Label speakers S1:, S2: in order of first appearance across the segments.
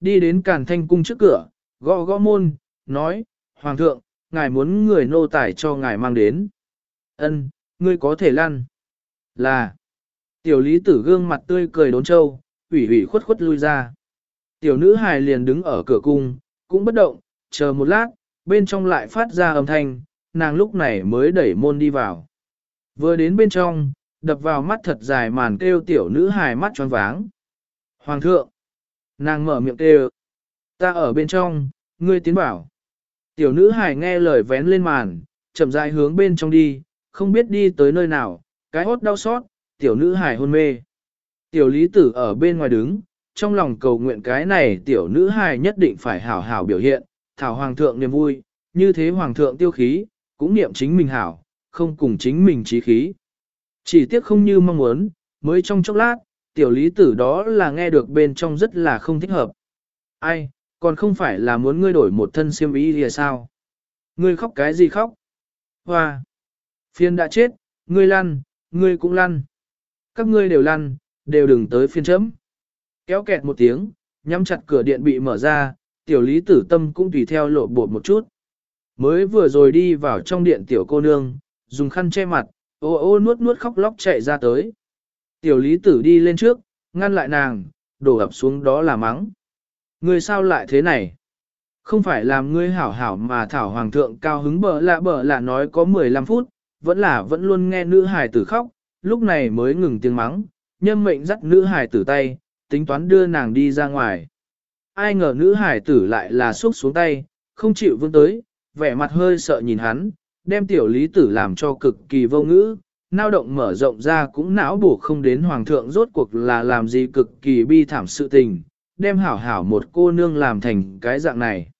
S1: đi đến càn thanh cung trước cửa, gõ gõ môn, nói, Hoàng thượng, ngài muốn người nô tải cho ngài mang đến. Ân, ngươi có thể lăn. Là, tiểu lý tử gương mặt tươi cười đốn trâu, ủy ủy khuất khuất lui ra. Tiểu nữ hài liền đứng ở cửa cung, cũng bất động, chờ một lát, bên trong lại phát ra âm thanh, nàng lúc này mới đẩy môn đi vào. Vừa đến bên trong, đập vào mắt thật dài màn kêu tiểu nữ hài mắt tròn váng. Hoàng thượng! Nàng mở miệng kêu. Ta ở bên trong, ngươi tiến bảo. Tiểu nữ hải nghe lời vén lên màn, chậm rãi hướng bên trong đi, không biết đi tới nơi nào, cái hốt đau xót, tiểu nữ hải hôn mê. Tiểu lý tử ở bên ngoài đứng, trong lòng cầu nguyện cái này tiểu nữ hài nhất định phải hảo hảo biểu hiện, thảo hoàng thượng niềm vui, như thế hoàng thượng tiêu khí, cũng niệm chính mình hảo, không cùng chính mình trí khí. Chỉ tiếc không như mong muốn, mới trong chốc lát, tiểu lý tử đó là nghe được bên trong rất là không thích hợp. Ai, còn không phải là muốn ngươi đổi một thân siêm ý thì sao? Ngươi khóc cái gì khóc? Hoa! Phiên đã chết, ngươi lăn, ngươi cũng lăn. Các ngươi đều lăn, đều đừng tới phiên chấm. Kéo kẹt một tiếng, nhắm chặt cửa điện bị mở ra, tiểu lý tử tâm cũng tùy theo lộ bột một chút. Mới vừa rồi đi vào trong điện tiểu cô nương, dùng khăn che mặt, ô ô nuốt nuốt khóc lóc chạy ra tới. Tiểu lý tử đi lên trước, ngăn lại nàng, đổ ập xuống đó là mắng. Ngươi sao lại thế này? Không phải làm ngươi hảo hảo mà thảo hoàng thượng cao hứng bờ lạ bờ lạ nói có 15 phút, vẫn là vẫn luôn nghe nữ hài tử khóc, lúc này mới ngừng tiếng mắng, nhân mệnh dắt nữ hài tử tay, tính toán đưa nàng đi ra ngoài. Ai ngờ nữ hài tử lại là xúc xuống tay, không chịu vươn tới, vẻ mặt hơi sợ nhìn hắn, đem tiểu lý tử làm cho cực kỳ vô ngữ, nao động mở rộng ra cũng não bổ không đến hoàng thượng rốt cuộc là làm gì cực kỳ bi thảm sự tình, đem hảo hảo một cô nương làm thành cái dạng này.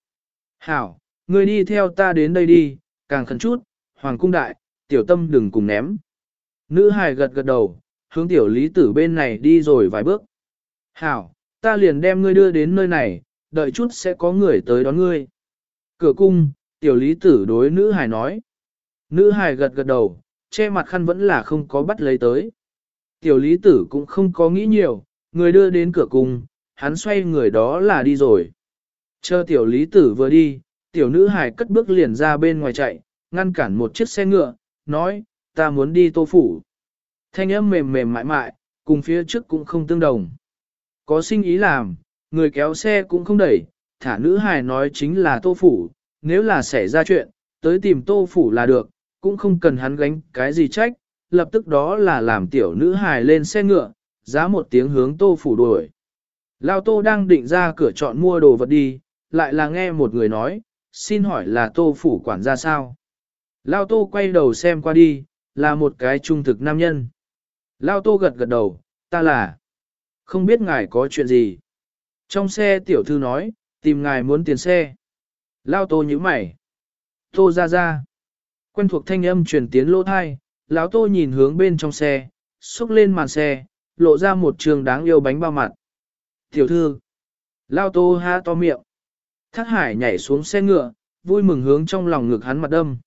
S1: Hảo, người đi theo ta đến đây đi, càng khẩn chút, hoàng cung đại, tiểu tâm đừng cùng ném. Nữ hài gật gật đầu, hướng tiểu lý tử bên này đi rồi vài bước. Hảo, ta liền đem ngươi đưa đến nơi này, đợi chút sẽ có người tới đón ngươi. Cửa cung, tiểu lý tử đối nữ hài nói. Nữ hài gật gật đầu, che mặt khăn vẫn là không có bắt lấy tới. Tiểu lý tử cũng không có nghĩ nhiều, người đưa đến cửa cung, hắn xoay người đó là đi rồi. Chờ tiểu lý tử vừa đi, tiểu nữ hài cất bước liền ra bên ngoài chạy, ngăn cản một chiếc xe ngựa, nói, ta muốn đi tô phủ. Thanh âm mềm mềm mại mại, cùng phía trước cũng không tương đồng. Có sinh ý làm, người kéo xe cũng không đẩy, thả nữ hài nói chính là tô phủ, nếu là xảy ra chuyện, tới tìm tô phủ là được, cũng không cần hắn gánh cái gì trách, lập tức đó là làm tiểu nữ hài lên xe ngựa, giá một tiếng hướng tô phủ đuổi. Lao tô đang định ra cửa chọn mua đồ vật đi, lại là nghe một người nói, xin hỏi là tô phủ quản gia sao? Lao tô quay đầu xem qua đi, là một cái trung thực nam nhân. Lao tô gật gật đầu, ta là, không biết ngài có chuyện gì. Trong xe tiểu thư nói, tìm ngài muốn tiền xe. Lao tô nhíu mày. Tô ra ra. Quen thuộc thanh âm truyền tiến lỗ thai, lão tô nhìn hướng bên trong xe, xúc lên màn xe, lộ ra một trường đáng yêu bánh bao mặt. Tiểu thư. lão tô ha to miệng. Thác hải nhảy xuống xe ngựa, vui mừng hướng trong lòng ngực hắn mặt đâm.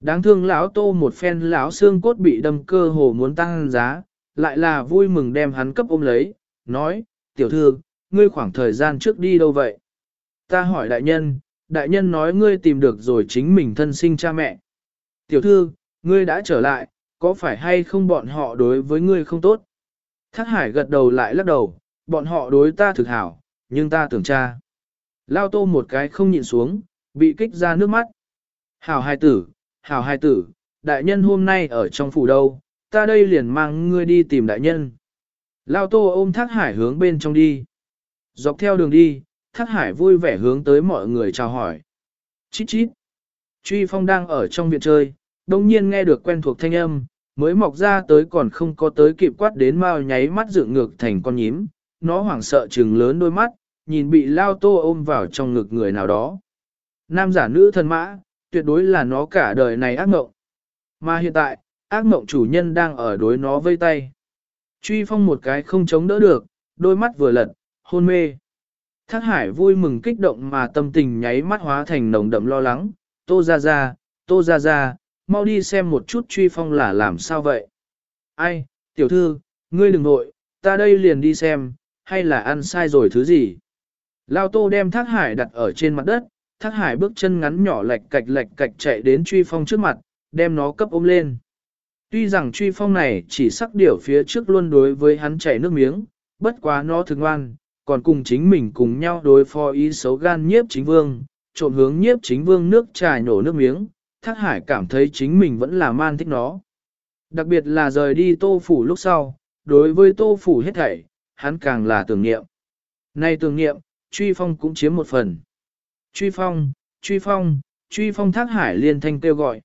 S1: Đáng thương lão tô một phen lão xương cốt bị đâm cơ hồ muốn tăng giá, lại là vui mừng đem hắn cấp ôm lấy, nói, tiểu thư, ngươi khoảng thời gian trước đi đâu vậy? Ta hỏi đại nhân, đại nhân nói ngươi tìm được rồi chính mình thân sinh cha mẹ. Tiểu thư, ngươi đã trở lại, có phải hay không bọn họ đối với ngươi không tốt? Thác hải gật đầu lại lắc đầu, bọn họ đối ta thực hảo, nhưng ta tưởng cha. Lao tô một cái không nhịn xuống, bị kích ra nước mắt. Hảo hai tử, hảo hai tử, đại nhân hôm nay ở trong phủ đâu, ta đây liền mang ngươi đi tìm đại nhân. Lao tô ôm thác hải hướng bên trong đi. Dọc theo đường đi, thác hải vui vẻ hướng tới mọi người chào hỏi. Chít chít. Truy phong đang ở trong viện chơi, đồng nhiên nghe được quen thuộc thanh âm, mới mọc ra tới còn không có tới kịp quát đến mau nháy mắt dựng ngược thành con nhím, nó hoảng sợ trừng lớn đôi mắt, nhìn bị lao tô ôm vào trong ngực người nào đó. Nam giả nữ thân mã, tuyệt đối là nó cả đời này ác mộng. Mà hiện tại, ác mộng chủ nhân đang ở đối nó vây tay. Truy phong một cái không chống đỡ được, đôi mắt vừa lật, hôn mê. Thác hải vui mừng kích động mà tâm tình nháy mắt hóa thành nồng đậm lo lắng, tô ra ra, tô ra ra, mau đi xem một chút truy phong là làm sao vậy. Ai, tiểu thư, ngươi đừng nội, ta đây liền đi xem, hay là ăn sai rồi thứ gì. Lao tô đem thác hải đặt ở trên mặt đất, thác hải bước chân ngắn nhỏ lạch cạch lạch cạch chạy đến truy phong trước mặt, đem nó cấp ôm lên. Tuy rằng truy phong này chỉ sắc điểu phía trước luôn đối với hắn chảy nước miếng, bất quá nó thường ngoan, còn cùng chính mình cùng nhau đối phó ý xấu gan nhiếp chính vương, trộn hướng nhiếp chính vương nước trà nhổ nước miếng, thác hải cảm thấy chính mình vẫn là man thích nó. Đặc biệt là rời đi tô phủ lúc sau, đối với tô phủ hết thảy, hắn càng là tưởng niệm. Nay tưởng niệm, truy phong cũng chiếm một phần. Truy phong, truy phong, truy phong thác hải liên thanh kêu gọi.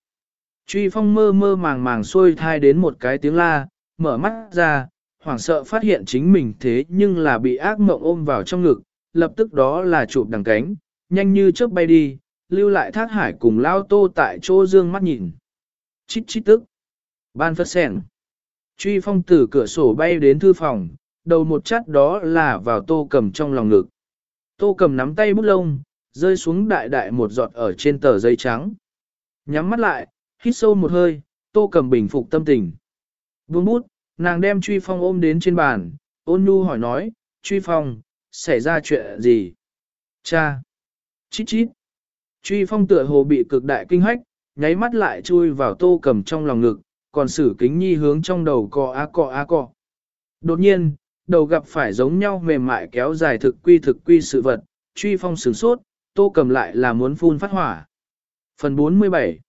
S1: Truy phong mơ mơ màng màng xuôi thai đến một cái tiếng la, mở mắt ra, hoảng sợ phát hiện chính mình thế nhưng là bị ác mộng ôm vào trong ngực, lập tức đó là chụp đằng cánh, nhanh như chớp bay đi, lưu lại thác hải cùng lao tô tại chỗ dương mắt nhìn. Chít chít tức. Ban phất sẻng. Truy phong từ cửa sổ bay đến thư phòng, đầu một chát đó là vào tô cầm trong lòng ngực. Tô cầm nắm tay bút lông, rơi xuống đại đại một giọt ở trên tờ giấy trắng. Nhắm mắt lại, hít sâu một hơi, tô cầm bình phục tâm tình. Buông bút, nàng đem truy phong ôm đến trên bàn, ôn nhu hỏi nói, truy phong, xảy ra chuyện gì? Cha! Chít chít! Truy phong tựa hồ bị cực đại kinh hách, nháy mắt lại chui vào tô cầm trong lòng ngực, còn sử kính nhi hướng trong đầu cọ á cọ á cọ. Đột nhiên, đầu gặp phải giống nhau mềm mại kéo dài thực quy thực quy sự vật, truy phong sửng sốt, tô cầm lại là muốn phun phát hỏa. Phần 47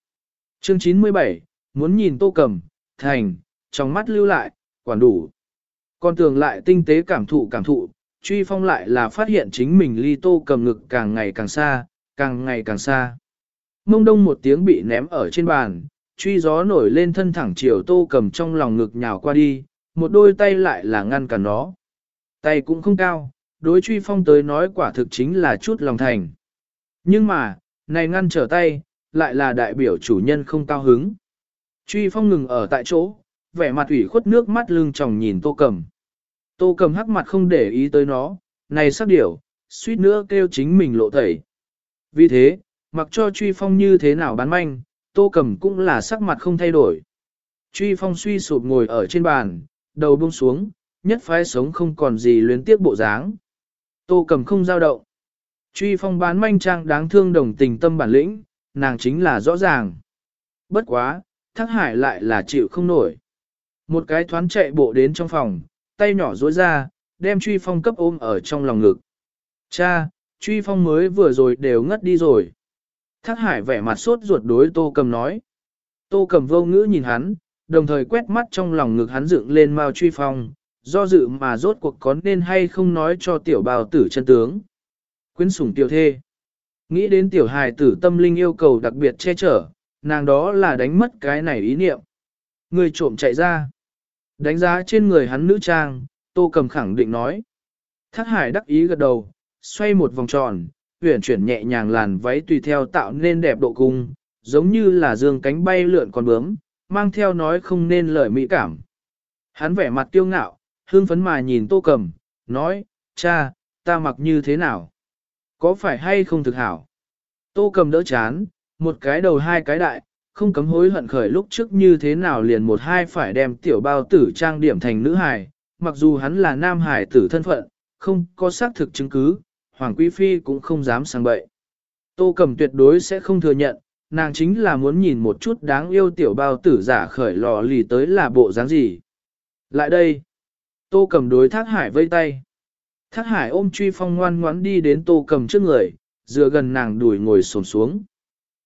S1: Chương 97, muốn nhìn tô cầm, thành, trong mắt lưu lại, quản đủ. Con tường lại tinh tế cảm thụ cảm thụ, truy phong lại là phát hiện chính mình ly tô cầm ngực càng ngày càng xa, càng ngày càng xa. Mông đông một tiếng bị ném ở trên bàn, truy gió nổi lên thân thẳng chiều tô cầm trong lòng ngực nhào qua đi, một đôi tay lại là ngăn cả nó. Tay cũng không cao, đối truy phong tới nói quả thực chính là chút lòng thành. Nhưng mà, này ngăn trở tay, lại là đại biểu chủ nhân không cao hứng. Truy phong ngừng ở tại chỗ, vẻ mặt ủy khuất nước mắt lưng tròng nhìn tô cầm. Tô cầm hắc mặt không để ý tới nó, này sắc điểu, suýt nữa kêu chính mình lộ tẩy. Vì thế, mặc cho truy phong như thế nào bán manh, tô cầm cũng là sắc mặt không thay đổi. Truy phong suy sụp ngồi ở trên bàn, đầu buông xuống, nhất phái sống không còn gì luyến tiếc bộ dáng. Tô cầm không giao động. Truy phong bán manh trang đáng thương đồng tình tâm bản lĩnh, nàng chính là rõ ràng. Bất quá, thác hải lại là chịu không nổi. Một cái thoáng chạy bộ đến trong phòng, tay nhỏ rối ra, đem truy phong cấp ôm ở trong lòng ngực. Cha, truy phong mới vừa rồi đều ngất đi rồi. Thác hải vẻ mặt sốt ruột đối tô cầm nói. Tô cầm vô ngữ nhìn hắn, đồng thời quét mắt trong lòng ngực hắn dựng lên mao truy phong, do dự mà rốt cuộc có nên hay không nói cho tiểu bào tử chân tướng. Quyến sủng tiểu thê. Nghĩ đến tiểu hài tử tâm linh yêu cầu đặc biệt che chở, nàng đó là đánh mất cái này ý niệm. Người trộm chạy ra. Đánh giá trên người hắn nữ trang, tô cầm khẳng định nói. Thác hải đắc ý gật đầu, xoay một vòng tròn, huyển chuyển nhẹ nhàng làn váy tùy theo tạo nên đẹp độ cung, giống như là dương cánh bay lượn con bướm, mang theo nói không nên lời mỹ cảm. Hắn vẻ mặt kiêu ngạo, hương phấn mà nhìn tô cầm, nói, cha, ta mặc như thế nào? Có phải hay không thực hảo? Tô cầm đỡ chán, một cái đầu hai cái đại, không cấm hối hận khởi lúc trước như thế nào liền một hai phải đem tiểu bao tử trang điểm thành nữ hài, mặc dù hắn là nam hài tử thân phận, không có xác thực chứng cứ, Hoàng Quý Phi cũng không dám sang bậy. Tô Cẩm tuyệt đối sẽ không thừa nhận, nàng chính là muốn nhìn một chút đáng yêu tiểu bao tử giả khởi lò lì tới là bộ dáng gì. Lại đây, Tô Cẩm đối Thác Hải vây tay. Thác Hải ôm truy phong ngoan ngoãn đi đến Tô Cẩm trước người, dựa gần nàng đuổi ngồi xổm xuống.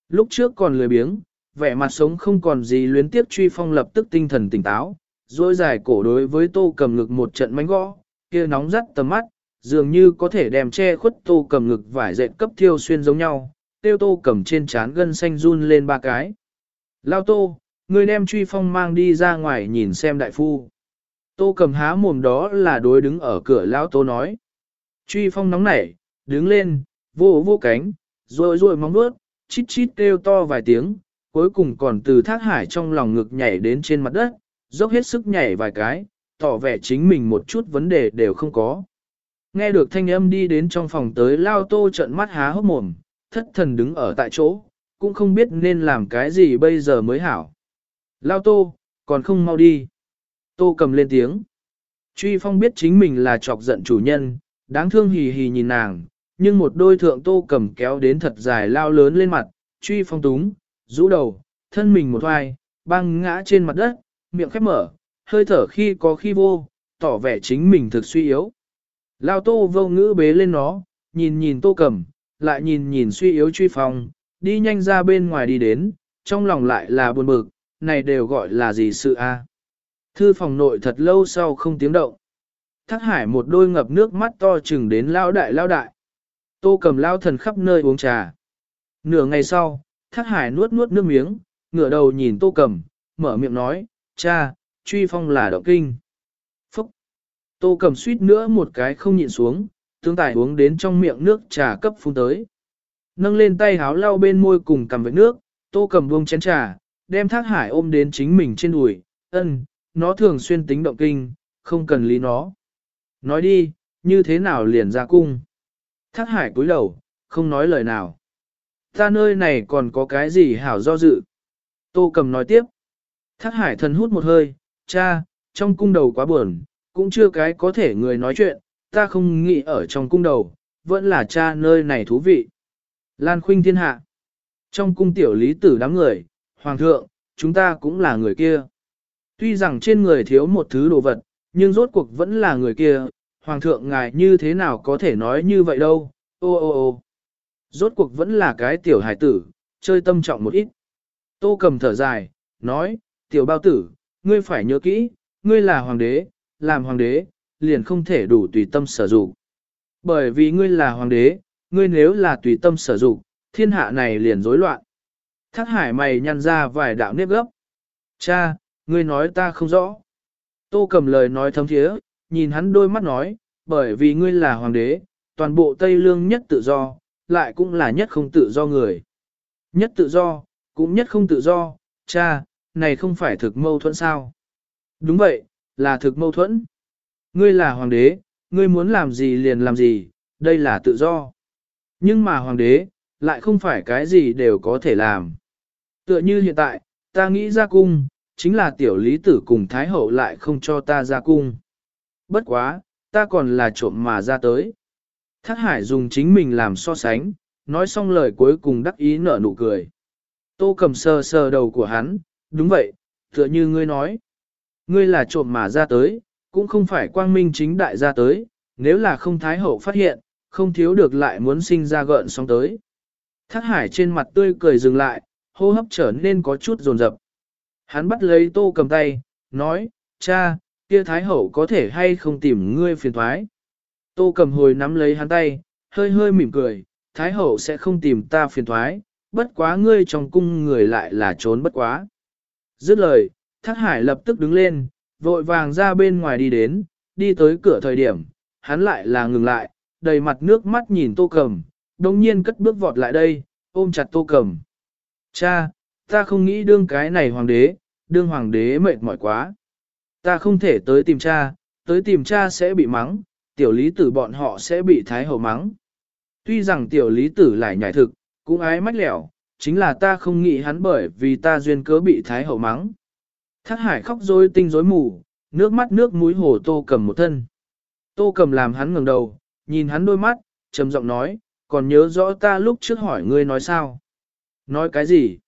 S1: Lúc trước còn lười biếng, vẻ mặt sống không còn gì luyến tiếp truy phong lập tức tinh thần tỉnh táo, dối dài cổ đối với Tô Cẩm ngực một trận mánh gõ, kia nóng rắt tầm mắt, dường như có thể đem che khuất tô cầm ngực vải dệt cấp thiêu xuyên giống nhau, tiêu tô cầm trên trán gân xanh run lên ba cái. Lao tô, người đem truy phong mang đi ra ngoài nhìn xem đại phu. Tô cầm há mồm đó là đối đứng ở cửa lão tô nói. Truy phong nóng nảy, đứng lên, vô vô cánh, rồi rồi móng bước, chít chít kêu to vài tiếng, cuối cùng còn từ thác hải trong lòng ngực nhảy đến trên mặt đất, dốc hết sức nhảy vài cái, tỏ vẻ chính mình một chút vấn đề đều không có. Nghe được thanh âm đi đến trong phòng tới lao tô trận mắt há hốc mồm, thất thần đứng ở tại chỗ, cũng không biết nên làm cái gì bây giờ mới hảo. Lao tô, còn không mau đi. Tô cầm lên tiếng. Truy phong biết chính mình là chọc giận chủ nhân, đáng thương hì hì nhìn nàng, nhưng một đôi thượng tô cầm kéo đến thật dài lao lớn lên mặt, truy phong túng, rũ đầu, thân mình một hoài, băng ngã trên mặt đất, miệng khép mở, hơi thở khi có khi vô, tỏ vẻ chính mình thực suy yếu. Lao tô vô ngữ bế lên nó, nhìn nhìn tô cầm, lại nhìn nhìn suy yếu truy phong, đi nhanh ra bên ngoài đi đến, trong lòng lại là buồn bực, này đều gọi là gì sự a? Thư phòng nội thật lâu sau không tiếng động. Thác hải một đôi ngập nước mắt to chừng đến lao đại lao đại. Tô cầm lao thần khắp nơi uống trà. Nửa ngày sau, thác hải nuốt nuốt nước miếng, ngửa đầu nhìn tô cầm, mở miệng nói, cha, truy phong là động kinh. Tô cầm suýt nữa một cái không nhịn xuống, tương tài uống đến trong miệng nước trà cấp phun tới. Nâng lên tay háo lau bên môi cùng cầm với nước, tô cầm buông chén trà, đem thác hải ôm đến chính mình trên đùi, ân, nó thường xuyên tính động kinh, không cần lý nó. Nói đi, như thế nào liền ra cung. Thác hải cúi đầu, không nói lời nào. Ta nơi này còn có cái gì hảo do dự. Tô cầm nói tiếp. Thác hải thần hút một hơi, cha, trong cung đầu quá buồn, cũng chưa cái có thể người nói chuyện, ta không nghĩ ở trong cung đầu, vẫn là cha nơi này thú vị. Lan khuynh thiên hạ. Trong cung tiểu lý tử đám người, hoàng thượng, chúng ta cũng là người kia. Tuy rằng trên người thiếu một thứ đồ vật, nhưng rốt cuộc vẫn là người kia, hoàng thượng ngài như thế nào có thể nói như vậy đâu, ô ô ô. Rốt cuộc vẫn là cái tiểu hải tử, chơi tâm trọng một ít. Tô cầm thở dài, nói, tiểu bao tử, ngươi phải nhớ kỹ, ngươi là hoàng đế, làm hoàng đế, liền không thể đủ tùy tâm sở dụng. Bởi vì ngươi là hoàng đế, ngươi nếu là tùy tâm sở dụng, thiên hạ này liền rối loạn. Thác hải mày nhăn ra vài đạo nếp gấp. Cha, ngươi nói ta không rõ. Tô cầm lời nói thấm thiế, nhìn hắn đôi mắt nói, bởi vì ngươi là hoàng đế, toàn bộ Tây Lương nhất tự do, lại cũng là nhất không tự do người. Nhất tự do, cũng nhất không tự do, cha, này không phải thực mâu thuẫn sao? Đúng vậy, là thực mâu thuẫn. Ngươi là hoàng đế, ngươi muốn làm gì liền làm gì, đây là tự do. Nhưng mà hoàng đế, lại không phải cái gì đều có thể làm. Tựa như hiện tại, ta nghĩ ra cung, chính là tiểu lý tử cùng thái hậu lại không cho ta ra cung. Bất quá, ta còn là trộm mà ra tới. Thác hải dùng chính mình làm so sánh, nói xong lời cuối cùng đắc ý nở nụ cười. Tô cầm sờ sờ đầu của hắn, đúng vậy, tựa như ngươi nói. Ngươi là trộm mà ra tới, cũng không phải quang minh chính đại ra tới, nếu là không thái hậu phát hiện, không thiếu được lại muốn sinh ra gợn sóng tới. Thác hải trên mặt tươi cười dừng lại, hô hấp trở nên có chút rồn rập. Hắn bắt lấy tô cầm tay, nói, cha, kia thái hậu có thể hay không tìm ngươi phiền thoái. Tô cầm hồi nắm lấy hắn tay, hơi hơi mỉm cười, thái hậu sẽ không tìm ta phiền thoái, bất quá ngươi trong cung người lại là trốn bất quá. Dứt lời, thác hải lập tức đứng lên, vội vàng ra bên ngoài đi đến, đi tới cửa thời điểm, hắn lại là ngừng lại, đầy mặt nước mắt nhìn tô cầm, đồng nhiên cất bước vọt lại đây, ôm chặt tô cầm. Cha, ta không nghĩ đương cái này hoàng đế, đương hoàng đế mệt mỏi quá. Ta không thể tới tìm cha, tới tìm cha sẽ bị mắng, tiểu lý tử bọn họ sẽ bị thái hậu mắng. Tuy rằng tiểu lý tử lại nhảy thực, cũng ái mách lẻo, chính là ta không nghĩ hắn bởi vì ta duyên cớ bị thái hậu mắng. Thác hải khóc rối tinh rối mù, nước mắt nước mũi hồ tô cầm một thân. Tô cầm làm hắn ngẩng đầu, nhìn hắn đôi mắt, trầm giọng nói, còn nhớ rõ ta lúc trước hỏi ngươi nói sao? Nói cái gì?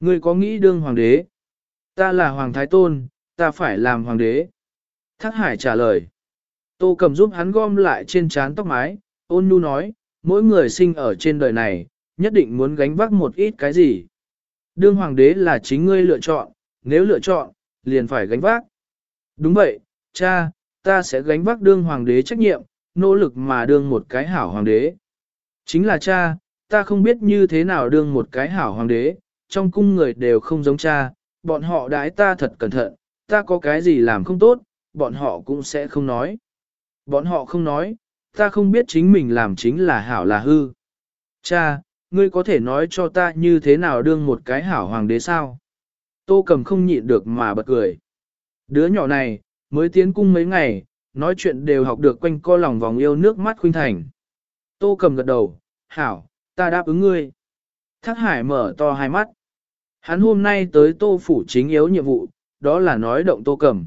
S1: Ngươi có nghĩ đương hoàng đế? Ta là hoàng thái tôn, ta phải làm hoàng đế. Thác hải trả lời. Tô cầm giúp hắn gom lại trên trán tóc mái, ôn nhu nói, mỗi người sinh ở trên đời này, nhất định muốn gánh vác một ít cái gì. Đương hoàng đế là chính ngươi lựa chọn, nếu lựa chọn, liền phải gánh vác. Đúng vậy, cha, ta sẽ gánh vác đương hoàng đế trách nhiệm, nỗ lực mà đương một cái hảo hoàng đế. Chính là cha, ta không biết như thế nào đương một cái hảo hoàng đế, trong cung người đều không giống cha, bọn họ đãi ta thật cẩn thận, ta có cái gì làm không tốt, bọn họ cũng sẽ không nói. Bọn họ không nói, ta không biết chính mình làm chính là hảo là hư. Cha, ngươi có thể nói cho ta như thế nào đương một cái hảo hoàng đế sao? Tô cầm không nhịn được mà bật cười. Đứa nhỏ này, mới tiến cung mấy ngày, nói chuyện đều học được quanh co lòng vòng yêu nước mắt khuynh thành. Tô cầm gật đầu, hảo, ta đáp ứng ngươi. Thác hải mở to hai mắt. Hắn hôm nay tới tô phủ chính yếu nhiệm vụ, đó là nói động tô cầm.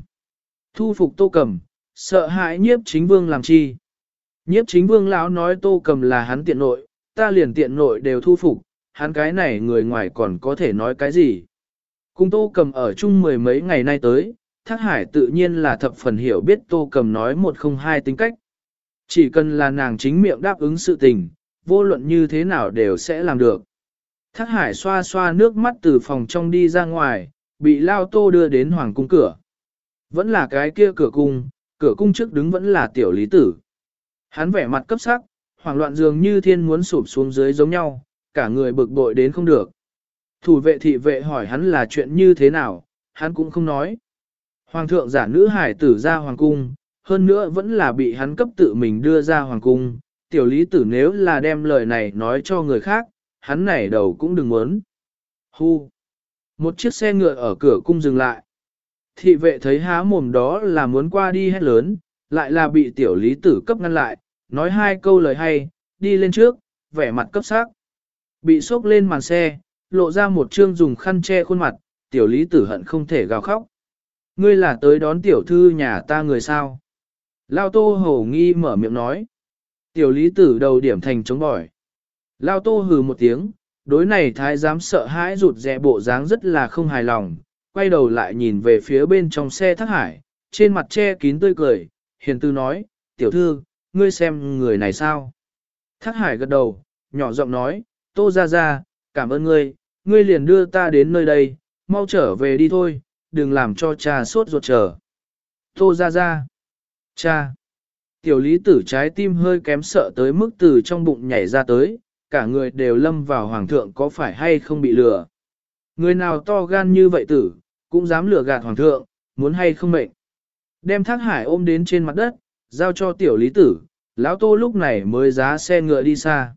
S1: Thu phục tô cầm, sợ hãi nhiếp chính vương làm chi. Nhiếp chính vương lão nói tô cầm là hắn tiện nội, ta liền tiện nội đều thu phục, hắn cái này người ngoài còn có thể nói cái gì. Cùng tô cầm ở chung mười mấy ngày nay tới, thác hải tự nhiên là thập phần hiểu biết tô cầm nói một không hai tính cách. Chỉ cần là nàng chính miệng đáp ứng sự tình, vô luận như thế nào đều sẽ làm được. Thác hải xoa xoa nước mắt từ phòng trong đi ra ngoài, bị lao tô đưa đến hoàng cung cửa. Vẫn là cái kia cửa cung, cửa cung trước đứng vẫn là tiểu lý tử. Hắn vẻ mặt cấp sắc, hoảng loạn dường như thiên muốn sụp xuống dưới giống nhau, cả người bực bội đến không được. Thủ vệ thị vệ hỏi hắn là chuyện như thế nào, hắn cũng không nói. Hoàng thượng giả nữ hải tử ra hoàng cung, hơn nữa vẫn là bị hắn cấp tự mình đưa ra hoàng cung. Tiểu lý tử nếu là đem lời này nói cho người khác, hắn này đầu cũng đừng muốn. Hu! Một chiếc xe ngựa ở cửa cung dừng lại. Thị vệ thấy há mồm đó là muốn qua đi hết lớn, lại là bị tiểu lý tử cấp ngăn lại, nói hai câu lời hay, đi lên trước, vẻ mặt cấp sắc. Bị sốc lên màn xe, lộ ra một trương dùng khăn che khuôn mặt, tiểu lý tử hận không thể gào khóc. Ngươi là tới đón tiểu thư nhà ta người sao? Lao tô hổ nghi mở miệng nói. Tiểu lý tử đầu điểm thành chống bỏi. Lao tô hừ một tiếng, đối này thái giám sợ hãi rụt rè bộ dáng rất là không hài lòng, quay đầu lại nhìn về phía bên trong xe thác hải, trên mặt che kín tươi cười, hiền tư nói, tiểu thư, ngươi xem người này sao? Thác hải gật đầu, nhỏ giọng nói, tô ra ra, cảm ơn ngươi, ngươi liền đưa ta đến nơi đây, mau trở về đi thôi, đừng làm cho cha sốt ruột chờ. Tô ra ra. Cha. Tiểu lý tử trái tim hơi kém sợ tới mức từ trong bụng nhảy ra tới, cả người đều lâm vào hoàng thượng có phải hay không bị lừa. Người nào to gan như vậy tử, cũng dám lừa gạt hoàng thượng, muốn hay không mệnh. Đem thác hải ôm đến trên mặt đất, giao cho tiểu lý tử, lão tô lúc này mới giá xe ngựa đi xa.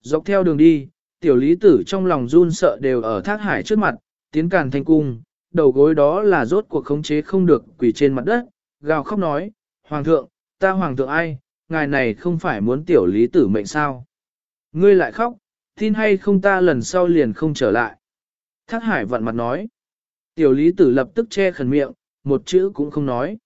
S1: Dọc theo đường đi, tiểu lý tử trong lòng run sợ đều ở thác hải trước mặt, tiến càn thanh cung, đầu gối đó là rốt cuộc khống chế không được quỳ trên mặt đất, gào khóc nói, Hoàng thượng, ta hoàng thượng ai, ngài này không phải muốn tiểu lý tử mệnh sao? Ngươi lại khóc, tin hay không ta lần sau liền không trở lại. Thác hải vặn mặt nói. Tiểu lý tử lập tức che khẩn miệng, một chữ cũng không nói.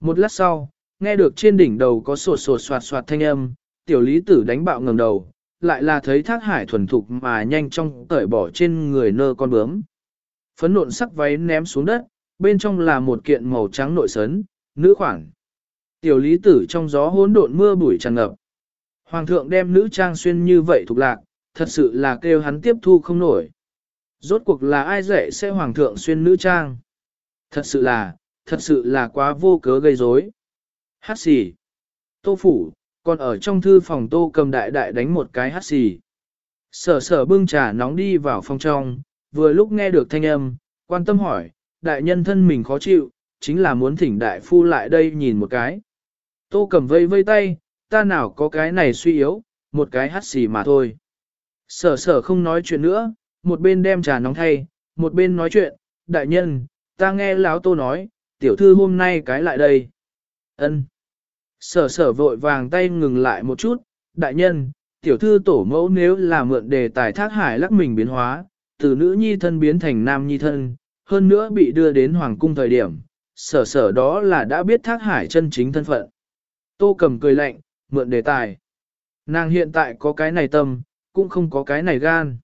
S1: Một lát sau, nghe được trên đỉnh đầu có sột sột soạt soạt thanh âm, tiểu lý tử đánh bạo ngầm đầu, lại là thấy thác hải thuần thục mà nhanh trong cởi bỏ trên người nơ con bướm. Phấn nộn sắc váy ném xuống đất, bên trong là một kiện màu trắng nội sấn, nữ khoảng. Tiểu lý tử trong gió hỗn độn mưa bụi tràn ngập. Hoàng thượng đem nữ trang xuyên như vậy thuộc lạc, thật sự là kêu hắn tiếp thu không nổi. Rốt cuộc là ai dạy sẽ hoàng thượng xuyên nữ trang? Thật sự là, thật sự là quá vô cớ gây rối. Hát xì. Tô phủ, còn ở trong thư phòng tô cầm đại đại đánh một cái hát xì. Sở sở bưng trà nóng đi vào phòng trong, vừa lúc nghe được thanh âm, quan tâm hỏi, đại nhân thân mình khó chịu, chính là muốn thỉnh đại phu lại đây nhìn một cái. Tô cầm vây vây tay, ta nào có cái này suy yếu, một cái hát xì mà thôi. Sở sở không nói chuyện nữa, một bên đem trà nóng thay, một bên nói chuyện, đại nhân, ta nghe lão tô nói, tiểu thư hôm nay cái lại đây. ân Sở sở vội vàng tay ngừng lại một chút, đại nhân, tiểu thư tổ mẫu nếu là mượn đề tài thác hải lắc mình biến hóa, từ nữ nhi thân biến thành nam nhi thân, hơn nữa bị đưa đến hoàng cung thời điểm, sở sở đó là đã biết thác hải chân chính thân phận. Tô cầm cười lạnh, mượn đề tài. Nàng hiện tại có cái này tâm, cũng không có cái này gan.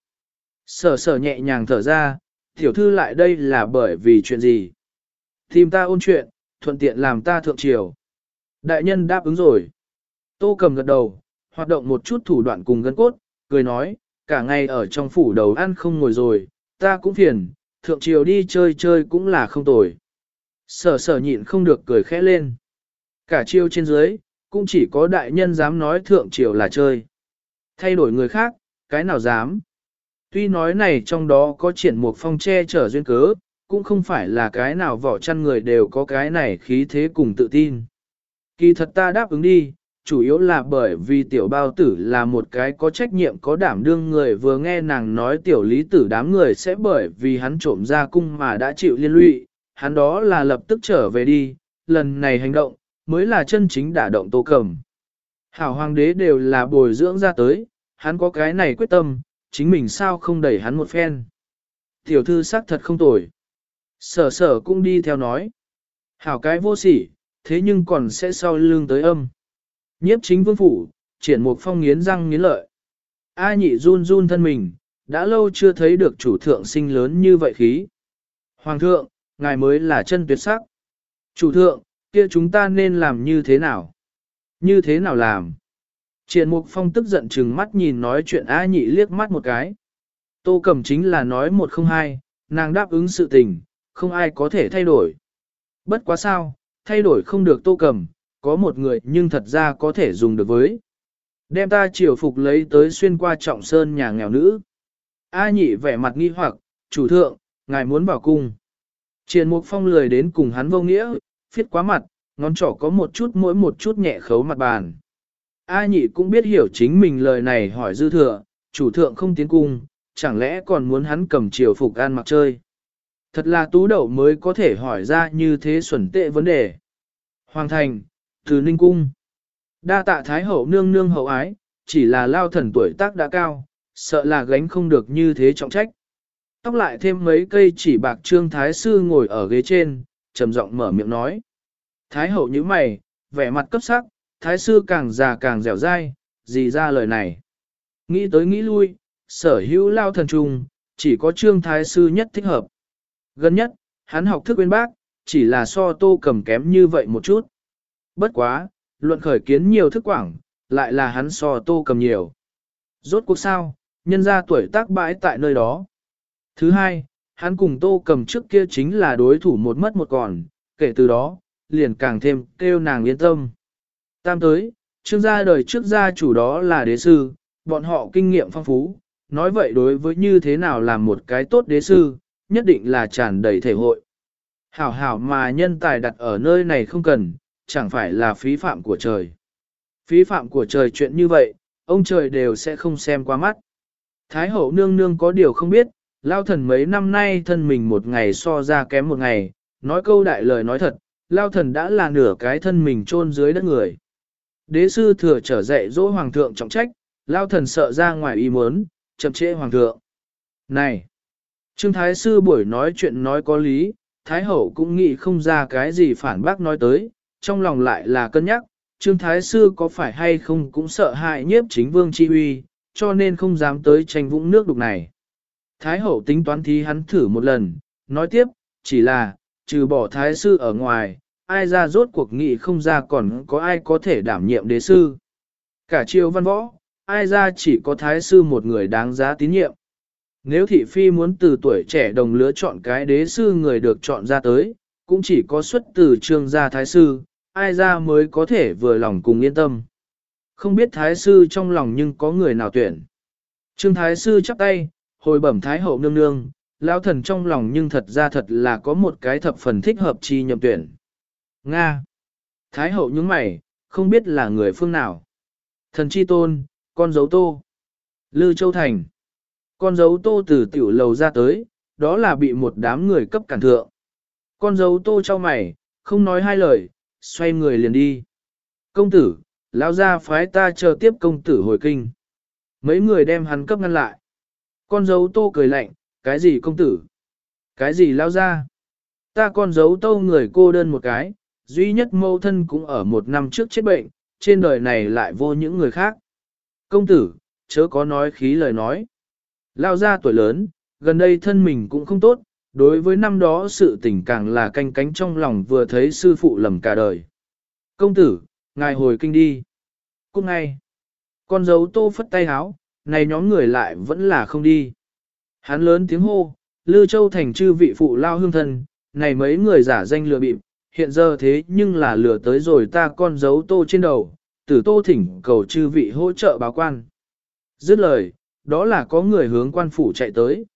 S1: Sở sở nhẹ nhàng thở ra, tiểu thư lại đây là bởi vì chuyện gì? Tìm ta ôn chuyện, thuận tiện làm ta thượng triều. Đại nhân đáp ứng rồi. Tô cầm gật đầu, hoạt động một chút thủ đoạn cùng gân cốt, cười nói, cả ngày ở trong phủ đầu ăn không ngồi rồi, ta cũng phiền, thượng triều đi chơi chơi cũng là không tồi. Sở sở nhịn không được cười khẽ lên. Cả chiêu trên dưới, cũng chỉ có đại nhân dám nói thượng triều là chơi. Thay đổi người khác, cái nào dám. Tuy nói này trong đó có triển mục phong che chở duyên cớ, cũng không phải là cái nào vỏ chăn người đều có cái này khí thế cùng tự tin. Kỳ thật ta đáp ứng đi, chủ yếu là bởi vì tiểu bao tử là một cái có trách nhiệm có đảm đương người vừa nghe nàng nói tiểu lý tử đám người sẽ bởi vì hắn trộm ra cung mà đã chịu liên lụy, hắn đó là lập tức trở về đi, lần này hành động, mới là chân chính đả động tô cầm. Hảo hoàng đế đều là bồi dưỡng ra tới, hắn có cái này quyết tâm, chính mình sao không đẩy hắn một phen. Tiểu thư xác thật không tồi. Sở sở cũng đi theo nói. Hảo cái vô sỉ, thế nhưng còn sẽ sau lưng tới âm. Nhiếp chính vương phủ, triển mục phong nghiến răng nghiến lợi. A nhị run run thân mình, đã lâu chưa thấy được chủ thượng sinh lớn như vậy khí. Hoàng thượng, ngài mới là chân tuyệt sắc. Chủ thượng, kia chúng ta nên làm như thế nào? Như thế nào làm? Triển Mục Phong tức giận chừng mắt nhìn nói chuyện A nhị liếc mắt một cái. Tô Cẩm chính là nói một không hai, nàng đáp ứng sự tình, không ai có thể thay đổi. Bất quá sao, thay đổi không được Tô cầm, có một người nhưng thật ra có thể dùng được với. Đem ta triều phục lấy tới xuyên qua trọng sơn nhà nghèo nữ. A nhị vẻ mặt nghi hoặc, chủ thượng, ngài muốn vào cung. Triển Mục Phong lười đến cùng hắn vô nghĩa, phiết quá mặt, ngón trỏ có một chút mỗi một chút nhẹ khấu mặt bàn. A nhị cũng biết hiểu chính mình lời này hỏi dư thừa, chủ thượng không tiến cung, chẳng lẽ còn muốn hắn cầm triều phục ăn mặc chơi. Thật là tú đậu mới có thể hỏi ra như thế xuẩn tệ vấn đề. Hoàng thành, từ ninh cung. Đa tạ thái hậu nương nương hậu ái, chỉ là lao thần tuổi tác đã cao, sợ là gánh không được như thế trọng trách. Tóc lại thêm mấy cây chỉ bạc trương thái sư ngồi ở ghế trên, trầm giọng mở miệng nói. Thái hậu như mày, vẻ mặt cấp sắc, thái sư càng già càng dẻo dai, gì ra lời này. Nghĩ tới nghĩ lui, sở hữu lao thần trung, chỉ có trương thái sư nhất thích hợp. Gần nhất, hắn học thức bên bác, chỉ là so tô cầm kém như vậy một chút. Bất quá, luận khởi kiến nhiều thức quảng, lại là hắn so tô cầm nhiều. Rốt cuộc sao, nhân ra tuổi tác bãi tại nơi đó. Thứ hai, hắn cùng tô cầm trước kia chính là đối thủ một mất một còn, kể từ đó, liền càng thêm kêu nàng yên tâm. Tam tới, trương gia đời trước gia chủ đó là đế sư, bọn họ kinh nghiệm phong phú, nói vậy đối với như thế nào làm một cái tốt đế sư, nhất định là tràn đầy thể hội. Hảo hảo mà nhân tài đặt ở nơi này không cần, chẳng phải là phí phạm của trời. Phí phạm của trời chuyện như vậy, ông trời đều sẽ không xem qua mắt. Thái hậu nương nương có điều không biết, lao thần mấy năm nay thân mình một ngày so ra kém một ngày, nói câu đại lời nói thật, lao thần đã là nửa cái thân mình chôn dưới đất người. Đế sư thừa trở dạy dỗ hoàng thượng trọng trách, lao thần sợ ra ngoài ý muốn, chậm trễ hoàng thượng. Này! Trương Thái Sư buổi nói chuyện nói có lý, Thái Hậu cũng nghĩ không ra cái gì phản bác nói tới, trong lòng lại là cân nhắc, Trương Thái Sư có phải hay không cũng sợ hại nhiếp chính vương chi uy, cho nên không dám tới tranh vũng nước đục này. Thái Hậu tính toán thí hắn thử một lần, nói tiếp, chỉ là, trừ bỏ Thái Sư ở ngoài, ai ra rốt cuộc nghị không ra còn có ai có thể đảm nhiệm đế sư. Cả triều văn võ, ai ra chỉ có Thái Sư một người đáng giá tín nhiệm. Nếu thị phi muốn từ tuổi trẻ đồng lứa chọn cái đế sư người được chọn ra tới, cũng chỉ có xuất từ trương gia thái sư, ai ra mới có thể vừa lòng cùng yên tâm. Không biết thái sư trong lòng nhưng có người nào tuyển. Trương thái sư chắp tay, hồi bẩm thái hậu nương nương, lão thần trong lòng nhưng thật ra thật là có một cái thập phần thích hợp chi nhậm tuyển. Nga. Thái hậu nhướng mày, không biết là người phương nào. Thần chi tôn, con dấu tô. Lư Châu Thành. Con dấu tô từ tiểu lầu ra tới, đó là bị một đám người cấp cản thượng. Con dấu tô cho mày, không nói hai lời, xoay người liền đi. Công tử, lão ra phái ta chờ tiếp công tử hồi kinh. Mấy người đem hắn cấp ngăn lại. Con dấu tô cười lạnh, cái gì công tử? Cái gì lao ra? Ta con dấu tô người cô đơn một cái, duy nhất mâu thân cũng ở một năm trước chết bệnh, trên đời này lại vô những người khác. Công tử, chớ có nói khí lời nói. Lao ra tuổi lớn, gần đây thân mình cũng không tốt, đối với năm đó sự tình càng là canh cánh trong lòng vừa thấy sư phụ lầm cả đời. Công tử, ngài hồi kinh đi. Cũng ngay, con dấu tô phất tay háo, này nhóm người lại vẫn là không đi. Hắn lớn tiếng hô, Lư Châu thành chư vị phụ lao hương thân, này mấy người giả danh lừa bịp, hiện giờ thế nhưng là lừa tới rồi ta con dấu tô trên đầu, tử tô thỉnh cầu chư vị hỗ trợ báo quan. Dứt lời, đó là có người hướng quan phủ chạy tới.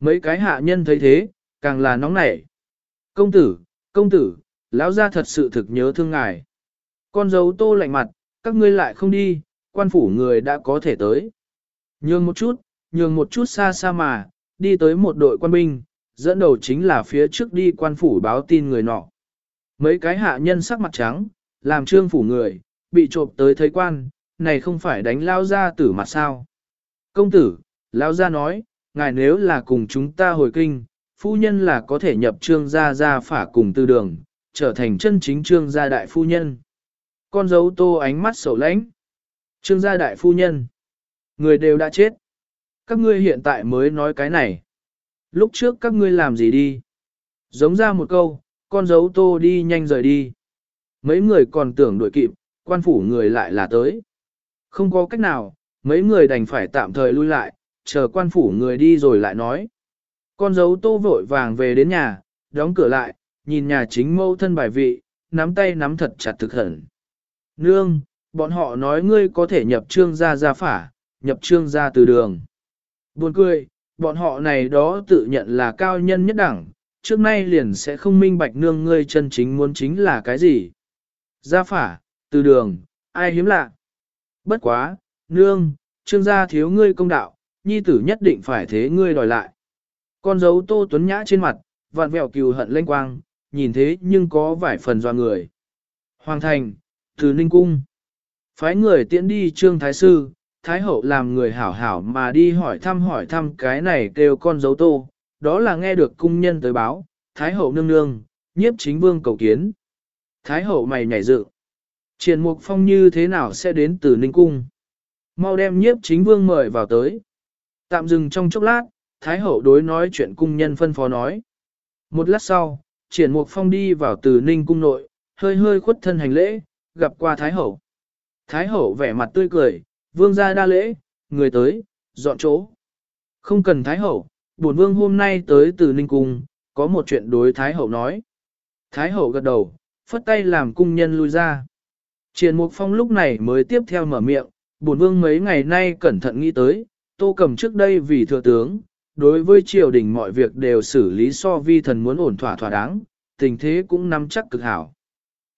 S1: Mấy cái hạ nhân thấy thế, càng là nóng nảy. Công tử, công tử, lão gia thật sự thực nhớ thương ngài. Con dấu tô lạnh mặt, các ngươi lại không đi, quan phủ người đã có thể tới. Nhường một chút, nhường một chút xa xa mà, đi tới một đội quan binh, dẫn đầu chính là phía trước đi quan phủ báo tin người nọ. Mấy cái hạ nhân sắc mặt trắng, làm trương phủ người, bị trộm tới thấy quan, này không phải đánh lao ra tử mặt sao. Công tử, lão gia nói, ngài nếu là cùng chúng ta hồi kinh, phu nhân là có thể nhập trương gia gia phả cùng tư đường, trở thành chân chính trương gia đại phu nhân. Con dấu tô ánh mắt sầu lãnh. Trương gia đại phu nhân. Người đều đã chết. Các ngươi hiện tại mới nói cái này. Lúc trước các ngươi làm gì đi? Giống ra một câu, con dấu tô đi nhanh rời đi. Mấy người còn tưởng đuổi kịp, quan phủ người lại là tới. Không có cách nào, mấy người đành phải tạm thời lui lại, chờ quan phủ người đi rồi lại nói. Con dấu tô vội vàng về đến nhà, đóng cửa lại, nhìn nhà chính mâu thân bài vị, nắm tay nắm thật chặt thực hẳn. Nương, bọn họ nói ngươi có thể nhập trương gia gia phả, nhập trương gia từ đường. Buồn cười, bọn họ này đó tự nhận là cao nhân nhất đẳng, trước nay liền sẽ không minh bạch nương ngươi chân chính muốn chính là cái gì. Gia phả, từ đường, ai hiếm lạ. Bất quá, nương, trương gia thiếu ngươi công đạo, nhi tử nhất định phải thế ngươi đòi lại. Con dấu tô tuấn nhã trên mặt, vạn vẹo cừu hận lênh quang, nhìn thế nhưng có vài phần doa người. Hoàng thành, từ ninh cung. Phái người tiễn đi trương thái sư, thái hậu làm người hảo hảo mà đi hỏi thăm hỏi thăm cái này kêu con dấu tô, đó là nghe được cung nhân tới báo, thái hậu nương nương, nhiếp chính vương cầu kiến. Thái hậu mày nhảy dự. Triển mục phong như thế nào sẽ đến từ ninh cung? Mau đem nhiếp chính vương mời vào tới. Tạm dừng trong chốc lát, thái hậu đối nói chuyện cung nhân phân phó nói. Một lát sau, triển mục phong đi vào từ ninh cung nội, hơi hơi khuất thân hành lễ, gặp qua thái hậu. Thái hậu vẻ mặt tươi cười, vương gia đa lễ, người tới, dọn chỗ. Không cần thái hậu, bổn vương hôm nay tới từ ninh cung, có một chuyện đối thái hậu nói. Thái hậu gật đầu, phất tay làm cung nhân lui ra. Triển mục phong lúc này mới tiếp theo mở miệng, bổn vương mấy ngày nay cẩn thận nghĩ tới, tô cầm trước đây vì thừa tướng, đối với triều đình mọi việc đều xử lý so vi thần muốn ổn thỏa thỏa đáng, tình thế cũng nắm chắc cực hảo.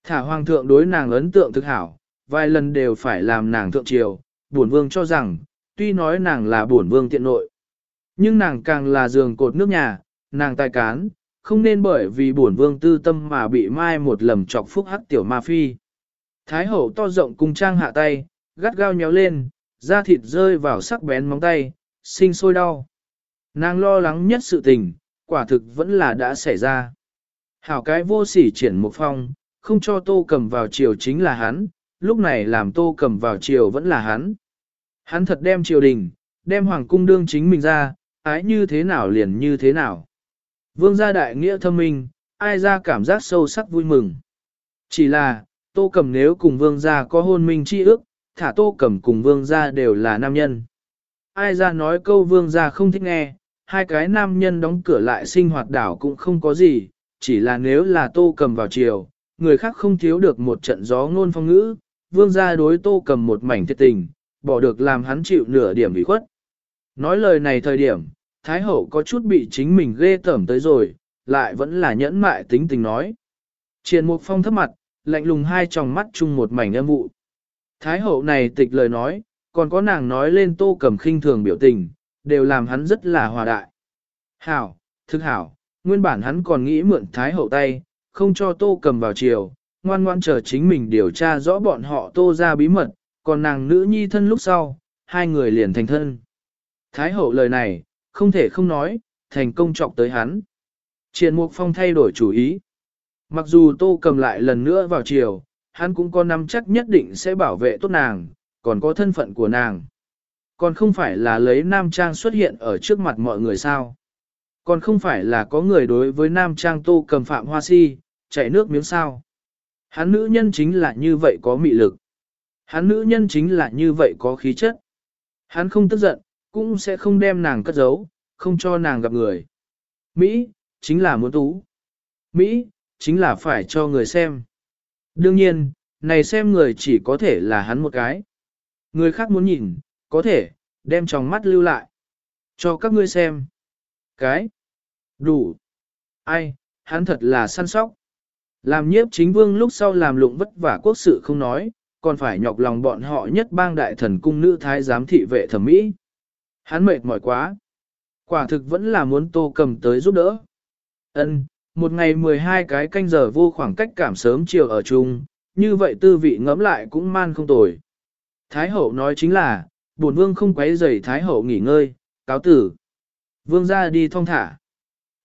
S1: Thả hoàng thượng đối nàng ấn tượng thực hảo, vài lần đều phải làm nàng thượng triều, bổn vương cho rằng, tuy nói nàng là bổn vương tiện nội, nhưng nàng càng là giường cột nước nhà, nàng tài cán, không nên bởi vì bổn vương tư tâm mà bị mai một lầm chọc phúc hắc tiểu ma phi. Thái hậu to rộng cung trang hạ tay, gắt gao nhéo lên, da thịt rơi vào sắc bén móng tay, sinh sôi đau. Nàng lo lắng nhất sự tình, quả thực vẫn là đã xảy ra. Hảo cái vô sỉ triển một phong, không cho tô cầm vào chiều chính là hắn, lúc này làm tô cầm vào chiều vẫn là hắn. Hắn thật đem triều đình, đem hoàng cung đương chính mình ra, ái như thế nào liền như thế nào. Vương gia đại nghĩa thâm minh, ai ra cảm giác sâu sắc vui mừng. Chỉ là, tô cầm nếu cùng vương gia có hôn minh chi ước, thả tô cầm cùng vương gia đều là nam nhân. Ai ra nói câu vương gia không thích nghe, hai cái nam nhân đóng cửa lại sinh hoạt đảo cũng không có gì, chỉ là nếu là tô cầm vào chiều, người khác không thiếu được một trận gió ngôn phong ngữ, vương gia đối tô cầm một mảnh thiệt tình, bỏ được làm hắn chịu nửa điểm bị khuất. Nói lời này thời điểm, Thái hậu có chút bị chính mình ghê tởm tới rồi, lại vẫn là nhẫn mại tính tình nói. Triền mục phong thấp mặt, lạnh lùng hai tròng mắt chung một mảnh âm vụ. Thái hậu này tịch lời nói, còn có nàng nói lên tô cầm khinh thường biểu tình, đều làm hắn rất là hòa đại. Hảo, thức hảo, nguyên bản hắn còn nghĩ mượn Thái hậu tay, không cho tô cầm vào chiều, ngoan ngoan chờ chính mình điều tra rõ bọn họ tô ra bí mật, còn nàng nữ nhi thân lúc sau, hai người liền thành thân. Thái hậu lời này, không thể không nói, thành công trọng tới hắn. Triền Mục Phong thay đổi chủ ý. Mặc dù tô cầm lại lần nữa vào chiều, hắn cũng có nắm chắc nhất định sẽ bảo vệ tốt nàng, còn có thân phận của nàng. Còn không phải là lấy Nam Trang xuất hiện ở trước mặt mọi người sao. Còn không phải là có người đối với Nam Trang tô cầm phạm hoa si, chạy nước miếng sao. Hắn nữ nhân chính là như vậy có mị lực. Hắn nữ nhân chính là như vậy có khí chất. Hắn không tức giận, cũng sẽ không đem nàng cất giấu, không cho nàng gặp người. Mỹ, chính là muốn tú. Mỹ, chính là phải cho người xem. Đương nhiên, này xem người chỉ có thể là hắn một cái. Người khác muốn nhìn, có thể, đem trong mắt lưu lại. Cho các ngươi xem. Cái. Đủ. Ai, hắn thật là săn sóc. Làm nhiếp chính vương lúc sau làm lụng vất vả quốc sự không nói, còn phải nhọc lòng bọn họ nhất bang đại thần cung nữ thái giám thị vệ thẩm mỹ. Hắn mệt mỏi quá. Quả thực vẫn là muốn tô cầm tới giúp đỡ. Ân, một ngày 12 cái canh giờ vô khoảng cách cảm sớm chiều ở chung, như vậy tư vị ngẫm lại cũng man không tồi. Thái hậu nói chính là, bổn vương không quấy rầy Thái hậu nghỉ ngơi, cáo tử. Vương ra đi thong thả.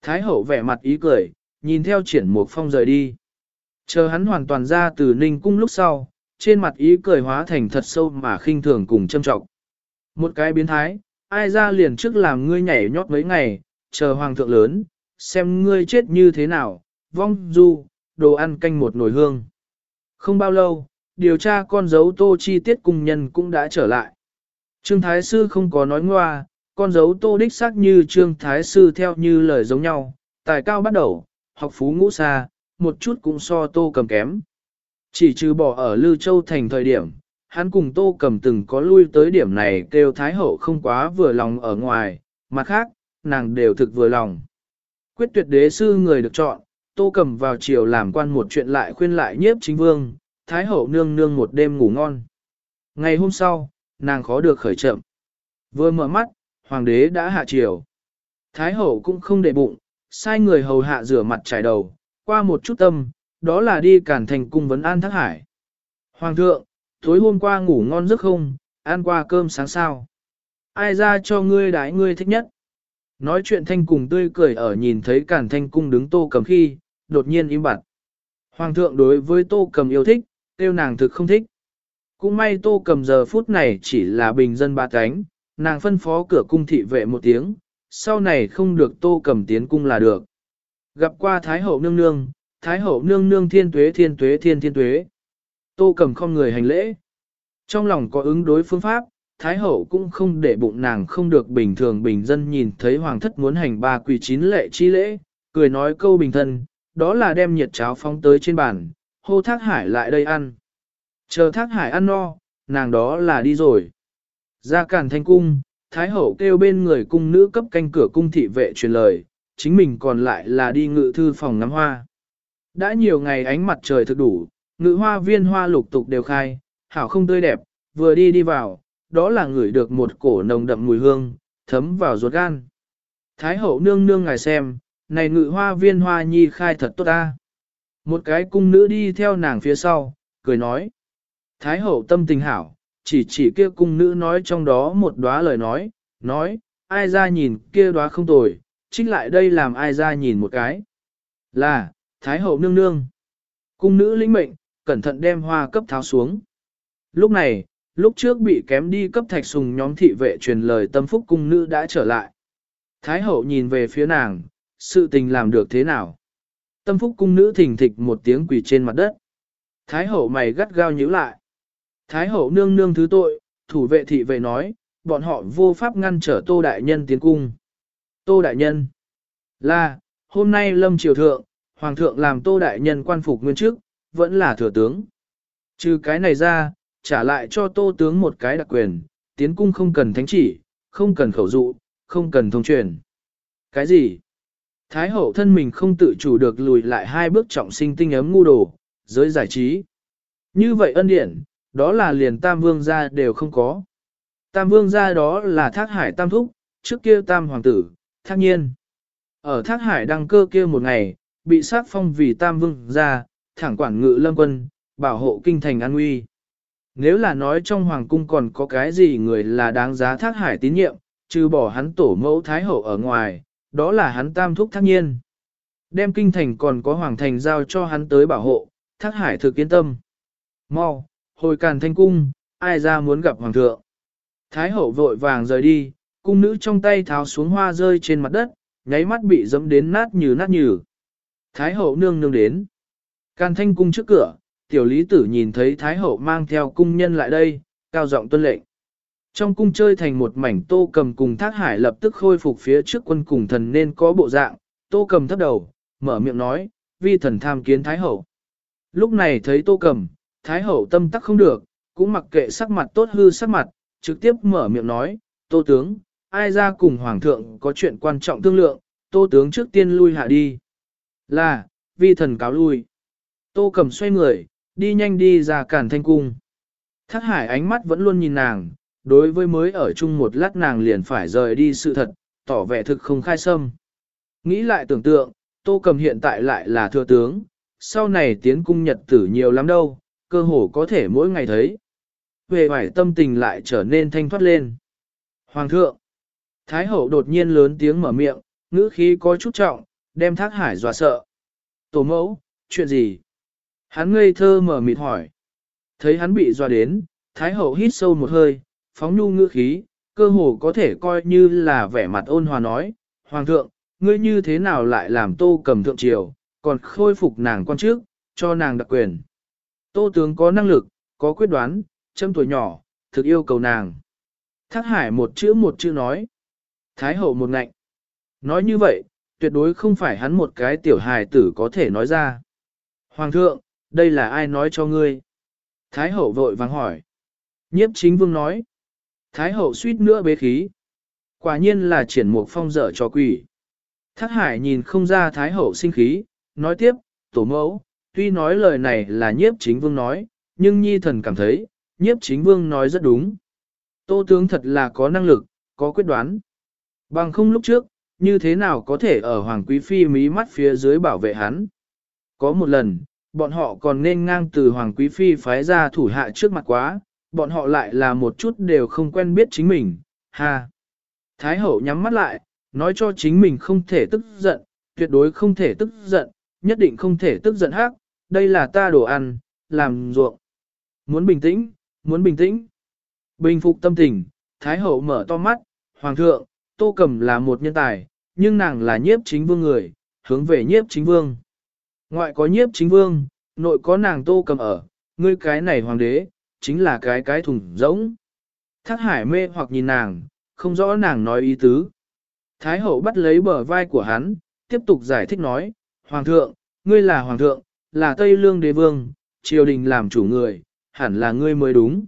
S1: Thái hậu vẻ mặt ý cười, nhìn theo triển mục phong rời đi. Chờ hắn hoàn toàn ra từ ninh cung lúc sau, trên mặt ý cười hóa thành thật sâu mà khinh thường cùng châm trọng. Một cái biến thái, ai ra liền trước làm ngươi nhảy nhót mấy ngày, chờ hoàng thượng lớn, xem ngươi chết như thế nào, vong du, đồ ăn canh một nồi hương. Không bao lâu, điều tra con dấu tô chi tiết cùng nhân cũng đã trở lại. Trương Thái Sư không có nói ngoa, con dấu tô đích xác như Trương Thái Sư theo như lời giống nhau, tài cao bắt đầu, học phú ngũ xa, một chút cũng so tô cầm kém. Chỉ trừ bỏ ở Lư Châu thành thời điểm, hắn cùng tô cầm từng có lui tới điểm này kêu Thái Hậu không quá vừa lòng ở ngoài, mặt khác, nàng đều thực vừa lòng. Quyết tuyệt đế sư người được chọn, tô cầm vào chiều làm quan một chuyện lại khuyên lại nhiếp chính vương, Thái Hậu nương nương một đêm ngủ ngon. Ngày hôm sau, nàng khó được khởi chậm. Vừa mở mắt, hoàng đế đã hạ chiều. Thái hậu cũng không để bụng, sai người hầu hạ rửa mặt trải đầu, qua một chút tâm, đó là đi cản thành cung vấn an thác hải. Hoàng thượng, tối hôm qua ngủ ngon giấc không, ăn qua cơm sáng sao. Ai ra cho ngươi đái ngươi thích nhất. Nói chuyện thanh cùng tươi cười ở nhìn thấy cản thanh cung đứng tô cầm khi, đột nhiên im bặt. Hoàng thượng đối với tô cầm yêu thích, tiêu nàng thực không thích. Cũng may tô cầm giờ phút này chỉ là bình dân ba cánh, nàng phân phó cửa cung thị vệ một tiếng, sau này không được tô cầm tiến cung là được. Gặp qua Thái hậu nương nương, Thái hậu nương nương thiên tuế thiên tuế thiên thiên tuế. Tô cầm không người hành lễ. Trong lòng có ứng đối phương pháp, Thái hậu cũng không để bụng nàng không được bình thường bình dân nhìn thấy hoàng thất muốn hành ba quỳ chín lệ chi lễ, cười nói câu bình thân, đó là đem nhiệt cháo phóng tới trên bàn, hô thác hải lại đây ăn. Chờ thác hải ăn no, nàng đó là đi rồi. Ra cản thanh cung, Thái hậu kêu bên người cung nữ cấp canh cửa cung thị vệ truyền lời, chính mình còn lại là đi ngự thư phòng ngắm hoa. Đã nhiều ngày ánh mặt trời thực đủ, ngự hoa viên hoa lục tục đều khai, hảo không tươi đẹp, vừa đi đi vào, đó là ngửi được một cổ nồng đậm mùi hương, thấm vào ruột gan. Thái hậu nương nương ngài xem, này ngự hoa viên hoa nhi khai thật tốt ta. Một cái cung nữ đi theo nàng phía sau, cười nói. Thái hậu tâm tình hảo, chỉ chỉ kia cung nữ nói trong đó một đóa lời nói, nói, ai ra nhìn kia đóa không tồi, trích lại đây làm ai ra nhìn một cái. Là, Thái hậu nương nương. Cung nữ lĩnh mệnh, cẩn thận đem hoa cấp tháo xuống. Lúc này, lúc trước bị kém đi cấp thạch sùng nhóm thị vệ truyền lời tâm phúc cung nữ đã trở lại. Thái hậu nhìn về phía nàng, sự tình làm được thế nào? Tâm phúc cung nữ thình thịch một tiếng quỳ trên mặt đất. Thái hậu mày gắt gao nhíu lại. Thái hậu nương nương thứ tội, thủ vệ thị vệ nói, bọn họ vô pháp ngăn trở Tô Đại Nhân tiến cung. Tô Đại Nhân là, hôm nay lâm triều thượng, Hoàng thượng làm Tô Đại Nhân quan phục nguyên chức, vẫn là thừa tướng. Trừ cái này ra, trả lại cho Tô tướng một cái đặc quyền, tiến cung không cần thánh chỉ, không cần khẩu dụ, không cần thông truyền. Cái gì? Thái hậu thân mình không tự chủ được lùi lại hai bước trọng sinh tinh ấm ngu đồ, giới giải trí. Như vậy ân điển, đó là liền tam vương gia đều không có. Tam vương gia đó là thác hải tam thúc, trước kia tam hoàng tử, thác nhiên. Ở thác hải đăng cơ kia một ngày, bị sát phong vì tam vương gia, thẳng quản ngự lâm quân, bảo hộ kinh thành an nguy. Nếu là nói trong hoàng cung còn có cái gì người là đáng giá thác hải tín nhiệm, trừ bỏ hắn tổ mẫu thái hậu ở ngoài, đó là hắn tam thúc thác nhiên. Đem kinh thành còn có hoàng thành giao cho hắn tới bảo hộ, thác hải thực yên tâm. Mau, Hồi càn thanh cung, ai ra muốn gặp hoàng thượng. Thái hậu vội vàng rời đi, cung nữ trong tay tháo xuống hoa rơi trên mặt đất, nháy mắt bị dẫm đến nát như nát như. Thái hậu nương nương đến. Càn thanh cung trước cửa, tiểu lý tử nhìn thấy Thái hậu mang theo cung nhân lại đây, cao giọng tuân lệnh. Trong cung chơi thành một mảnh tô cầm cùng thác hải lập tức khôi phục phía trước quân cùng thần nên có bộ dạng, tô cầm thấp đầu, mở miệng nói, vi thần tham kiến Thái hậu. Lúc này thấy tô cầm, Thái hậu tâm tắc không được, cũng mặc kệ sắc mặt tốt hư sắc mặt, trực tiếp mở miệng nói, tô tướng, ai ra cùng hoàng thượng có chuyện quan trọng thương lượng, tô tướng trước tiên lui hạ đi. Là, vi thần cáo lui. Tô cầm xoay người, đi nhanh đi ra cản thanh cung. Thác hải ánh mắt vẫn luôn nhìn nàng, đối với mới ở chung một lát nàng liền phải rời đi sự thật, tỏ vẻ thực không khai sâm. Nghĩ lại tưởng tượng, tô cầm hiện tại lại là thừa tướng, sau này tiến cung nhật tử nhiều lắm đâu, cơ hồ có thể mỗi ngày thấy. Về vải tâm tình lại trở nên thanh thoát lên. Hoàng thượng, Thái hậu đột nhiên lớn tiếng mở miệng, ngữ khí có chút trọng, đem thác hải dọa sợ. Tổ mẫu, chuyện gì? Hắn ngây thơ mở mịt hỏi. Thấy hắn bị dọa đến, Thái hậu hít sâu một hơi, phóng nhu ngữ khí, cơ hồ có thể coi như là vẻ mặt ôn hòa nói, Hoàng thượng, ngươi như thế nào lại làm tô cầm thượng triều, còn khôi phục nàng quan trước, cho nàng đặc quyền. Tô tướng có năng lực, có quyết đoán, châm tuổi nhỏ, thực yêu cầu nàng. Thác hải một chữ một chữ nói. Thái hậu một ngạnh. Nói như vậy, tuyệt đối không phải hắn một cái tiểu hài tử có thể nói ra. Hoàng thượng, đây là ai nói cho ngươi? Thái hậu vội vàng hỏi. Nhiếp chính vương nói. Thái hậu suýt nữa bế khí. Quả nhiên là triển mục phong dở cho quỷ. Thác hải nhìn không ra Thái hậu sinh khí, nói tiếp, tổ mẫu, tuy nói lời này là nhiếp chính vương nói, nhưng nhi thần cảm thấy, nhiếp chính vương nói rất đúng. Tô tướng thật là có năng lực, có quyết đoán. Bằng không lúc trước, như thế nào có thể ở Hoàng Quý Phi mí mắt phía dưới bảo vệ hắn. Có một lần, bọn họ còn nên ngang từ Hoàng Quý Phi phái ra thủ hạ trước mặt quá, bọn họ lại là một chút đều không quen biết chính mình, ha. Thái hậu nhắm mắt lại, nói cho chính mình không thể tức giận, tuyệt đối không thể tức giận, nhất định không thể tức giận hát, đây là ta đồ ăn, làm ruộng. Muốn bình tĩnh, muốn bình tĩnh. Bình phục tâm tình, Thái hậu mở to mắt, Hoàng thượng, Tô Cầm là một nhân tài, nhưng nàng là nhiếp chính vương người, hướng về nhiếp chính vương. Ngoại có nhiếp chính vương, nội có nàng Tô Cầm ở, ngươi cái này hoàng đế, chính là cái cái thùng rỗng. Thác hải mê hoặc nhìn nàng, không rõ nàng nói ý tứ. Thái hậu bắt lấy bờ vai của hắn, tiếp tục giải thích nói, Hoàng thượng, ngươi là Hoàng thượng, là Tây Lương đế vương, triều đình làm chủ người, hẳn là ngươi mới đúng.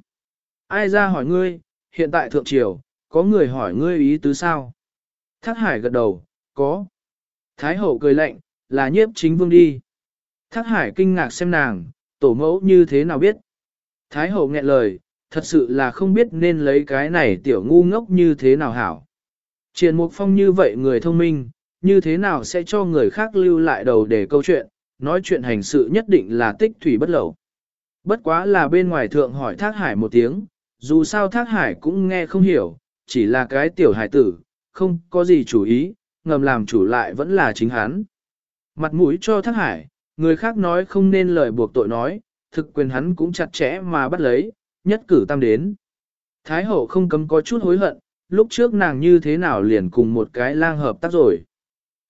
S1: Ai ra hỏi ngươi, hiện tại thượng triều, có người hỏi ngươi ý tứ sao? Thác hải gật đầu, có. Thái hậu cười lạnh, là nhiếp chính vương đi. Thác hải kinh ngạc xem nàng, tổ mẫu như thế nào biết. Thái hậu nghẹn lời, thật sự là không biết nên lấy cái này tiểu ngu ngốc như thế nào hảo. Triền Mục Phong như vậy người thông minh, như thế nào sẽ cho người khác lưu lại đầu để câu chuyện, nói chuyện hành sự nhất định là tích thủy bất lẩu. Bất quá là bên ngoài thượng hỏi Thác Hải một tiếng, dù sao Thác Hải cũng nghe không hiểu, chỉ là cái tiểu hải tử, không có gì chủ ý, ngầm làm chủ lại vẫn là chính hắn. Mặt mũi cho Thác Hải, người khác nói không nên lời buộc tội nói, thực quyền hắn cũng chặt chẽ mà bắt lấy, nhất cử tam đến. Thái hậu không cấm có chút hối hận, lúc trước nàng như thế nào liền cùng một cái lang hợp tác rồi.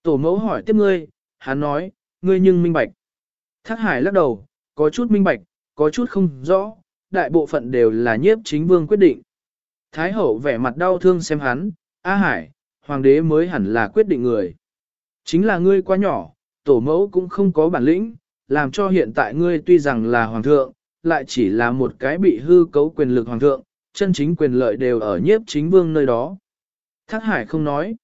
S1: Tổ mẫu hỏi tiếp ngươi, hắn nói, ngươi nhưng minh bạch. Thác hải lắc đầu, có chút minh bạch, có chút không rõ, đại bộ phận đều là nhiếp chính vương quyết định. Thái hậu vẻ mặt đau thương xem hắn, A Hải, hoàng đế mới hẳn là quyết định người. Chính là ngươi quá nhỏ, tổ mẫu cũng không có bản lĩnh, làm cho hiện tại ngươi tuy rằng là hoàng thượng, lại chỉ là một cái bị hư cấu quyền lực hoàng thượng, chân chính quyền lợi đều ở nhiếp chính vương nơi đó. Thác Hải không nói.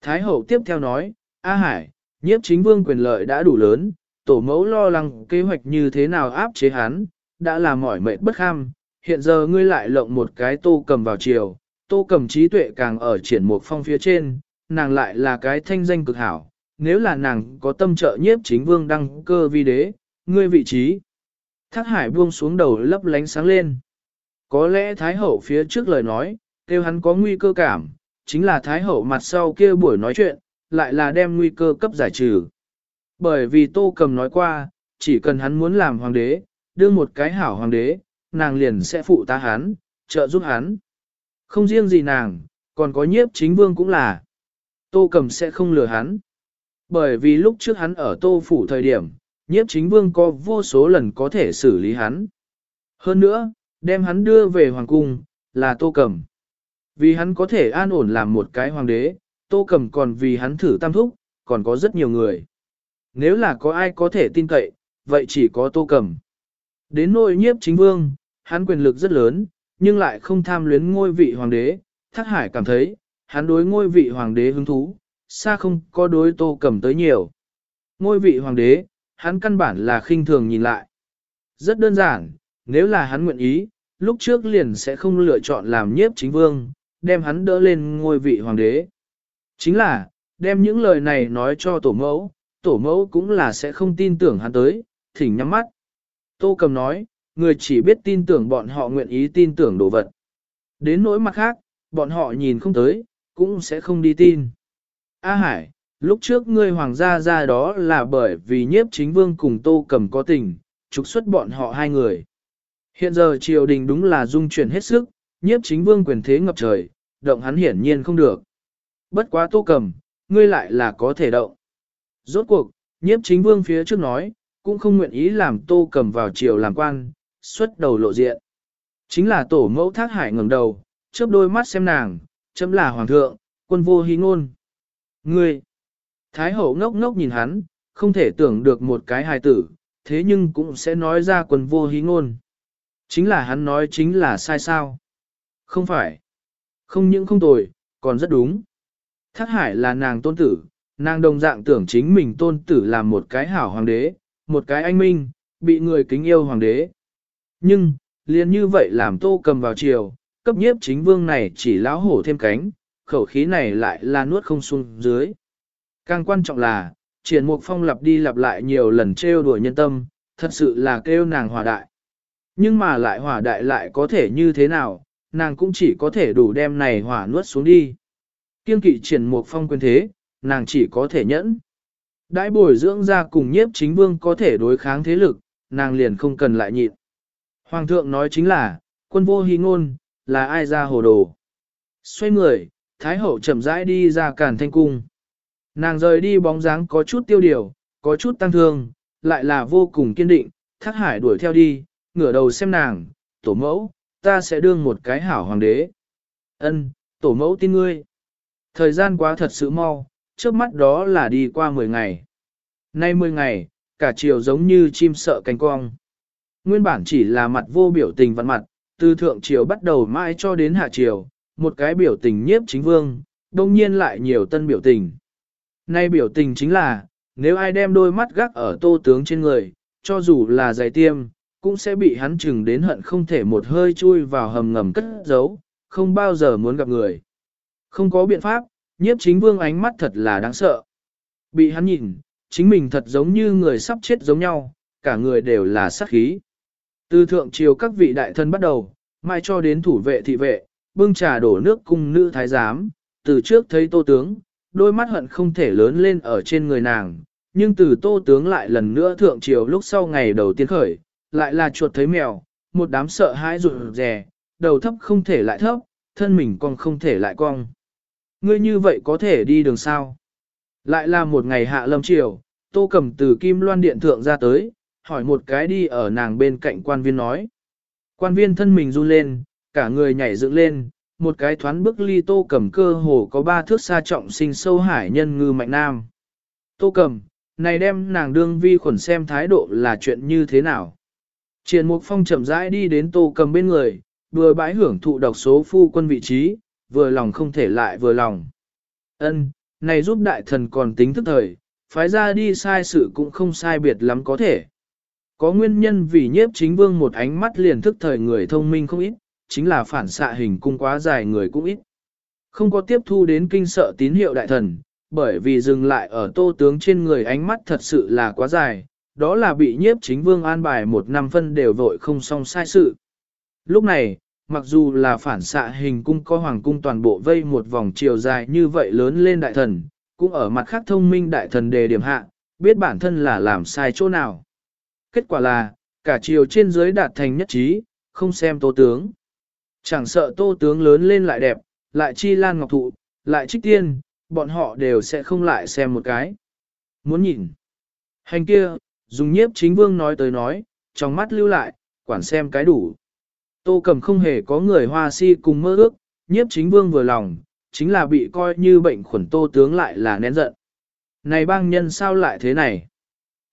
S1: Thái hậu tiếp theo nói, A Hải, nhiếp chính vương quyền lợi đã đủ lớn, tổ mẫu lo lắng kế hoạch như thế nào áp chế hắn, đã là mỏi mệt bất kham, hiện giờ ngươi lại lộng một cái tô cầm vào chiều, tô cầm trí tuệ càng ở triển một phong phía trên, nàng lại là cái thanh danh cực hảo, nếu là nàng có tâm trợ nhiếp chính vương đăng cơ vi đế, ngươi vị trí. Thác hải buông xuống đầu lấp lánh sáng lên. Có lẽ Thái Hậu phía trước lời nói, kêu hắn có nguy cơ cảm, chính là Thái Hậu mặt sau kia buổi nói chuyện, lại là đem nguy cơ cấp giải trừ. Bởi vì Tô Cầm nói qua, chỉ cần hắn muốn làm hoàng đế, đưa một cái hảo hoàng đế, nàng liền sẽ phụ tá hắn, trợ giúp hắn. Không riêng gì nàng, còn có nhiếp chính vương cũng là. Tô Cầm sẽ không lừa hắn. Bởi vì lúc trước hắn ở Tô Phủ thời điểm, nhiếp chính vương có vô số lần có thể xử lý hắn. Hơn nữa, đem hắn đưa về hoàng cung, là Tô Cầm. Vì hắn có thể an ổn làm một cái hoàng đế, Tô Cầm còn vì hắn thử tam thúc, còn có rất nhiều người. Nếu là có ai có thể tin cậy, vậy chỉ có Tô Cầm. Đến nội nhiếp chính vương, hắn quyền lực rất lớn, nhưng lại không tham luyến ngôi vị hoàng đế. Thác Hải cảm thấy, hắn đối ngôi vị hoàng đế hứng thú, xa không có đối Tô Cầm tới nhiều. Ngôi vị hoàng đế, hắn căn bản là khinh thường nhìn lại. Rất đơn giản, nếu là hắn nguyện ý, lúc trước liền sẽ không lựa chọn làm nhiếp chính vương, đem hắn đỡ lên ngôi vị hoàng đế. Chính là, đem những lời này nói cho tổ mẫu, tổ mẫu cũng là sẽ không tin tưởng hắn tới, thỉnh nhắm mắt. Tô cầm nói, người chỉ biết tin tưởng bọn họ nguyện ý tin tưởng đồ vật. Đến nỗi mặt khác, bọn họ nhìn không tới, cũng sẽ không đi tin. A Hải, lúc trước ngươi hoàng gia ra đó là bởi vì nhiếp chính vương cùng tô cầm có tình, trục xuất bọn họ hai người. Hiện giờ triều đình đúng là dung chuyển hết sức, nhiếp chính vương quyền thế ngập trời, động hắn hiển nhiên không được. Bất quá tô cầm, ngươi lại là có thể động. Rốt cuộc, nhiếp chính vương phía trước nói, cũng không nguyện ý làm tô cầm vào triều làm quan, xuất đầu lộ diện. Chính là tổ mẫu thác hải ngẩng đầu, chớp đôi mắt xem nàng, chấm là hoàng thượng, quân vô hí ngôn. Ngươi, thái hậu ngốc ngốc nhìn hắn, không thể tưởng được một cái hài tử, thế nhưng cũng sẽ nói ra quần vô hí ngôn. Chính là hắn nói chính là sai sao. Không phải. Không những không tồi, còn rất đúng. Thác hải là nàng tôn tử, nàng đồng dạng tưởng chính mình tôn tử là một cái hảo hoàng đế, một cái anh minh, bị người kính yêu hoàng đế. Nhưng, liền như vậy làm tô cầm vào chiều, cấp nhiếp chính vương này chỉ lão hổ thêm cánh, khẩu khí này lại là nuốt không xuống dưới. Càng quan trọng là, triển mục phong lặp đi lặp lại nhiều lần trêu đùa nhân tâm, thật sự là kêu nàng hòa đại. Nhưng mà lại hỏa đại lại có thể như thế nào, nàng cũng chỉ có thể đủ đem này hỏa nuốt xuống đi. Kiên kỵ triển mục phong quyền thế, nàng chỉ có thể nhẫn. Đãi bồi dưỡng ra cùng nhiếp chính vương có thể đối kháng thế lực, nàng liền không cần lại nhịn. Hoàng thượng nói chính là, quân vô hy ngôn, là ai ra hồ đồ. Xoay người, Thái hậu chậm rãi đi ra càn thanh cung. Nàng rời đi bóng dáng có chút tiêu điều, có chút tăng thương, lại là vô cùng kiên định, thác hải đuổi theo đi, ngửa đầu xem nàng, tổ mẫu, ta sẽ đương một cái hảo hoàng đế. Ân, tổ mẫu tin ngươi. Thời gian quá thật sự mau, trước mắt đó là đi qua 10 ngày. Nay 10 ngày, cả chiều giống như chim sợ cánh cong. Nguyên bản chỉ là mặt vô biểu tình văn mặt, từ thượng chiều bắt đầu mãi cho đến hạ chiều, một cái biểu tình nhiếp chính vương, đồng nhiên lại nhiều tân biểu tình. Nay biểu tình chính là, nếu ai đem đôi mắt gác ở tô tướng trên người, cho dù là giày tiêm, cũng sẽ bị hắn chừng đến hận không thể một hơi chui vào hầm ngầm cất giấu, không bao giờ muốn gặp người. Không có biện pháp, nhiếp chính vương ánh mắt thật là đáng sợ. Bị hắn nhìn, chính mình thật giống như người sắp chết giống nhau, cả người đều là sát khí. Từ thượng triều các vị đại thân bắt đầu, mai cho đến thủ vệ thị vệ, bưng trà đổ nước cung nữ thái giám, từ trước thấy tô tướng, đôi mắt hận không thể lớn lên ở trên người nàng, nhưng từ tô tướng lại lần nữa thượng triều lúc sau ngày đầu tiên khởi, lại là chuột thấy mèo, một đám sợ hãi rụt rè, đầu thấp không thể lại thấp, thân mình còn không thể lại cong. Ngươi như vậy có thể đi đường sao? Lại là một ngày hạ lâm triều, tô cầm từ kim loan điện thượng ra tới, hỏi một cái đi ở nàng bên cạnh quan viên nói. Quan viên thân mình run lên, cả người nhảy dựng lên, một cái thoán bước ly tô cầm cơ hồ có ba thước xa trọng sinh sâu hải nhân ngư mạnh nam. Tô cầm, này đem nàng đương vi khuẩn xem thái độ là chuyện như thế nào. Triển Mục Phong chậm rãi đi đến tô cầm bên người, vừa bãi hưởng thụ độc số phu quân vị trí, vừa lòng không thể lại vừa lòng. Ân, này giúp đại thần còn tính thức thời, phái ra đi sai sự cũng không sai biệt lắm có thể. Có nguyên nhân vì nhiếp chính vương một ánh mắt liền thức thời người thông minh không ít, chính là phản xạ hình cung quá dài người cũng ít. Không có tiếp thu đến kinh sợ tín hiệu đại thần, bởi vì dừng lại ở tô tướng trên người ánh mắt thật sự là quá dài, đó là bị nhiếp chính vương an bài một năm phân đều vội không xong sai sự. Lúc này, mặc dù là phản xạ hình cung có hoàng cung toàn bộ vây một vòng chiều dài như vậy lớn lên đại thần, cũng ở mặt khác thông minh đại thần đề điểm hạ, biết bản thân là làm sai chỗ nào. Kết quả là, cả chiều trên dưới đạt thành nhất trí, không xem tô tướng. Chẳng sợ tô tướng lớn lên lại đẹp, lại chi lan ngọc thụ, lại trích tiên, bọn họ đều sẽ không lại xem một cái. Muốn nhìn. Hành kia, dùng nhiếp chính vương nói tới nói, trong mắt lưu lại, quản xem cái đủ. Tô cầm không hề có người hoa si cùng mơ ước, nhiếp chính vương vừa lòng, chính là bị coi như bệnh khuẩn tô tướng lại là nén giận. Này bang nhân sao lại thế này?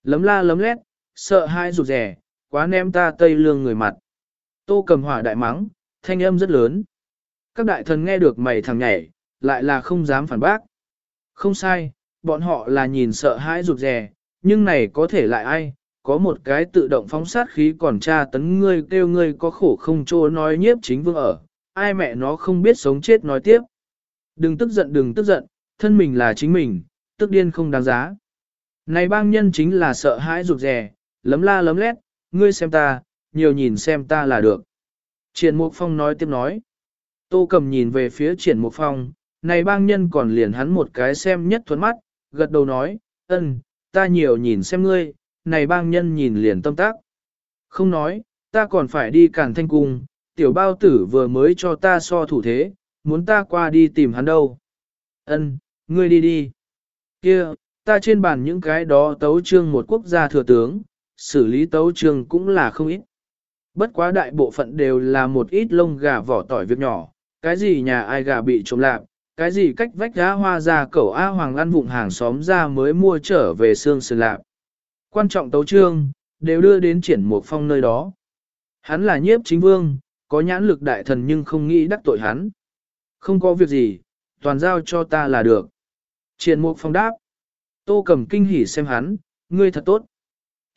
S1: Lấm la lấm lét, sợ hai rụt rẻ, quá ném ta tây lương người mặt. Tô cầm hỏa đại mắng, thanh âm rất lớn. Các đại thần nghe được mày thằng nhảy, lại là không dám phản bác. Không sai, bọn họ là nhìn sợ hãi rụt rè, nhưng này có thể lại ai, có một cái tự động phóng sát khí còn tra tấn ngươi kêu ngươi có khổ không trô nói nhiếp chính vương ở, ai mẹ nó không biết sống chết nói tiếp. Đừng tức giận đừng tức giận, thân mình là chính mình, tức điên không đáng giá. Này bang nhân chính là sợ hãi rụt rè, lấm la lấm lét, ngươi xem ta, nhiều nhìn xem ta là được. Triển Mục Phong nói tiếp nói. Tô Cầm nhìn về phía Triển Mục Phong, này bang nhân còn liền hắn một cái xem nhất thuấn mắt, gật đầu nói, ân, ta nhiều nhìn xem ngươi, này bang nhân nhìn liền tâm tác. Không nói, ta còn phải đi cản thanh cung, tiểu bao tử vừa mới cho ta so thủ thế, muốn ta qua đi tìm hắn đâu. Ân, ngươi đi đi. Kia, ta trên bàn những cái đó tấu trương một quốc gia thừa tướng, xử lý tấu trương cũng là không ít. Bất quá đại bộ phận đều là một ít lông gà vỏ tỏi việc nhỏ, cái gì nhà ai gà bị trộm lạc, cái gì cách vách đá hoa ra cẩu A Hoàng ăn vụng hàng xóm ra mới mua trở về xương sườn lạp. Quan trọng tấu trương, đều đưa đến triển một phong nơi đó. Hắn là nhiếp chính vương, có nhãn lực đại thần nhưng không nghĩ đắc tội hắn. Không có việc gì, toàn giao cho ta là được. Triển mục phong đáp. Tô cầm kinh hỉ xem hắn, ngươi thật tốt.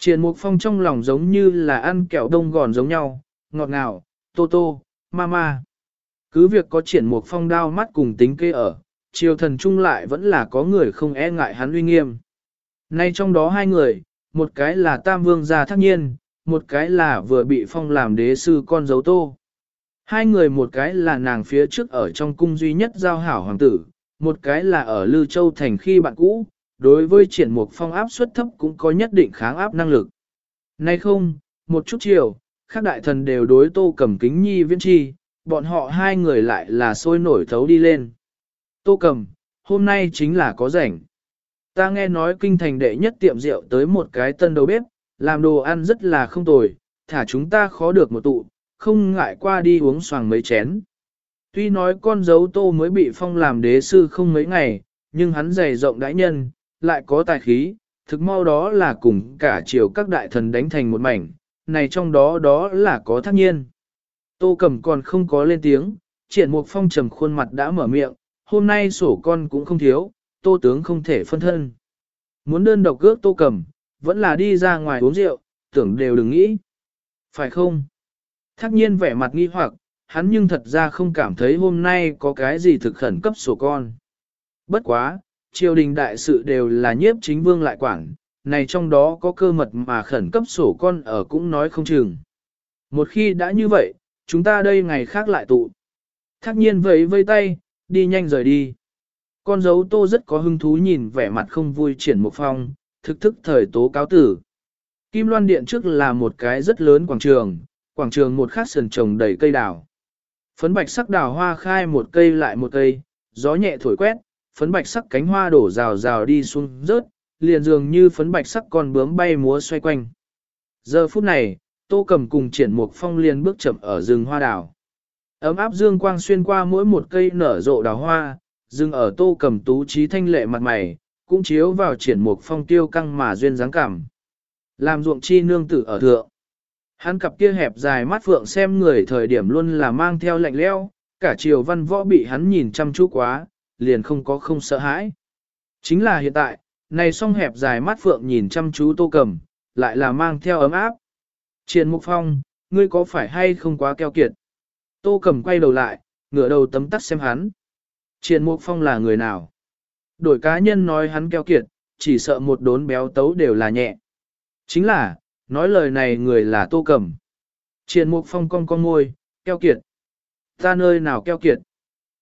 S1: Triển mục phong trong lòng giống như là ăn kẹo đông gòn giống nhau, ngọt ngào, tô tô, mama. Cứ việc có triển mục phong đao mắt cùng tính kê ở, triều thần chung lại vẫn là có người không e ngại hắn uy nghiêm. Nay trong đó hai người, một cái là tam vương gia thác nhiên, một cái là vừa bị phong làm đế sư con dấu tô. Hai người một cái là nàng phía trước ở trong cung duy nhất giao hảo hoàng tử, một cái là ở Lư Châu thành khi bạn cũ, đối với triển mục phong áp suất thấp cũng có nhất định kháng áp năng lực. Nay không, một chút chiều, các đại thần đều đối tô cầm kính nhi viễn chi, bọn họ hai người lại là sôi nổi thấu đi lên. Tô cầm, hôm nay chính là có rảnh. Ta nghe nói kinh thành đệ nhất tiệm rượu tới một cái tân đầu bếp, làm đồ ăn rất là không tồi, thả chúng ta khó được một tụ, không ngại qua đi uống xoàng mấy chén. Tuy nói con dấu tô mới bị phong làm đế sư không mấy ngày, nhưng hắn dày rộng đãi nhân, lại có tài khí, thực mau đó là cùng cả chiều các đại thần đánh thành một mảnh, này trong đó đó là có thác nhiên. Tô Cẩm còn không có lên tiếng, triển mục phong trầm khuôn mặt đã mở miệng, hôm nay sổ con cũng không thiếu, tô tướng không thể phân thân. Muốn đơn độc gước tô Cẩm, vẫn là đi ra ngoài uống rượu, tưởng đều đừng nghĩ. Phải không? Thác nhiên vẻ mặt nghi hoặc, hắn nhưng thật ra không cảm thấy hôm nay có cái gì thực khẩn cấp sổ con. Bất quá, triều đình đại sự đều là nhiếp chính vương lại quản, này trong đó có cơ mật mà khẩn cấp sổ con ở cũng nói không chừng. Một khi đã như vậy, chúng ta đây ngày khác lại tụ. Thác nhiên vẫy vây tay, đi nhanh rời đi. Con dấu tô rất có hứng thú nhìn vẻ mặt không vui triển một phong, thực thức thời tố cáo tử. Kim Loan Điện trước là một cái rất lớn quảng trường, quảng trường một khát sườn trồng đầy cây đào. Phấn bạch sắc đào hoa khai một cây lại một cây, gió nhẹ thổi quét, phấn bạch sắc cánh hoa đổ rào rào đi xuống rớt, liền dường như phấn bạch sắc con bướm bay múa xoay quanh. Giờ phút này, tô cầm cùng triển mục phong liền bước chậm ở rừng hoa đào. Ấm áp dương quang xuyên qua mỗi một cây nở rộ đào hoa, dừng ở tô cầm tú trí thanh lệ mặt mày, cũng chiếu vào triển mục phong tiêu căng mà duyên dáng cảm. Làm ruộng chi nương tử ở thượng. Hắn cặp kia hẹp dài mắt phượng xem người thời điểm luôn là mang theo lạnh leo, cả chiều văn võ bị hắn nhìn chăm chú quá, liền không có không sợ hãi. Chính là hiện tại, này song hẹp dài mắt phượng nhìn chăm chú tô cầm, lại là mang theo ấm áp. Triền Mục Phong, ngươi có phải hay không quá keo kiệt? Tô cầm quay đầu lại, ngửa đầu tấm tắt xem hắn. Triền Mục Phong là người nào? Đổi cá nhân nói hắn keo kiệt, chỉ sợ một đốn béo tấu đều là nhẹ. Chính là, nói lời này người là Tô Cẩm. Triền Mục Phong cong cong ngôi, keo kiệt. Ta nơi nào keo kiệt?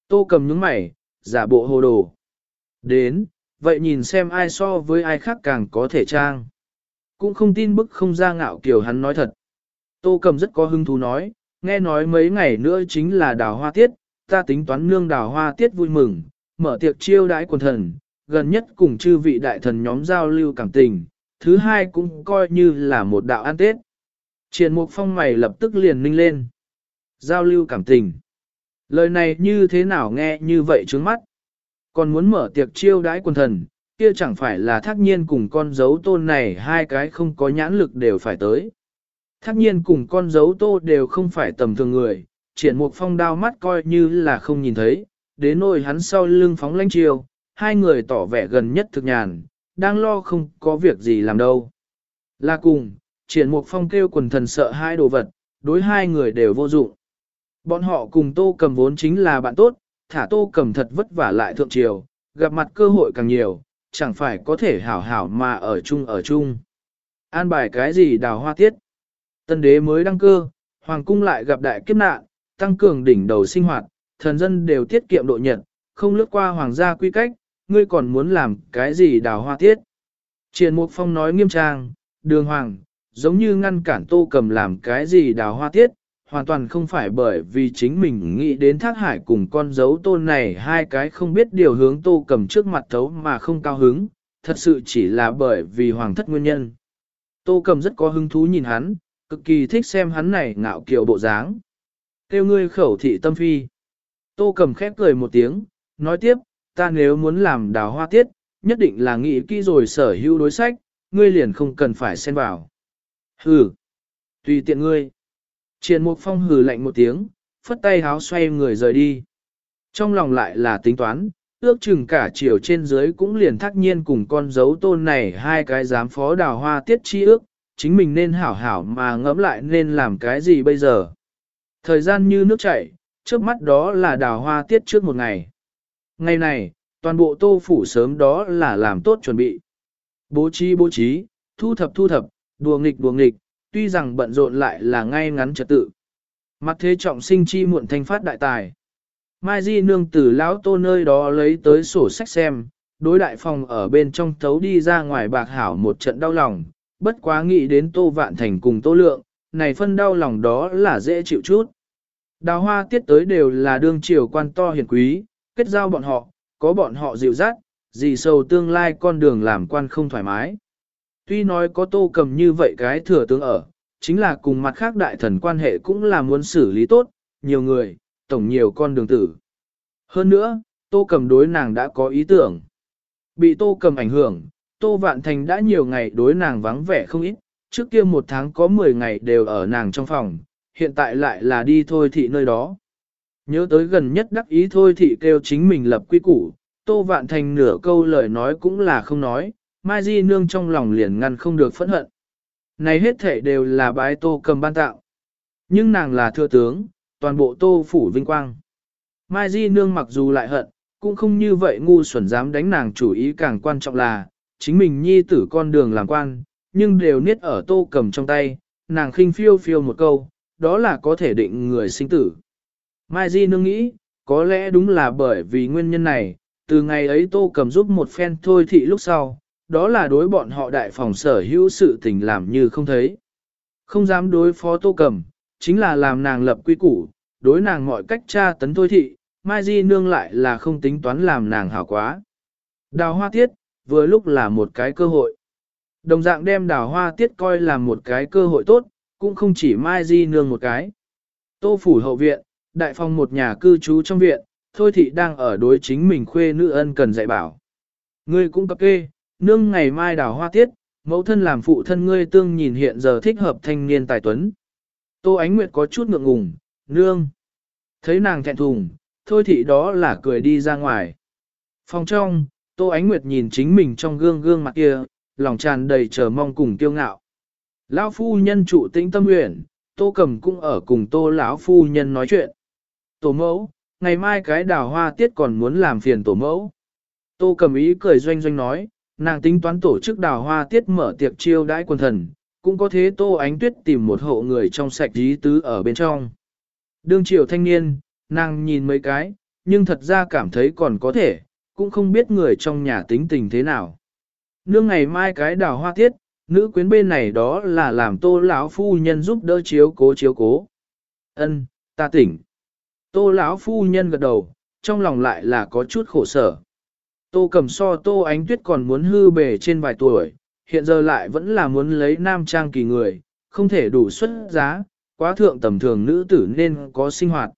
S1: Tô Cẩm nhướng mày, giả bộ hồ đồ. Đến, vậy nhìn xem ai so với ai khác càng có thể trang. Cũng không tin bức không ra ngạo kiểu hắn nói thật. Tô cầm rất có hứng thú nói, nghe nói mấy ngày nữa chính là đào hoa tiết, ta tính toán nương đào hoa tiết vui mừng, mở tiệc chiêu đãi quần thần, gần nhất cùng chư vị đại thần nhóm giao lưu cảm tình, thứ hai cũng coi như là một đạo ăn tết. Triền mục phong mày lập tức liền ninh lên. Giao lưu cảm tình. Lời này như thế nào nghe như vậy trước mắt. Còn muốn mở tiệc chiêu đãi quần thần, kia chẳng phải là thác nhiên cùng con dấu tôn này hai cái không có nhãn lực đều phải tới. Thác nhiên cùng con dấu tô đều không phải tầm thường người, triển mục phong đao mắt coi như là không nhìn thấy, đến nỗi hắn sau lưng phóng lanh chiêu, hai người tỏ vẻ gần nhất thực nhàn, đang lo không có việc gì làm đâu. Là cùng, triển mục phong kêu quần thần sợ hai đồ vật, đối hai người đều vô dụng. Bọn họ cùng tô cầm vốn chính là bạn tốt, thả tô cầm thật vất vả lại thượng triều, gặp mặt cơ hội càng nhiều, chẳng phải có thể hảo hảo mà ở chung ở chung. An bài cái gì đào hoa tiết. Tân đế mới đăng cơ, hoàng cung lại gặp đại kiếp nạn, tăng cường đỉnh đầu sinh hoạt, thần dân đều tiết kiệm độ nhật, không lướt qua hoàng gia quy cách, ngươi còn muốn làm cái gì đào hoa tiết. Triền Mục Phong nói nghiêm trang, đường hoàng, giống như ngăn cản tô cầm làm cái gì đào hoa tiết, hoàn toàn không phải bởi vì chính mình nghĩ đến thác hải cùng con dấu tôn này hai cái không biết điều hướng tô cầm trước mặt thấu mà không cao hứng, thật sự chỉ là bởi vì hoàng thất nguyên nhân. Tô cầm rất có hứng thú nhìn hắn, cực kỳ thích xem hắn này ngạo kiều bộ dáng. Kêu ngươi khẩu thị tâm phi. Tô cầm khép cười một tiếng, nói tiếp, ta nếu muốn làm đào hoa tiết, nhất định là nghĩ kỹ rồi sở hữu đối sách, ngươi liền không cần phải xen vào. Hừ, tùy tiện ngươi. Triền Mục Phong hừ lạnh một tiếng, phất tay háo xoay người rời đi. Trong lòng lại là tính toán, ước chừng cả chiều trên dưới cũng liền thắc nhiên cùng con dấu tôn này hai cái giám phó đào hoa tiết chi ước, chính mình nên hảo hảo mà ngẫm lại nên làm cái gì bây giờ. Thời gian như nước chảy, trước mắt đó là đào hoa tiết trước một ngày. Ngày này, toàn bộ tô phủ sớm đó là làm tốt chuẩn bị. Bố trí bố trí, thu thập thu thập, đùa nghịch đùa nghịch, tuy rằng bận rộn lại là ngay ngắn trật tự. Mặt thế trọng sinh chi muộn thanh phát đại tài. Mai Di nương từ lão tô nơi đó lấy tới sổ sách xem, đối đại phòng ở bên trong thấu đi ra ngoài bạc hảo một trận đau lòng, bất quá nghĩ đến tô vạn thành cùng tô lượng, này phân đau lòng đó là dễ chịu chút. Đào hoa tiết tới đều là đương triều quan to hiền quý, kết giao bọn họ, có bọn họ dịu dắt, gì sầu tương lai con đường làm quan không thoải mái. Tuy nói có tô cầm như vậy cái thừa tướng ở, chính là cùng mặt khác đại thần quan hệ cũng là muốn xử lý tốt, nhiều người, tổng nhiều con đường tử. Hơn nữa, tô cầm đối nàng đã có ý tưởng. Bị tô cầm ảnh hưởng, tô vạn thành đã nhiều ngày đối nàng vắng vẻ không ít, trước kia một tháng có 10 ngày đều ở nàng trong phòng, hiện tại lại là đi thôi thị nơi đó. Nhớ tới gần nhất đắc ý thôi thị kêu chính mình lập quy củ, tô vạn thành nửa câu lời nói cũng là không nói, Mai Di nương trong lòng liền ngăn không được phẫn hận. Này hết thể đều là bái tô cầm ban tạo. Nhưng nàng là thưa tướng, toàn bộ tô phủ vinh quang. Mai Di nương mặc dù lại hận, cũng không như vậy ngu xuẩn dám đánh nàng chủ ý càng quan trọng là, chính mình nhi tử con đường làm quan, nhưng đều niết ở tô cầm trong tay, nàng khinh phiêu phiêu một câu, đó là có thể định người sinh tử. Mai Di nương nghĩ, có lẽ đúng là bởi vì nguyên nhân này, từ ngày ấy tô cầm giúp một phen thôi thị lúc sau, đó là đối bọn họ đại phòng sở hữu sự tình làm như không thấy. Không dám đối phó tô cầm, chính là làm nàng lập quy củ, đối nàng mọi cách tra tấn thôi thị, Mai Di nương lại là không tính toán làm nàng hảo quá. Đào hoa tiết, vừa lúc là một cái cơ hội. Đồng dạng đem đào hoa tiết coi là một cái cơ hội tốt, cũng không chỉ Mai Di nương một cái. Tô phủ hậu viện, đại phòng một nhà cư trú trong viện, thôi thị đang ở đối chính mình khuê nữ ân cần dạy bảo. Ngươi cũng cập kê, nương ngày mai đào hoa tiết, mẫu thân làm phụ thân ngươi tương nhìn hiện giờ thích hợp thanh niên tài tuấn. Tô Ánh Nguyệt có chút ngượng ngùng, nương. Thấy nàng thẹn thùng, thôi thị đó là cười đi ra ngoài. Phòng trong, Tô Ánh Nguyệt nhìn chính mình trong gương gương mặt kia, lòng tràn đầy chờ mong cùng kiêu ngạo. Lão phu nhân trụ tĩnh tâm nguyện, Tô Cầm cũng ở cùng Tô lão phu nhân nói chuyện. Tổ mẫu, ngày mai cái đào hoa tiết còn muốn làm phiền tổ mẫu. Tô Cầm ý cười doanh doanh nói, nàng tính toán tổ chức đào hoa tiết mở tiệc chiêu đãi quần thần, cũng có thế Tô Ánh Tuyết tìm một hộ người trong sạch dí tứ ở bên trong. Đương triều thanh niên, nàng nhìn mấy cái, nhưng thật ra cảm thấy còn có thể, cũng không biết người trong nhà tính tình thế nào. Nương ngày mai cái đào hoa tiết, nữ quyến bên này đó là làm tô lão phu nhân giúp đỡ chiếu cố chiếu cố. Ân, ta tỉnh. Tô lão phu nhân gật đầu, trong lòng lại là có chút khổ sở. Tô cầm so tô ánh tuyết còn muốn hư bề trên vài tuổi, hiện giờ lại vẫn là muốn lấy nam trang kỳ người, không thể đủ xuất giá, quá thượng tầm thường nữ tử nên có sinh hoạt.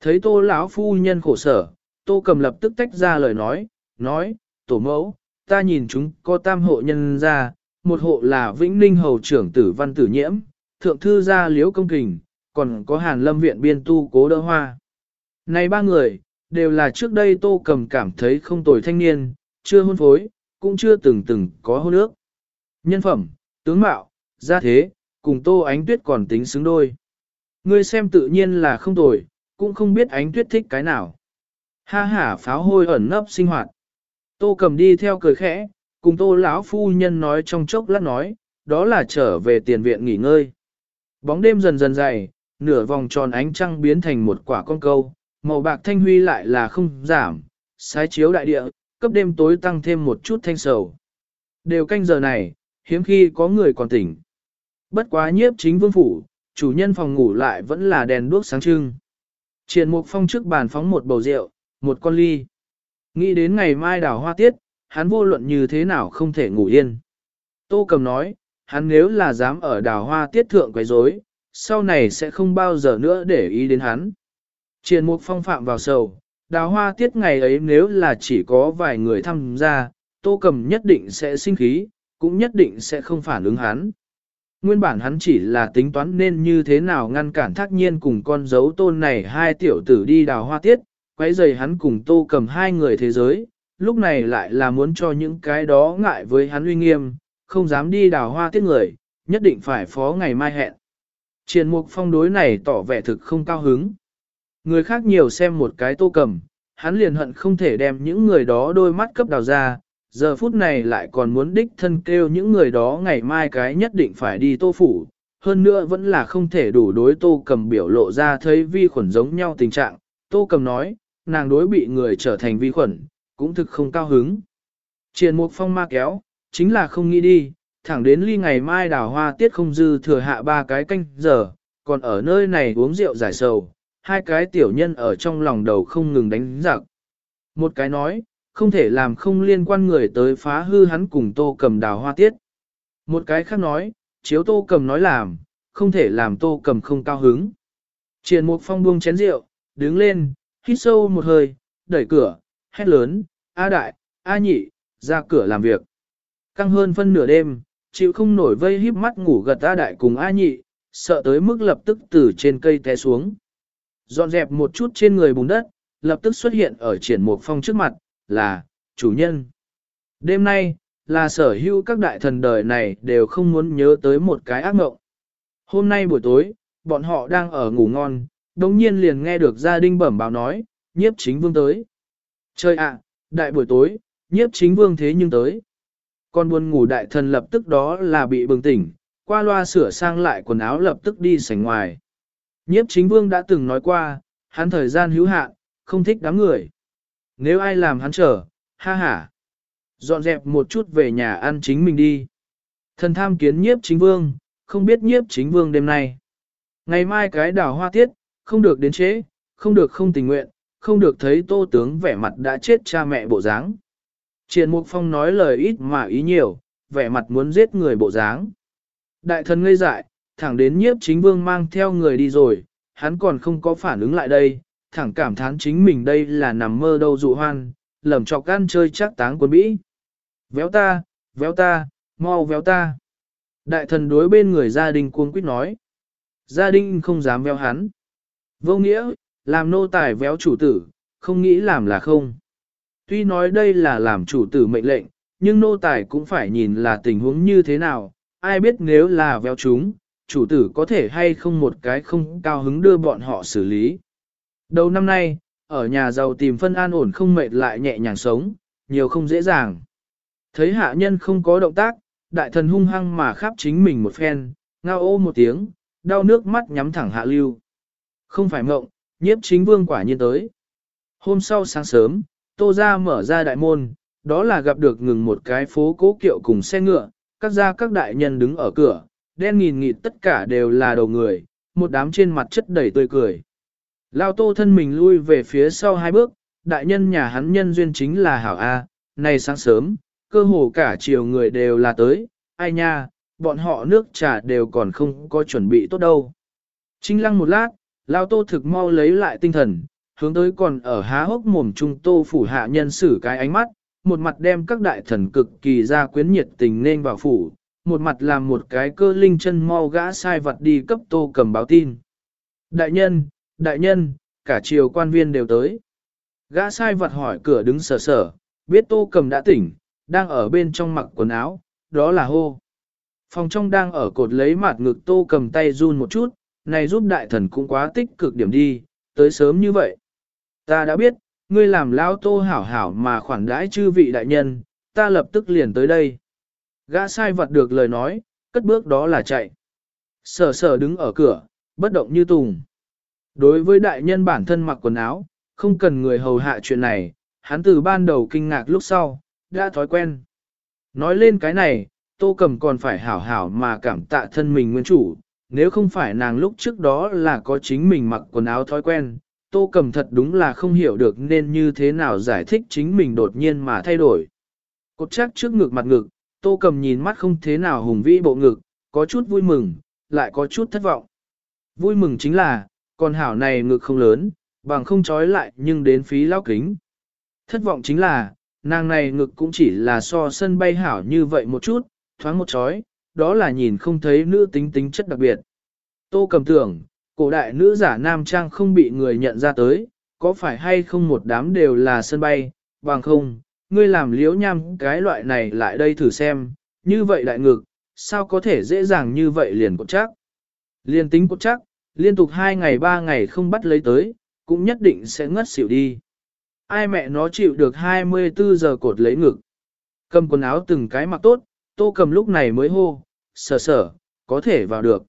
S1: Thấy tô lão phu nhân khổ sở, tô cầm lập tức tách ra lời nói, nói, tổ mẫu, ta nhìn chúng có tam hộ nhân ra, một hộ là Vĩnh Ninh Hầu trưởng tử văn tử nhiễm, thượng thư gia liễu công kình, còn có hàn lâm viện biên tu cố đỡ hoa. Này ba người, đều là trước đây tô cầm cảm thấy không tồi thanh niên, chưa hôn phối, cũng chưa từng từng có hôn ước. Nhân phẩm, tướng mạo, gia thế, cùng tô ánh tuyết còn tính xứng đôi. Ngươi xem tự nhiên là không tồi, cũng không biết ánh tuyết thích cái nào. Ha hả pháo hôi ẩn nấp sinh hoạt. Tô cầm đi theo cười khẽ, cùng tô lão phu nhân nói trong chốc lát nói, đó là trở về tiền viện nghỉ ngơi. Bóng đêm dần dần dày, nửa vòng tròn ánh trăng biến thành một quả con câu, màu bạc thanh huy lại là không giảm, sái chiếu đại địa, cấp đêm tối tăng thêm một chút thanh sầu. Đều canh giờ này, hiếm khi có người còn tỉnh. Bất quá nhiếp chính vương phủ, chủ nhân phòng ngủ lại vẫn là đèn đuốc sáng trưng. Triển mục phong trước bàn phóng một bầu rượu, một con ly. Nghĩ đến ngày mai đào hoa tiết, hắn vô luận như thế nào không thể ngủ yên. Tô cầm nói, hắn nếu là dám ở đào hoa tiết thượng quấy rối, sau này sẽ không bao giờ nữa để ý đến hắn. Triển mục phong phạm vào sầu, đào hoa tiết ngày ấy nếu là chỉ có vài người tham gia, tô cầm nhất định sẽ sinh khí, cũng nhất định sẽ không phản ứng hắn. Nguyên bản hắn chỉ là tính toán nên như thế nào ngăn cản thác nhiên cùng con dấu tôn này hai tiểu tử đi đào hoa tiết, quấy giày hắn cùng tô cầm hai người thế giới, lúc này lại là muốn cho những cái đó ngại với hắn uy nghiêm, không dám đi đào hoa tiết người, nhất định phải phó ngày mai hẹn. Triền mục phong đối này tỏ vẻ thực không cao hứng. Người khác nhiều xem một cái tô cầm, hắn liền hận không thể đem những người đó đôi mắt cấp đào ra, giờ phút này lại còn muốn đích thân kêu những người đó ngày mai cái nhất định phải đi tô phủ, hơn nữa vẫn là không thể đủ đối tô cầm biểu lộ ra thấy vi khuẩn giống nhau tình trạng, tô cầm nói, nàng đối bị người trở thành vi khuẩn, cũng thực không cao hứng. Triền mục phong ma kéo, chính là không nghĩ đi, thẳng đến ly ngày mai đào hoa tiết không dư thừa hạ ba cái canh giờ, còn ở nơi này uống rượu giải sầu, hai cái tiểu nhân ở trong lòng đầu không ngừng đánh giặc. Một cái nói, không thể làm không liên quan người tới phá hư hắn cùng tô cầm đào hoa tiết. Một cái khác nói, chiếu tô cầm nói làm, không thể làm tô cầm không cao hứng. Triền mục phong buông chén rượu, đứng lên, hít sâu một hơi, đẩy cửa, hét lớn, A đại, A nhị, ra cửa làm việc. Căng hơn phân nửa đêm, chịu không nổi vây híp mắt ngủ gật A đại cùng A nhị, sợ tới mức lập tức từ trên cây té xuống. Dọn dẹp một chút trên người bùn đất, lập tức xuất hiện ở triển mục phong trước mặt, là, chủ nhân. Đêm nay, là sở hữu các đại thần đời này đều không muốn nhớ tới một cái ác mộng. Hôm nay buổi tối, bọn họ đang ở ngủ ngon, đồng nhiên liền nghe được gia đình bẩm báo nói, nhiếp chính vương tới. Trời ạ, đại buổi tối, nhiếp chính vương thế nhưng tới. Con buồn ngủ đại thần lập tức đó là bị bừng tỉnh, qua loa sửa sang lại quần áo lập tức đi sảnh ngoài. Nhiếp chính vương đã từng nói qua, hắn thời gian hữu hạn, không thích đám người. Nếu ai làm hắn trở, ha ha. Dọn dẹp một chút về nhà ăn chính mình đi. Thần tham kiến nhiếp chính vương, không biết nhiếp chính vương đêm nay. Ngày mai cái đảo hoa tiết, không được đến chế, không được không tình nguyện, không được thấy tô tướng vẻ mặt đã chết cha mẹ bộ dáng. Triền Mục Phong nói lời ít mà ý nhiều, vẻ mặt muốn giết người bộ dáng. Đại thần ngây dại, thẳng đến nhiếp chính vương mang theo người đi rồi, hắn còn không có phản ứng lại đây, thẳng cảm thán chính mình đây là nằm mơ đâu dụ hoan, lầm chọc gan chơi chắc táng quân bĩ. Véo ta, véo ta, mau véo ta. Đại thần đối bên người gia đình cuống quýt nói. Gia đình không dám véo hắn. Vô nghĩa, làm nô tài véo chủ tử, không nghĩ làm là không. Tuy nói đây là làm chủ tử mệnh lệnh, nhưng nô tài cũng phải nhìn là tình huống như thế nào, ai biết nếu là véo chúng, chủ tử có thể hay không một cái không cao hứng đưa bọn họ xử lý. Đầu năm nay, ở nhà giàu tìm phân an ổn không mệt lại nhẹ nhàng sống, nhiều không dễ dàng. Thấy hạ nhân không có động tác, đại thần hung hăng mà khắp chính mình một phen, ngao ô một tiếng, đau nước mắt nhắm thẳng hạ lưu. Không phải mộng, nhiếp chính vương quả nhiên tới. Hôm sau sáng sớm, tô ra mở ra đại môn, đó là gặp được ngừng một cái phố cố kiệu cùng xe ngựa, các gia các đại nhân đứng ở cửa, đen nghìn nghịt tất cả đều là đầu người, một đám trên mặt chất đầy tươi cười. Lao tô thân mình lui về phía sau hai bước, đại nhân nhà hắn nhân duyên chính là hảo A, này sáng sớm, cơ hồ cả chiều người đều là tới, ai nha, bọn họ nước trà đều còn không có chuẩn bị tốt đâu. Trinh lăng một lát, Lao tô thực mau lấy lại tinh thần, hướng tới còn ở há hốc mồm trung tô phủ hạ nhân xử cái ánh mắt, một mặt đem các đại thần cực kỳ ra quyến nhiệt tình nên vào phủ, một mặt làm một cái cơ linh chân mau gã sai vật đi cấp tô cầm báo tin. Đại nhân, đại nhân, cả triều quan viên đều tới. Gã sai vật hỏi cửa đứng sờ sờ, biết tô cầm đã tỉnh, đang ở bên trong mặc quần áo, đó là hô. Phòng trong đang ở cột lấy mặt ngực tô cầm tay run một chút, này giúp đại thần cũng quá tích cực điểm đi, tới sớm như vậy. Ta đã biết, ngươi làm lao tô hảo hảo mà khoản đãi chư vị đại nhân, ta lập tức liền tới đây. Gã sai vật được lời nói, cất bước đó là chạy. Sở sở đứng ở cửa, bất động như tùng. Đối với đại nhân bản thân mặc quần áo, không cần người hầu hạ chuyện này, hắn từ ban đầu kinh ngạc lúc sau, đã thói quen. Nói lên cái này, tô cầm còn phải hảo hảo mà cảm tạ thân mình nguyên chủ, nếu không phải nàng lúc trước đó là có chính mình mặc quần áo thói quen, tô cầm thật đúng là không hiểu được nên như thế nào giải thích chính mình đột nhiên mà thay đổi. Cột chắc trước ngực mặt ngực, tô cầm nhìn mắt không thế nào hùng vĩ bộ ngực, có chút vui mừng, lại có chút thất vọng. Vui mừng chính là, con hảo này ngực không lớn, bằng không trói lại nhưng đến phí lao kính. Thất vọng chính là, nàng này ngực cũng chỉ là so sân bay hảo như vậy một chút, thoáng một chói, đó là nhìn không thấy nữ tính tính chất đặc biệt. Tô cầm tưởng, cổ đại nữ giả nam trang không bị người nhận ra tới, có phải hay không một đám đều là sân bay, bằng không, ngươi làm liễu nham cái loại này lại đây thử xem, như vậy đại ngực, sao có thể dễ dàng như vậy liền cột chắc. Liên tính cột chắc, liên tục 2 ngày 3 ngày không bắt lấy tới, cũng nhất định sẽ ngất xỉu đi. Ai mẹ nó chịu được 24 giờ cột lấy ngực. Cầm quần áo từng cái mặc tốt, tô cầm lúc này mới hô, sở sở, có thể vào được.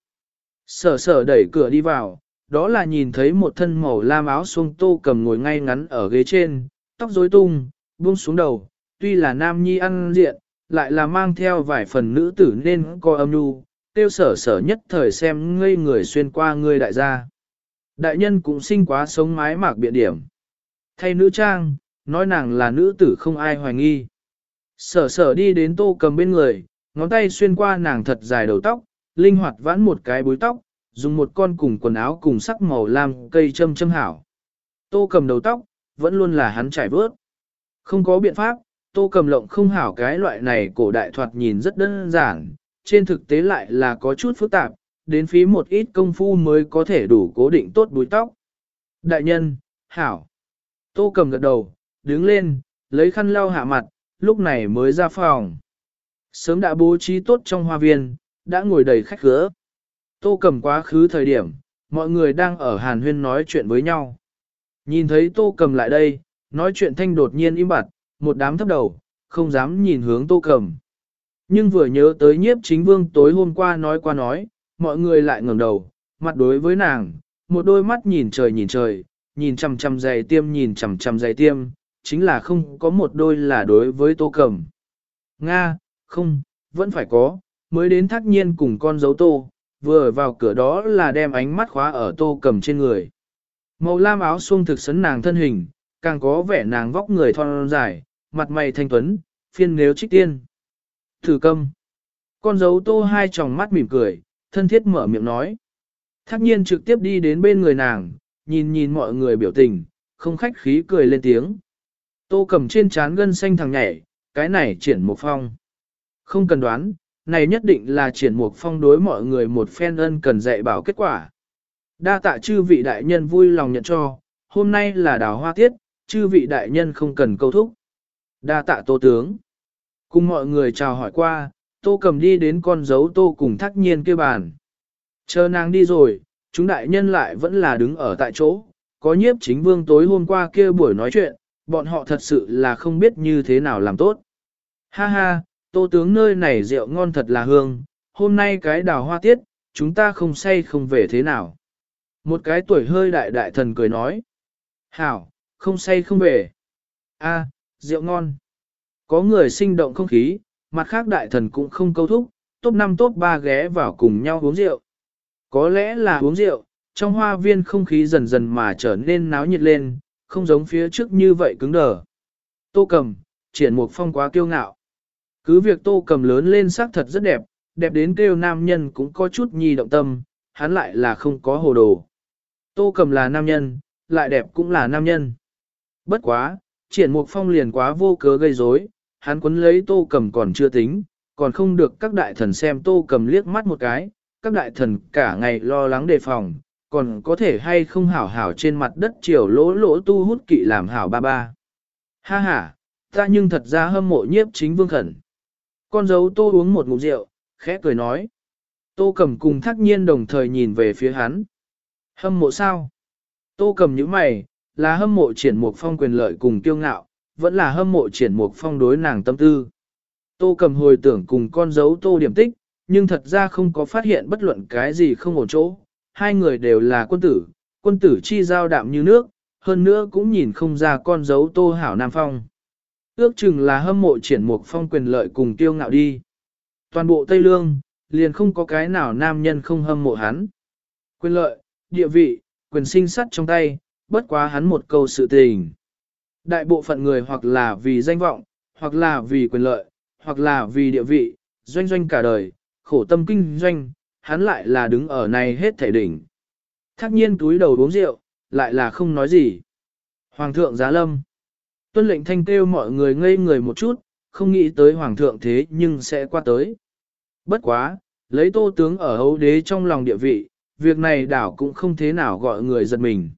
S1: Sở sở đẩy cửa đi vào, đó là nhìn thấy một thân màu lam áo xuông tô cầm ngồi ngay ngắn ở ghế trên, tóc rối tung, buông xuống đầu, tuy là nam nhi ăn diện, lại là mang theo vài phần nữ tử nên coi âm nhu, tiêu sở sở nhất thời xem ngây người xuyên qua người đại gia. Đại nhân cũng sinh quá sống mái mạc biện điểm. Thay nữ trang, nói nàng là nữ tử không ai hoài nghi. Sở sở đi đến tô cầm bên người, ngón tay xuyên qua nàng thật dài đầu tóc, linh hoạt vãn một cái búi tóc, dùng một con cùng quần áo cùng sắc màu lam cây châm châm hảo. Tô cầm đầu tóc, vẫn luôn là hắn trải vớt. Không có biện pháp, tô cầm lộng không hảo cái loại này cổ đại thoạt nhìn rất đơn giản, trên thực tế lại là có chút phức tạp, đến phí một ít công phu mới có thể đủ cố định tốt búi tóc. Đại nhân, hảo. Tô cầm gật đầu, đứng lên, lấy khăn lau hạ mặt, lúc này mới ra phòng. Sớm đã bố trí tốt trong hoa viên, đã ngồi đầy khách gỡ. Tô cầm quá khứ thời điểm, mọi người đang ở hàn huyên nói chuyện với nhau. Nhìn thấy tô cầm lại đây, nói chuyện thanh đột nhiên im bặt, một đám thấp đầu, không dám nhìn hướng tô cầm. Nhưng vừa nhớ tới nhiếp chính vương tối hôm qua nói qua nói, mọi người lại ngẩng đầu, mặt đối với nàng, một đôi mắt nhìn trời nhìn trời, nhìn chằm chằm dày tiêm nhìn chằm chằm dày tiêm, chính là không có một đôi là đối với tô cầm. Nga, không, vẫn phải có, mới đến thác nhiên cùng con dấu tô, vừa vào cửa đó là đem ánh mắt khóa ở tô cầm trên người. Màu lam áo xuông thực sấn nàng thân hình, càng có vẻ nàng vóc người thon dài, mặt mày thanh tuấn, phiên nếu trích tiên. Thử câm. Con dấu tô hai tròng mắt mỉm cười, thân thiết mở miệng nói. Thác nhiên trực tiếp đi đến bên người nàng, nhìn nhìn mọi người biểu tình, không khách khí cười lên tiếng. Tô cầm trên trán gân xanh thằng nhảy, cái này triển một phong. Không cần đoán, này nhất định là triển mục phong đối mọi người một phen ân cần dạy bảo kết quả. Đa tạ chư vị đại nhân vui lòng nhận cho, hôm nay là đào hoa tiết, chư vị đại nhân không cần câu thúc. Đa tạ tô tướng. Cùng mọi người chào hỏi qua, tô cầm đi đến con dấu tô cùng thắc nhiên kia bàn. Chờ nàng đi rồi, chúng đại nhân lại vẫn là đứng ở tại chỗ, có nhiếp chính vương tối hôm qua kia buổi nói chuyện, bọn họ thật sự là không biết như thế nào làm tốt. Ha ha, tô tướng nơi này rượu ngon thật là hương, hôm nay cái đào hoa tiết, chúng ta không say không về thế nào. Một cái tuổi hơi đại đại thần cười nói. Hảo, không say không về. A, rượu ngon. Có người sinh động không khí, mặt khác đại thần cũng không câu thúc, top 5 top 3 ghé vào cùng nhau uống rượu. Có lẽ là uống rượu, trong hoa viên không khí dần dần mà trở nên náo nhiệt lên, không giống phía trước như vậy cứng đờ. Tô cầm, triển một phong quá kiêu ngạo. Cứ việc tô cầm lớn lên sắc thật rất đẹp, đẹp đến kêu nam nhân cũng có chút nhi động tâm, hắn lại là không có hồ đồ. Tô cầm là nam nhân, lại đẹp cũng là nam nhân. Bất quá, triển mục phong liền quá vô cớ gây rối, hắn quấn lấy tô cầm còn chưa tính, còn không được các đại thần xem tô cầm liếc mắt một cái, các đại thần cả ngày lo lắng đề phòng, còn có thể hay không hảo hảo trên mặt đất chiều lỗ lỗ tu hút kỵ làm hảo ba ba. Ha ha, ta nhưng thật ra hâm mộ nhiếp chính vương khẩn. Con dấu tô uống một ngụm rượu, khẽ cười nói. Tô cầm cùng thắc nhiên đồng thời nhìn về phía hắn. Hâm mộ sao? Tô cầm những mày, là hâm mộ triển mục phong quyền lợi cùng kiêu ngạo, vẫn là hâm mộ triển mục phong đối nàng tâm tư. Tô cầm hồi tưởng cùng con dấu tô điểm tích, nhưng thật ra không có phát hiện bất luận cái gì không ổn chỗ. Hai người đều là quân tử, quân tử chi giao đạm như nước, hơn nữa cũng nhìn không ra con dấu tô hảo nam phong. Ước chừng là hâm mộ triển mục phong quyền lợi cùng tiêu ngạo đi. Toàn bộ Tây Lương, liền không có cái nào nam nhân không hâm mộ hắn. Quyền lợi, địa vị, quyền sinh sắt trong tay, bất quá hắn một câu sự tình. Đại bộ phận người hoặc là vì danh vọng, hoặc là vì quyền lợi, hoặc là vì địa vị, doanh doanh cả đời, khổ tâm kinh doanh, hắn lại là đứng ở này hết thể đỉnh. Thác nhiên túi đầu uống rượu, lại là không nói gì. Hoàng thượng giá lâm. Tuân lệnh thanh kêu mọi người ngây người một chút, không nghĩ tới hoàng thượng thế nhưng sẽ qua tới. Bất quá, lấy tô tướng ở hấu đế trong lòng địa vị, việc này đảo cũng không thế nào gọi người giật mình.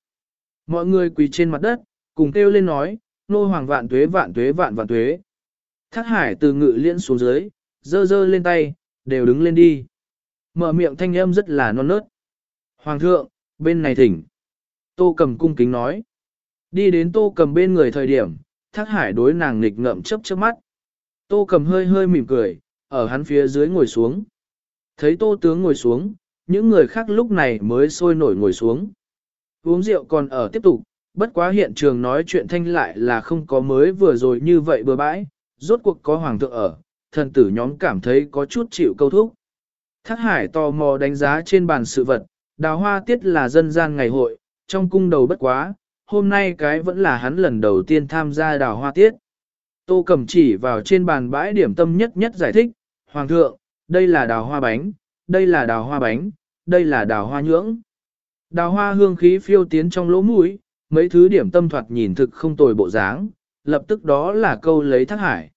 S1: Mọi người quỳ trên mặt đất, cùng kêu lên nói, nô hoàng vạn tuế vạn tuế vạn vạn tuế. Thác hải từ ngự liên xuống dưới, dơ dơ lên tay, đều đứng lên đi. Mở miệng thanh âm rất là non nớt. Hoàng thượng, bên này thỉnh. Tô cầm cung kính nói. Đi đến tô cầm bên người thời điểm, thác hải đối nàng nghịch ngậm chớp chớp mắt. Tô cầm hơi hơi mỉm cười, ở hắn phía dưới ngồi xuống. Thấy tô tướng ngồi xuống, những người khác lúc này mới sôi nổi ngồi xuống. Uống rượu còn ở tiếp tục, bất quá hiện trường nói chuyện thanh lại là không có mới vừa rồi như vậy bừa bãi, rốt cuộc có hoàng thượng ở, thần tử nhóm cảm thấy có chút chịu câu thúc. Thác hải tò mò đánh giá trên bàn sự vật, đào hoa tiết là dân gian ngày hội, trong cung đầu bất quá, hôm nay cái vẫn là hắn lần đầu tiên tham gia đào hoa tiết. Tô cầm chỉ vào trên bàn bãi điểm tâm nhất nhất giải thích, Hoàng thượng, đây là đào hoa bánh, đây là đào hoa bánh, đây là đào hoa nhưỡng. Đào hoa hương khí phiêu tiến trong lỗ mũi, mấy thứ điểm tâm thoạt nhìn thực không tồi bộ dáng, lập tức đó là câu lấy thác hải.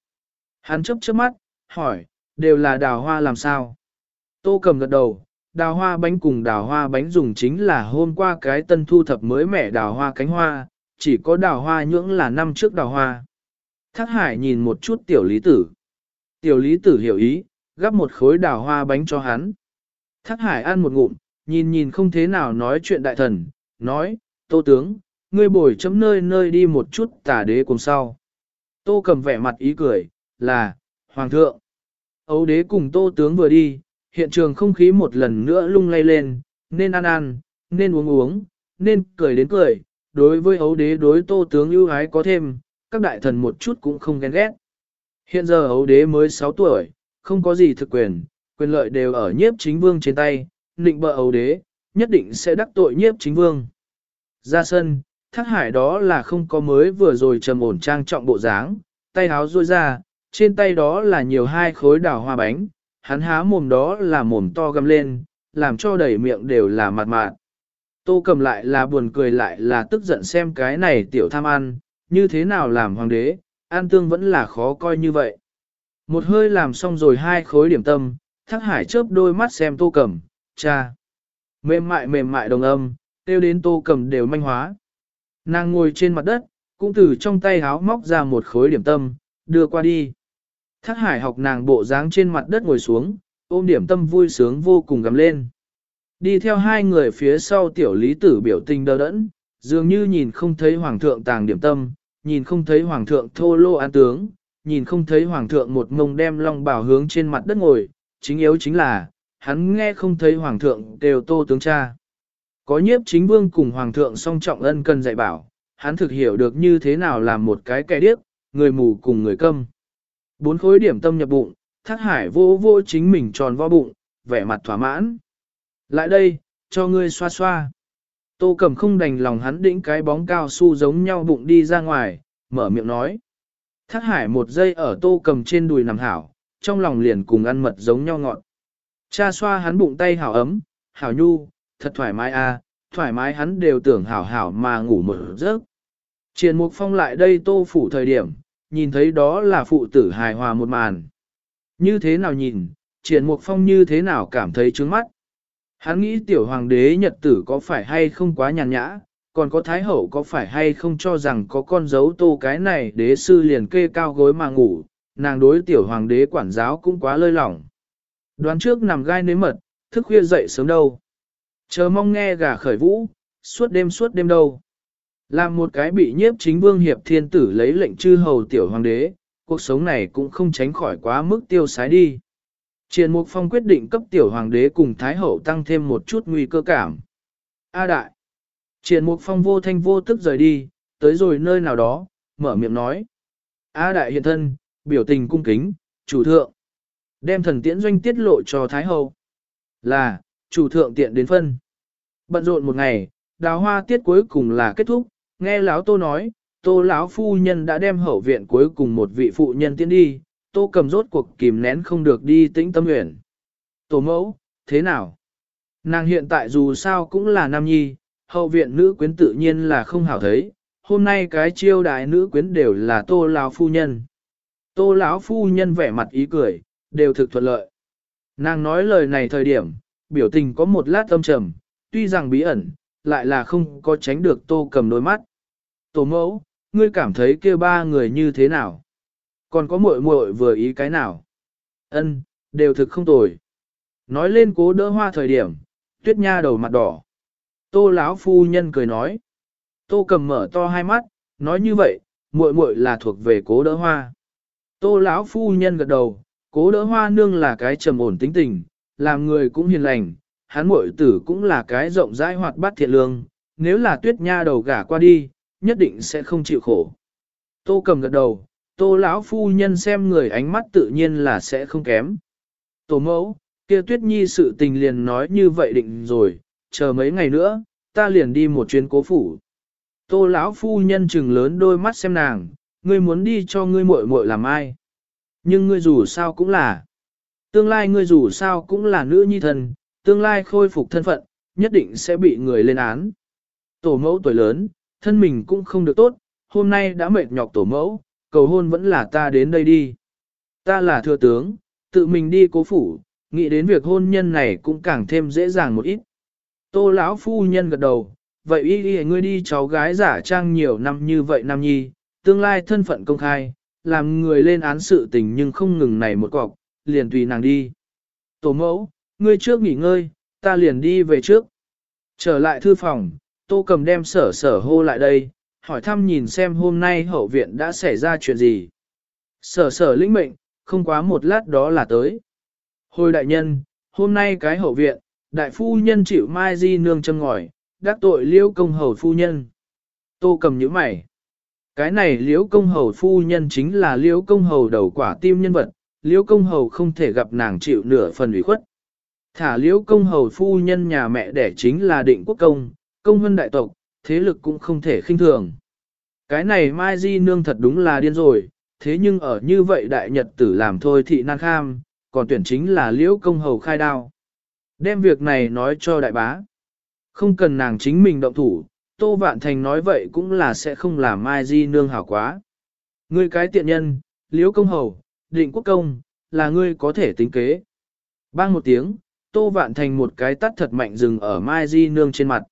S1: Hắn chấp chớp mắt, hỏi, đều là đào hoa làm sao? Tô cầm gật đầu, đào hoa bánh cùng đào hoa bánh dùng chính là hôm qua cái tân thu thập mới mẻ đào hoa cánh hoa, chỉ có đào hoa nhưỡng là năm trước đào hoa. Thác hải nhìn một chút tiểu lý tử. Tiểu lý tử hiểu ý, gắp một khối đào hoa bánh cho hắn. Thác hải ăn một ngụm, nhìn nhìn không thế nào nói chuyện đại thần, nói, tô tướng, ngươi bồi chấm nơi nơi đi một chút tả đế cùng sau. Tô cầm vẻ mặt ý cười, là, Hoàng thượng. Ấu đế cùng tô tướng vừa đi, hiện trường không khí một lần nữa lung lay lên, nên ăn ăn, nên uống uống, nên cười đến cười. Đối với ấu đế đối tô tướng ưu ái có thêm, các đại thần một chút cũng không ghen ghét. Hiện giờ ấu đế mới 6 tuổi, không có gì thực quyền, quyền lợi đều ở nhiếp chính vương trên tay, nịnh bợ ấu đế, nhất định sẽ đắc tội nhiếp chính vương. Ra sân, thác hải đó là không có mới vừa rồi trầm ổn trang trọng bộ dáng, tay háo ruôi ra, trên tay đó là nhiều hai khối đào hoa bánh, hắn há mồm đó là mồm to găm lên, làm cho đầy miệng đều là mặt mạn. Tô cầm lại là buồn cười lại là tức giận xem cái này tiểu tham ăn, như thế nào làm hoàng đế, an tương vẫn là khó coi như vậy. Một hơi làm xong rồi hai khối điểm tâm, thác hải chớp đôi mắt xem tô cầm, cha. Mềm mại mềm mại đồng âm, tiêu đến tô cầm đều manh hóa. Nàng ngồi trên mặt đất, cũng từ trong tay háo móc ra một khối điểm tâm, đưa qua đi. Thác hải học nàng bộ dáng trên mặt đất ngồi xuống, ôm điểm tâm vui sướng vô cùng gầm lên. Đi theo hai người phía sau tiểu lý tử biểu tình đờ đẫn, dường như nhìn không thấy hoàng thượng tàng điểm tâm, nhìn không thấy hoàng thượng thô lô an tướng, nhìn không thấy hoàng thượng một mông đem long bảo hướng trên mặt đất ngồi, chính yếu chính là, hắn nghe không thấy hoàng thượng đều tô tướng cha. Có nhiếp chính vương cùng hoàng thượng song trọng ân cần dạy bảo, hắn thực hiểu được như thế nào làm một cái kẻ điếc, người mù cùng người câm. Bốn khối điểm tâm nhập bụng, thác hải vô vô chính mình tròn vo bụng, vẻ mặt thỏa mãn. Lại đây, cho ngươi xoa xoa. Tô cầm không đành lòng hắn đĩnh cái bóng cao su giống nhau bụng đi ra ngoài, mở miệng nói. Thác hải một giây ở tô cầm trên đùi nằm hảo, trong lòng liền cùng ăn mật giống nhau ngọn. Cha xoa hắn bụng tay hảo ấm, hảo nhu, thật thoải mái à, thoải mái hắn đều tưởng hảo hảo mà ngủ một giấc. Triền mục phong lại đây tô phủ thời điểm, nhìn thấy đó là phụ tử hài hòa một màn. Như thế nào nhìn, triển mục phong như thế nào cảm thấy trướng mắt. Hắn nghĩ tiểu hoàng đế nhật tử có phải hay không quá nhàn nhã, còn có thái hậu có phải hay không cho rằng có con dấu tô cái này đế sư liền kê cao gối mà ngủ, nàng đối tiểu hoàng đế quản giáo cũng quá lơi lỏng. Đoán trước nằm gai nếm mật, thức khuya dậy sớm đâu. Chờ mong nghe gà khởi vũ, suốt đêm suốt đêm đâu. Làm một cái bị nhiếp chính vương hiệp thiên tử lấy lệnh chư hầu tiểu hoàng đế, cuộc sống này cũng không tránh khỏi quá mức tiêu sái đi. Triền Mục Phong quyết định cấp tiểu hoàng đế cùng Thái Hậu tăng thêm một chút nguy cơ cảm. A đại. Triền Mục Phong vô thanh vô tức rời đi, tới rồi nơi nào đó, mở miệng nói. A đại hiện thân, biểu tình cung kính, chủ thượng. Đem thần tiễn doanh tiết lộ cho Thái Hậu. Là, chủ thượng tiện đến phân. Bận rộn một ngày, đào hoa tiết cuối cùng là kết thúc, nghe lão tô nói, tô lão phu nhân đã đem hậu viện cuối cùng một vị phụ nhân tiến đi, tô cầm rốt cuộc kìm nén không được đi tĩnh tâm nguyện. Tổ mẫu, thế nào? Nàng hiện tại dù sao cũng là nam nhi, hậu viện nữ quyến tự nhiên là không hảo thấy, hôm nay cái chiêu đại nữ quyến đều là tô lão phu nhân. Tô lão phu nhân vẻ mặt ý cười, đều thực thuận lợi. Nàng nói lời này thời điểm, biểu tình có một lát âm trầm, tuy rằng bí ẩn, lại là không có tránh được tô cầm đôi mắt. Tổ mẫu, ngươi cảm thấy kia ba người như thế nào? Còn có muội muội vừa ý cái nào? Ân, đều thực không tồi. Nói lên cố đỡ hoa thời điểm, tuyết nha đầu mặt đỏ. Tô lão phu nhân cười nói. Tô cầm mở to hai mắt, nói như vậy, muội muội là thuộc về cố đỡ hoa. Tô lão phu nhân gật đầu, cố đỡ hoa nương là cái trầm ổn tính tình, làm người cũng hiền lành, hắn muội tử cũng là cái rộng rãi hoạt bát thiện lương, nếu là tuyết nha đầu gả qua đi, nhất định sẽ không chịu khổ. Tô cầm gật đầu, tô lão phu nhân xem người ánh mắt tự nhiên là sẽ không kém. Tổ mẫu, kia tuyết nhi sự tình liền nói như vậy định rồi, chờ mấy ngày nữa, ta liền đi một chuyến cố phủ. Tô lão phu nhân chừng lớn đôi mắt xem nàng, ngươi muốn đi cho ngươi muội muội làm ai? Nhưng ngươi dù sao cũng là, tương lai ngươi dù sao cũng là nữ nhi thần, tương lai khôi phục thân phận, nhất định sẽ bị người lên án. Tổ mẫu tuổi lớn, thân mình cũng không được tốt, hôm nay đã mệt nhọc tổ mẫu, cầu hôn vẫn là ta đến đây đi. Ta là thừa tướng, tự mình đi cố phủ, nghĩ đến việc hôn nhân này cũng càng thêm dễ dàng một ít. Tô lão phu nhân gật đầu, vậy y y ngươi đi cháu gái giả trang nhiều năm như vậy nam nhi, tương lai thân phận công khai, làm người lên án sự tình nhưng không ngừng này một cọc, liền tùy nàng đi. Tổ mẫu, ngươi trước nghỉ ngơi, ta liền đi về trước. Trở lại thư phòng, tô cầm đem sở sở hô lại đây, hỏi thăm nhìn xem hôm nay hậu viện đã xảy ra chuyện gì. Sở sở lĩnh mệnh, không quá một lát đó là tới. Hồi đại nhân, hôm nay cái hậu viện, đại phu nhân chịu mai di nương châm ngòi, đắc tội liêu công hầu phu nhân. Tô cầm nhíu mày. Cái này liễu công hầu phu nhân chính là liễu công hầu đầu quả tim nhân vật, liễu công hầu không thể gặp nàng chịu nửa phần ủy khuất. Thả liễu công hầu phu nhân nhà mẹ đẻ chính là định quốc công, công hân đại tộc, thế lực cũng không thể khinh thường. Cái này Mai Di Nương thật đúng là điên rồi, thế nhưng ở như vậy đại nhật tử làm thôi thị nan kham, còn tuyển chính là liễu công hầu khai đao. Đem việc này nói cho đại bá. Không cần nàng chính mình động thủ, Tô Vạn Thành nói vậy cũng là sẽ không làm Mai Di Nương hảo quá. Ngươi cái tiện nhân, liễu công hầu, định quốc công, là ngươi có thể tính kế. Bang một tiếng, Tô Vạn Thành một cái tắt thật mạnh dừng ở Mai Di Nương trên mặt.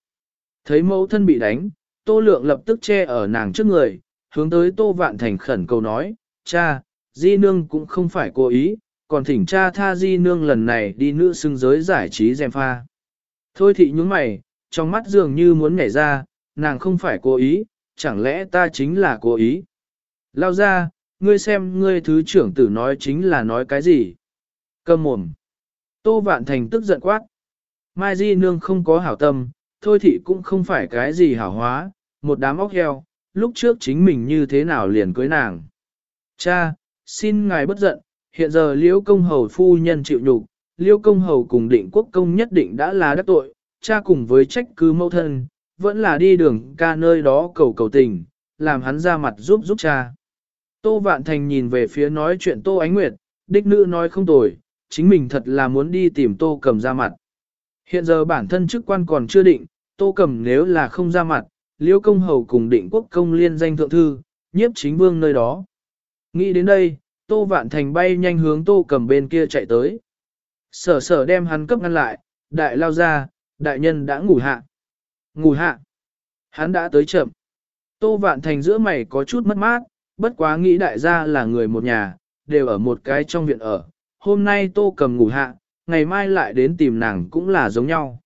S1: Thấy mẫu thân bị đánh, Tô Lượng lập tức che ở nàng trước người, hướng tới Tô Vạn Thành khẩn cầu nói, cha, Di Nương cũng không phải cố ý, còn thỉnh cha tha Di Nương lần này đi nữ xưng giới giải trí dèm pha. Thôi thị nhúng mày, trong mắt dường như muốn nhảy ra, nàng không phải cố ý, chẳng lẽ ta chính là cố ý. Lao ra, ngươi xem ngươi thứ trưởng tử nói chính là nói cái gì. Cầm mồm. Tô Vạn Thành tức giận quát. Mai Di Nương không có hảo tâm, thôi thị cũng không phải cái gì hảo hóa, một đám óc heo, lúc trước chính mình như thế nào liền cưới nàng. Cha, xin ngài bất giận, hiện giờ liễu công hầu phu nhân chịu nhục, liễu công hầu cùng định quốc công nhất định đã là đắc tội, cha cùng với trách cứ mẫu thân, vẫn là đi đường ca nơi đó cầu cầu tình, làm hắn ra mặt giúp giúp cha. Tô Vạn Thành nhìn về phía nói chuyện Tô Ánh Nguyệt, đích nữ nói không tồi, chính mình thật là muốn đi tìm Tô Cầm ra mặt. Hiện giờ bản thân chức quan còn chưa định, Tô Cầm nếu là không ra mặt, Liễu Công Hầu cùng định quốc công liên danh thượng thư, nhiếp chính vương nơi đó. Nghĩ đến đây, Tô Vạn Thành bay nhanh hướng Tô Cầm bên kia chạy tới. Sở sở đem hắn cấp ngăn lại, đại lao ra, đại nhân đã ngủ hạ. Ngủ hạ. Hắn đã tới chậm. Tô Vạn Thành giữa mày có chút mất mát, bất quá nghĩ đại gia là người một nhà, đều ở một cái trong viện ở. Hôm nay Tô cầm ngủ hạ, ngày mai lại đến tìm nàng cũng là giống nhau.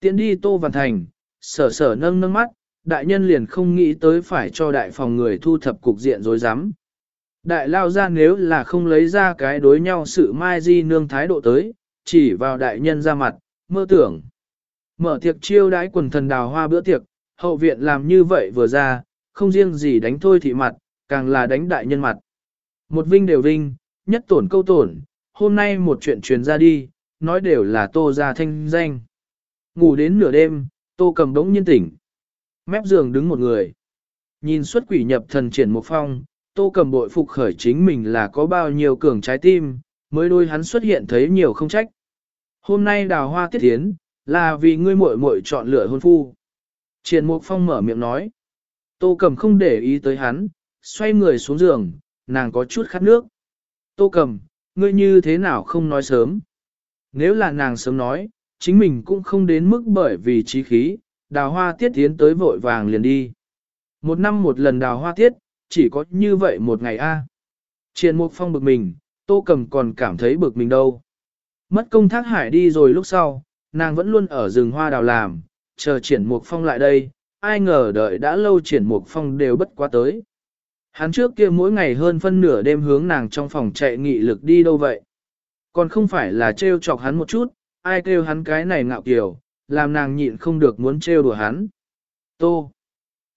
S1: Tiến đi Tô Vạn Thành, sở sở nâng nâng mắt, đại nhân liền không nghĩ tới phải cho đại phòng người thu thập cục diện rối rắm. Đại lao ra nếu là không lấy ra cái đối nhau sự mai di nương thái độ tới, chỉ vào đại nhân ra mặt, mơ tưởng. Mở tiệc chiêu đãi quần thần đào hoa bữa tiệc, hậu viện làm như vậy vừa ra, không riêng gì đánh thôi thị mặt, càng là đánh đại nhân mặt. Một vinh đều vinh, nhất tổn câu tổn, hôm nay một chuyện truyền ra đi, nói đều là tô ra thanh danh. Ngủ đến nửa đêm, tô cầm đống nhiên tỉnh. Mép giường đứng một người. Nhìn xuất quỷ nhập thần triển một phong, tô cầm bội phục khởi chính mình là có bao nhiêu cường trái tim, mới đôi hắn xuất hiện thấy nhiều không trách. Hôm nay đào hoa tiết tiến, là vì ngươi muội muội chọn lựa hôn phu. Triển Mục Phong mở miệng nói. Tô Cầm không để ý tới hắn, xoay người xuống giường, nàng có chút khát nước. Tô Cầm, ngươi như thế nào không nói sớm? Nếu là nàng sớm nói, chính mình cũng không đến mức bởi vì trí khí, đào hoa tiết tiến tới vội vàng liền đi. Một năm một lần đào hoa tiết, chỉ có như vậy một ngày a. À. Triển Mục Phong bực mình, Tô Cầm còn cảm thấy bực mình đâu. Mất công thác hải đi rồi lúc sau, nàng vẫn luôn ở rừng hoa đào làm, chờ triển mục phong lại đây, ai ngờ đợi đã lâu triển mục phong đều bất quá tới. Hắn trước kia mỗi ngày hơn phân nửa đêm hướng nàng trong phòng chạy nghị lực đi đâu vậy. Còn không phải là trêu chọc hắn một chút, ai kêu hắn cái này ngạo kiều, làm nàng nhịn không được muốn trêu đùa hắn. Tô.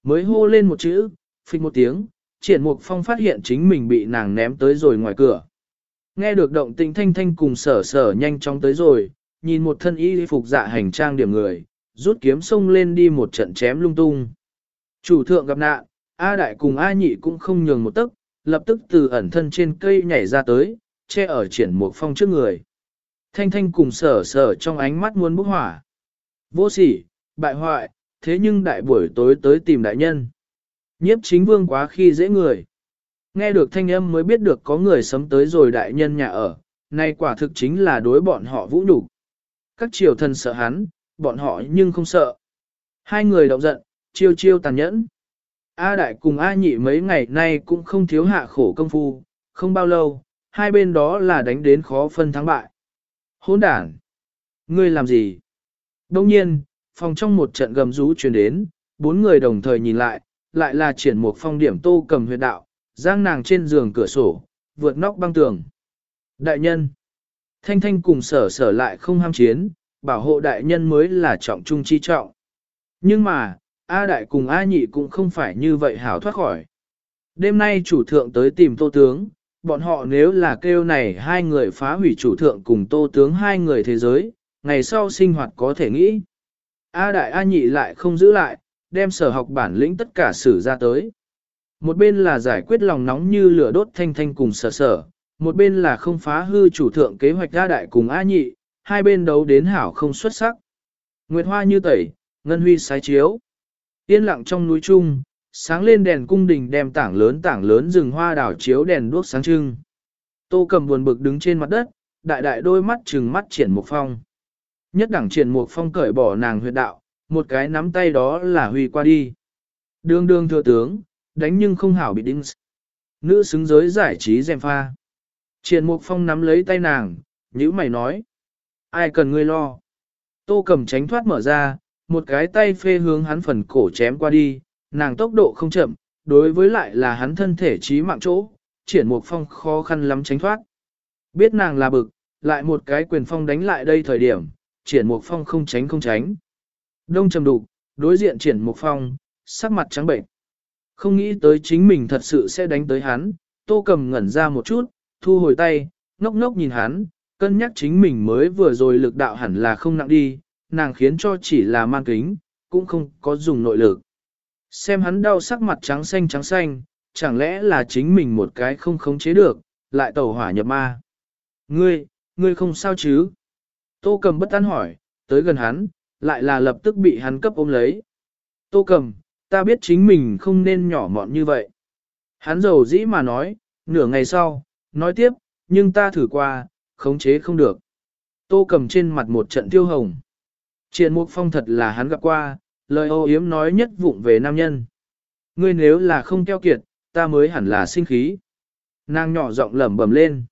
S1: Mới hô lên một chữ, phịch một tiếng, triển mục phong phát hiện chính mình bị nàng ném tới rồi ngoài cửa. Nghe được động tình thanh thanh cùng sở sở nhanh chóng tới rồi, nhìn một thân y phục dạ hành trang điểm người, rút kiếm xông lên đi một trận chém lung tung. Chủ thượng gặp nạn, A đại cùng A nhị cũng không nhường một tấc, lập tức từ ẩn thân trên cây nhảy ra tới, che ở triển một phong trước người. Thanh thanh cùng sở sở trong ánh mắt muốn bốc hỏa. Vô sỉ, bại hoại, thế nhưng đại buổi tối tới tìm đại nhân. Nhiếp chính vương quá khi dễ người. Nghe được thanh âm mới biết được có người sấm tới rồi đại nhân nhà ở, nay quả thực chính là đối bọn họ vũ nhục. Các triều thần sợ hắn, bọn họ nhưng không sợ. Hai người động giận, chiêu chiêu tàn nhẫn. A đại cùng A nhị mấy ngày nay cũng không thiếu hạ khổ công phu, không bao lâu, hai bên đó là đánh đến khó phân thắng bại. Hỗn đản! Ngươi làm gì? Đông nhiên, phòng trong một trận gầm rú truyền đến, bốn người đồng thời nhìn lại, lại là triển một phong điểm tô cầm huyệt đạo, giang nàng trên giường cửa sổ, vượt nóc băng tường. Đại nhân! Thanh thanh cùng sở sở lại không ham chiến, bảo hộ đại nhân mới là trọng trung chi trọng. Nhưng mà, A đại cùng A nhị cũng không phải như vậy hảo thoát khỏi. Đêm nay chủ thượng tới tìm tô tướng, bọn họ nếu là kêu này hai người phá hủy chủ thượng cùng tô tướng hai người thế giới, ngày sau sinh hoạt có thể nghĩ. A đại A nhị lại không giữ lại, đem sở học bản lĩnh tất cả xử ra tới. Một bên là giải quyết lòng nóng như lửa đốt thanh thanh cùng sở sở, một bên là không phá hư chủ thượng kế hoạch gia đại cùng A nhị, hai bên đấu đến hảo không xuất sắc. Nguyệt hoa như tẩy, ngân huy sái chiếu. Yên lặng trong núi trung, sáng lên đèn cung đình đem tảng lớn tảng lớn rừng hoa đảo chiếu đèn đuốc sáng trưng. Tô cầm buồn bực đứng trên mặt đất, đại đại đôi mắt trừng mắt triển một phong. Nhất đẳng triển một phong cởi bỏ nàng huyệt đạo, một cái nắm tay đó là huy qua đi. Đương đương thừa tướng, đánh nhưng không hảo bị đinh. Nữ xứng giới giải trí dèm pha. Triển Mục Phong nắm lấy tay nàng, nhữ mày nói. Ai cần ngươi lo? Tô cầm tránh thoát mở ra, một cái tay phê hướng hắn phần cổ chém qua đi, nàng tốc độ không chậm, đối với lại là hắn thân thể trí mạng chỗ, triển Mục Phong khó khăn lắm tránh thoát. Biết nàng là bực, lại một cái quyền phong đánh lại đây thời điểm, triển Mục Phong không tránh không tránh. Đông trầm đục, đối diện triển Mục Phong, sắc mặt trắng bệnh. Không nghĩ tới chính mình thật sự sẽ đánh tới hắn, tô cầm ngẩn ra một chút, thu hồi tay, ngốc ngốc nhìn hắn, cân nhắc chính mình mới vừa rồi lực đạo hẳn là không nặng đi, nàng khiến cho chỉ là man kính, cũng không có dùng nội lực. Xem hắn đau sắc mặt trắng xanh trắng xanh, chẳng lẽ là chính mình một cái không khống chế được, lại tẩu hỏa nhập ma. Ngươi, ngươi không sao chứ? Tô cầm bất an hỏi, tới gần hắn, lại là lập tức bị hắn cấp ôm lấy. Tô cầm, ta biết chính mình không nên nhỏ mọn như vậy. Hắn giàu dĩ mà nói, nửa ngày sau, nói tiếp, nhưng ta thử qua, khống chế không được. Tô cầm trên mặt một trận tiêu hồng. Triền Mục Phong thật là hắn gặp qua, lời ô yếm nói nhất vụng về nam nhân. Ngươi nếu là không keo kiệt, ta mới hẳn là sinh khí. Nàng nhỏ giọng lẩm bẩm lên.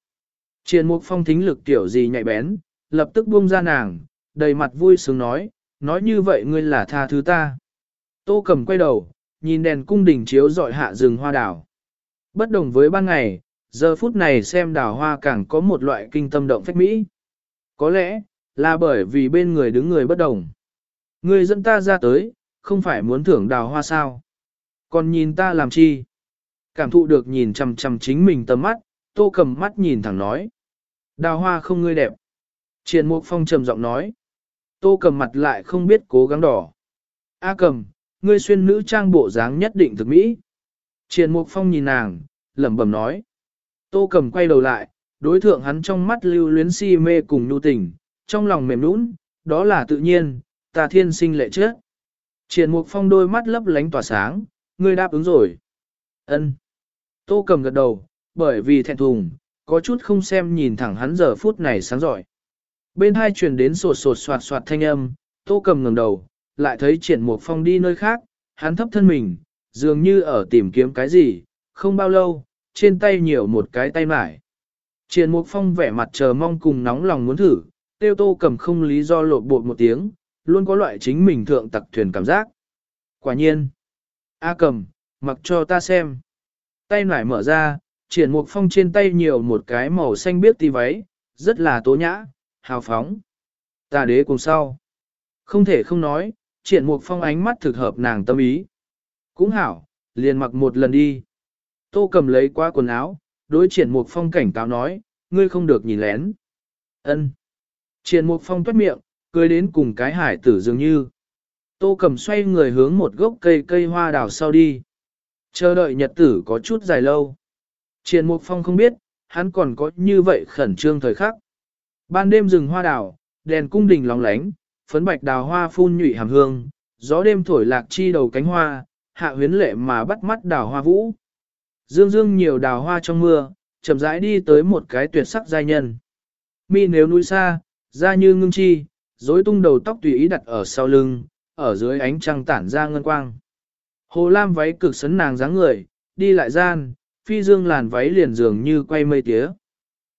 S1: Triền Mục Phong thính lực tiểu gì nhạy bén, lập tức buông ra nàng, đầy mặt vui sướng nói, nói như vậy ngươi là tha thứ ta. Tô cầm quay đầu, nhìn đèn cung đình chiếu dọi hạ rừng hoa đảo. Bất đồng với ban ngày, giờ phút này xem đào hoa càng có một loại kinh tâm động phách mỹ. Có lẽ, là bởi vì bên người đứng người bất đồng. Người dẫn ta ra tới, không phải muốn thưởng đào hoa sao. Còn nhìn ta làm chi? Cảm thụ được nhìn chằm chằm chính mình tầm mắt, tô cầm mắt nhìn thẳng nói. Đào hoa không ngươi đẹp. Triển Mục Phong trầm giọng nói. Tô cầm mặt lại không biết cố gắng đỏ. A cầm, ngươi xuyên nữ trang bộ dáng nhất định thực mỹ. Triển Mục Phong nhìn nàng, lẩm bẩm nói. Tô cầm quay đầu lại, đối thượng hắn trong mắt lưu luyến si mê cùng nhu tình, trong lòng mềm nũng, đó là tự nhiên, ta thiên sinh lệ chết. Triển Mục Phong đôi mắt lấp lánh tỏa sáng, ngươi đáp ứng rồi. Ân. Tô cầm gật đầu, bởi vì thẹn thùng, có chút không xem nhìn thẳng hắn giờ phút này sáng giỏi. Bên hai truyền đến sột sột soạt soạt thanh âm, tô cầm ngẩng đầu, lại thấy triển mục phong đi nơi khác, hắn thấp thân mình, dường như ở tìm kiếm cái gì, không bao lâu, trên tay nhiều một cái tay mải. Triển mục phong vẻ mặt chờ mong cùng nóng lòng muốn thử, tiêu tô cầm không lý do lột bột một tiếng, luôn có loại chính mình thượng tặc thuyền cảm giác. Quả nhiên, A cầm, mặc cho ta xem. Tay nải mở ra, triển mục phong trên tay nhiều một cái màu xanh biếc tí váy, rất là tố nhã, hào phóng. Ta đế cùng sau. Không thể không nói, triển mục phong ánh mắt thực hợp nàng tâm ý. Cũng hảo, liền mặc một lần đi. Tô cầm lấy qua quần áo, đối triển mục phong cảnh cáo nói, ngươi không được nhìn lén. ân Triển mục phong tuét miệng, cười đến cùng cái hải tử dường như. Tô cầm xoay người hướng một gốc cây cây hoa đào sau đi. Chờ đợi nhật tử có chút dài lâu. Triển Mục Phong không biết, hắn còn có như vậy khẩn trương thời khắc. Ban đêm rừng hoa đào, đèn cung đình lóng lánh, phấn bạch đào hoa phun nhụy hàm hương, gió đêm thổi lạc chi đầu cánh hoa, hạ huyến lệ mà bắt mắt đào hoa vũ. Dương dương nhiều đào hoa trong mưa, chậm rãi đi tới một cái tuyệt sắc giai nhân. Mi nếu núi xa, da như ngưng chi, rối tung đầu tóc tùy ý đặt ở sau lưng, ở dưới ánh trăng tản ra ngân quang. Hồ lam váy cực sấn nàng dáng người, đi lại gian, phi dương làn váy liền dường như quay mây tía.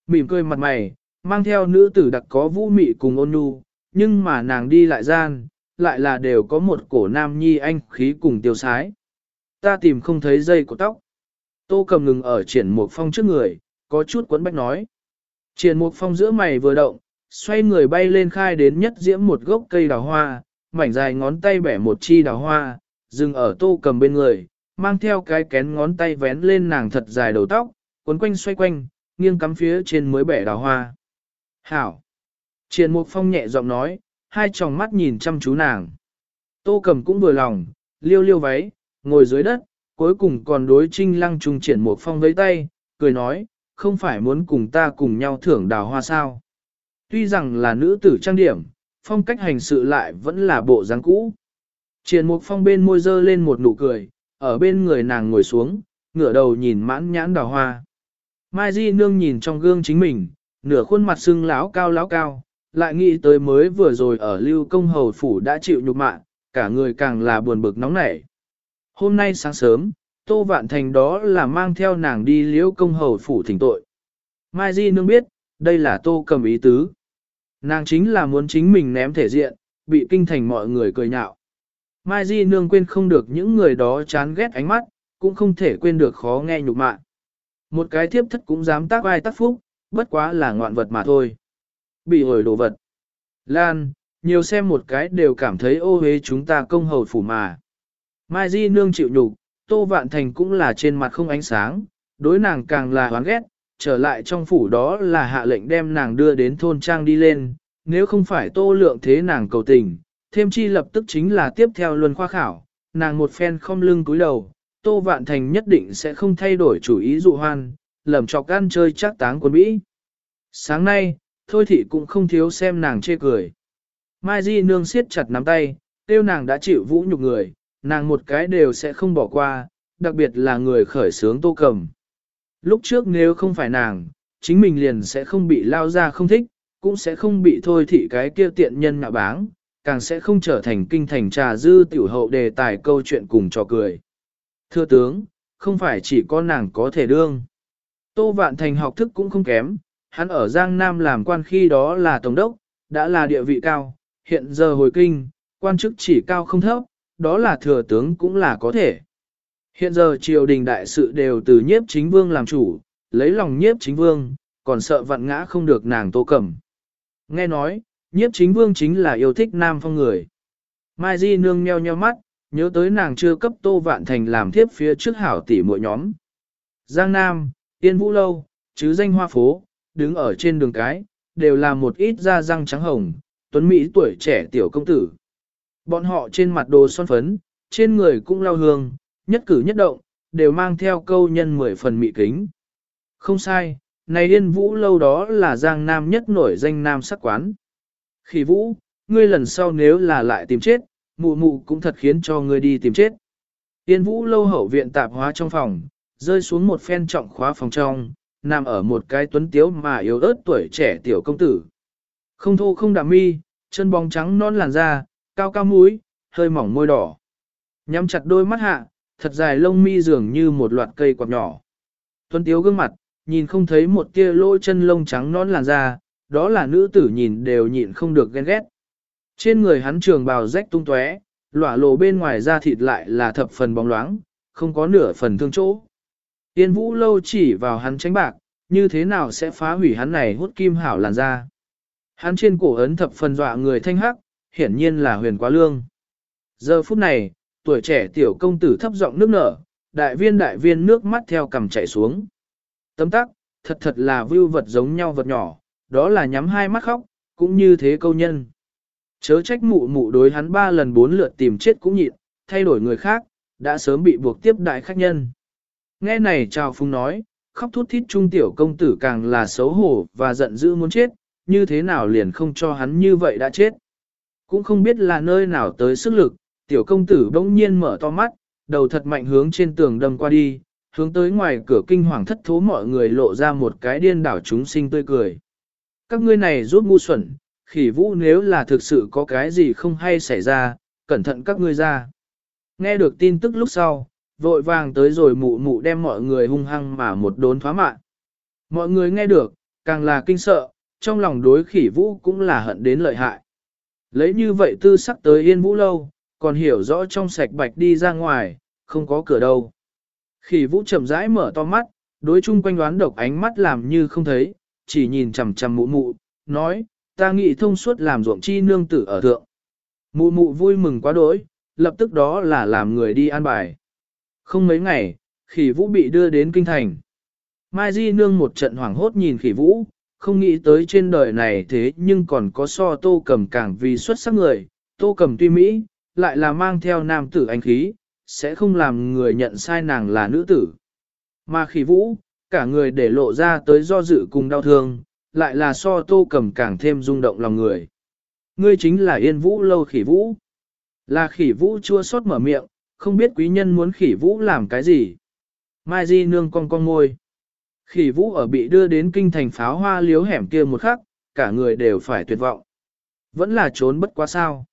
S1: Mỉm cười mặt mày, mang theo nữ tử đặc có vũ mị cùng ôn nhu, nhưng mà nàng đi lại gian, lại là đều có một cổ nam nhi anh khí cùng tiêu sái. Ta tìm không thấy dây của tóc. Tô cầm ngừng ở triển mục phong trước người, có chút quấn bách nói. Triển mục phong giữa mày vừa động, xoay người bay lên khai đến nhất diễm một gốc cây đào hoa, mảnh dài ngón tay bẻ một chi đào hoa, dừng ở tô cầm bên người, mang theo cái kén ngón tay vén lên nàng thật dài đầu tóc, cuốn quanh xoay quanh, nghiêng cắm phía trên mới bẻ đào hoa. Hảo! Triển Mục Phong nhẹ giọng nói, hai tròng mắt nhìn chăm chú nàng. Tô cầm cũng vừa lòng, liêu liêu váy, ngồi dưới đất, cuối cùng còn đối trinh lăng trùng triển Mục Phong với tay, cười nói, không phải muốn cùng ta cùng nhau thưởng đào hoa sao. Tuy rằng là nữ tử trang điểm, phong cách hành sự lại vẫn là bộ dáng cũ. Triển Mục Phong bên môi dơ lên một nụ cười, ở bên người nàng ngồi xuống, ngửa đầu nhìn mãn nhãn đào hoa. Mai Di nương nhìn trong gương chính mình, nửa khuôn mặt sưng láo cao láo cao, lại nghĩ tới mới vừa rồi ở lưu công hầu phủ đã chịu nhục mạ, cả người càng là buồn bực nóng nảy. Hôm nay sáng sớm, Tô Vạn Thành đó là mang theo nàng đi liễu công hầu phủ thỉnh tội. Mai Di nương biết, đây là Tô cầm ý tứ. Nàng chính là muốn chính mình ném thể diện, bị kinh thành mọi người cười nhạo. Mai Di nương quên không được những người đó chán ghét ánh mắt, cũng không thể quên được khó nghe nhục mạ. Một cái thiếp thất cũng dám tác vai tác phúc, bất quá là ngoạn vật mà thôi. Bị hồi đồ vật. Lan, nhiều xem một cái đều cảm thấy ô hế chúng ta công hầu phủ mà. Mai Di nương chịu nhục, Tô Vạn Thành cũng là trên mặt không ánh sáng, đối nàng càng là hoán ghét, trở lại trong phủ đó là hạ lệnh đem nàng đưa đến thôn trang đi lên, nếu không phải Tô Lượng thế nàng cầu tình, thêm chi lập tức chính là tiếp theo luân khoa khảo, nàng một phen không lưng cúi đầu, Tô Vạn Thành nhất định sẽ không thay đổi chủ ý dụ hoan, lầm chọc gan chơi chắc táng quân Mỹ. Sáng nay, Thôi Thị cũng không thiếu xem nàng chê cười. Mai Di nương siết chặt nắm tay, tiêu nàng đã chịu vũ nhục người, nàng một cái đều sẽ không bỏ qua, đặc biệt là người khởi sướng tô cầm. Lúc trước nếu không phải nàng, chính mình liền sẽ không bị lao ra không thích, cũng sẽ không bị thôi thị cái kia tiện nhân nạ báng, càng sẽ không trở thành kinh thành trà dư tiểu hậu đề tài câu chuyện cùng trò cười. Thưa tướng, không phải chỉ có nàng có thể đương. Tô Vạn Thành học thức cũng không kém, hắn ở Giang Nam làm quan khi đó là tổng đốc, đã là địa vị cao, hiện giờ hồi kinh, quan chức chỉ cao không thấp, đó là thừa tướng cũng là có thể. Hiện giờ triều đình đại sự đều từ nhiếp chính vương làm chủ, lấy lòng nhiếp chính vương, còn sợ vặn ngã không được nàng tô cẩm. Nghe nói, nhiếp chính vương chính là yêu thích nam phong người. Mai Di nương nheo nheo mắt, nhớ tới nàng chưa cấp tô vạn thành làm thiếp phía trước hảo tỷ muội nhóm. Giang Nam, Tiên Vũ Lâu, chứ danh hoa phố, đứng ở trên đường cái, đều là một ít da răng trắng hồng, tuấn Mỹ tuổi trẻ tiểu công tử. Bọn họ trên mặt đồ son phấn, trên người cũng lau hương, nhất cử nhất động, đều mang theo câu nhân mười phần mị kính. Không sai, này yên vũ lâu đó là giang nam nhất nổi danh nam sắc quán. Khỉ vũ, ngươi lần sau nếu là lại tìm chết, mụ mụ cũng thật khiến cho ngươi đi tìm chết. Yên vũ lâu hậu viện tạp hóa trong phòng, rơi xuống một phen trọng khóa phòng trong, nằm ở một cái tuấn tiếu mà yếu ớt tuổi trẻ tiểu công tử. Không thô không đạm mi, chân bóng trắng non làn da, cao cao mũi, hơi mỏng môi đỏ. Nhắm chặt đôi mắt hạ, thật dài lông mi dường như một loạt cây quạt nhỏ. Tuấn tiếu gương mặt, nhìn không thấy một tia lỗ chân lông trắng nón làn da, đó là nữ tử nhìn đều nhịn không được ghen ghét. Trên người hắn trường bào rách tung tóe, lỏa lộ bên ngoài da thịt lại là thập phần bóng loáng, không có nửa phần thương chỗ. Yên vũ lâu chỉ vào hắn tránh bạc, như thế nào sẽ phá hủy hắn này hút kim hảo làn da. Hắn trên cổ ấn thập phần dọa người thanh hắc, hiển nhiên là huyền quá lương. Giờ phút này, tuổi trẻ tiểu công tử thấp giọng nước nở, đại viên đại viên nước mắt theo cằm chảy xuống. Tấm tắc, thật thật là vưu vật giống nhau vật nhỏ, đó là nhắm hai mắt khóc, cũng như thế câu nhân. Chớ trách mụ mụ đối hắn ba lần bốn lượt tìm chết cũng nhịn, thay đổi người khác, đã sớm bị buộc tiếp đại khách nhân. Nghe này chào phung nói, khóc thút thít trung tiểu công tử càng là xấu hổ và giận dữ muốn chết, như thế nào liền không cho hắn như vậy đã chết. Cũng không biết là nơi nào tới sức lực, tiểu công tử bỗng nhiên mở to mắt, đầu thật mạnh hướng trên tường đâm qua đi, hướng tới ngoài cửa kinh hoàng thất thố mọi người lộ ra một cái điên đảo chúng sinh tươi cười. Các ngươi này giúp ngu xuẩn, khỉ vũ nếu là thực sự có cái gì không hay xảy ra, cẩn thận các ngươi ra. Nghe được tin tức lúc sau, vội vàng tới rồi mụ mụ đem mọi người hung hăng mà một đốn thoá mạng. Mọi người nghe được, càng là kinh sợ, trong lòng đối khỉ vũ cũng là hận đến lợi hại. Lấy như vậy tư sắc tới yên vũ lâu, còn hiểu rõ trong sạch bạch đi ra ngoài, không có cửa đâu. Khỉ vũ chậm rãi mở to mắt, đối chung quanh đoán độc ánh mắt làm như không thấy, chỉ nhìn chằm chằm mụ mụ, nói, ta nghĩ thông suốt làm ruộng chi nương tử ở thượng. Mụ mụ vui mừng quá đỗi, lập tức đó là làm người đi an bài. Không mấy ngày, khỉ vũ bị đưa đến kinh thành. Mai Di nương một trận hoảng hốt nhìn khỉ vũ, không nghĩ tới trên đời này thế nhưng còn có so tô cầm càng vì xuất sắc người, tô cầm tuy Mỹ, lại là mang theo nam tử anh khí, sẽ không làm người nhận sai nàng là nữ tử. Mà khỉ vũ, cả người để lộ ra tới do dự cùng đau thương, lại là so tô cầm càng thêm rung động lòng người. Ngươi chính là yên vũ lâu khỉ vũ. Là khỉ vũ chua xót mở miệng, không biết quý nhân muốn khỉ vũ làm cái gì. Mai Di nương con con ngôi. Khỉ vũ ở bị đưa đến kinh thành pháo hoa liếu hẻm kia một khắc, cả người đều phải tuyệt vọng. Vẫn là trốn bất quá sao.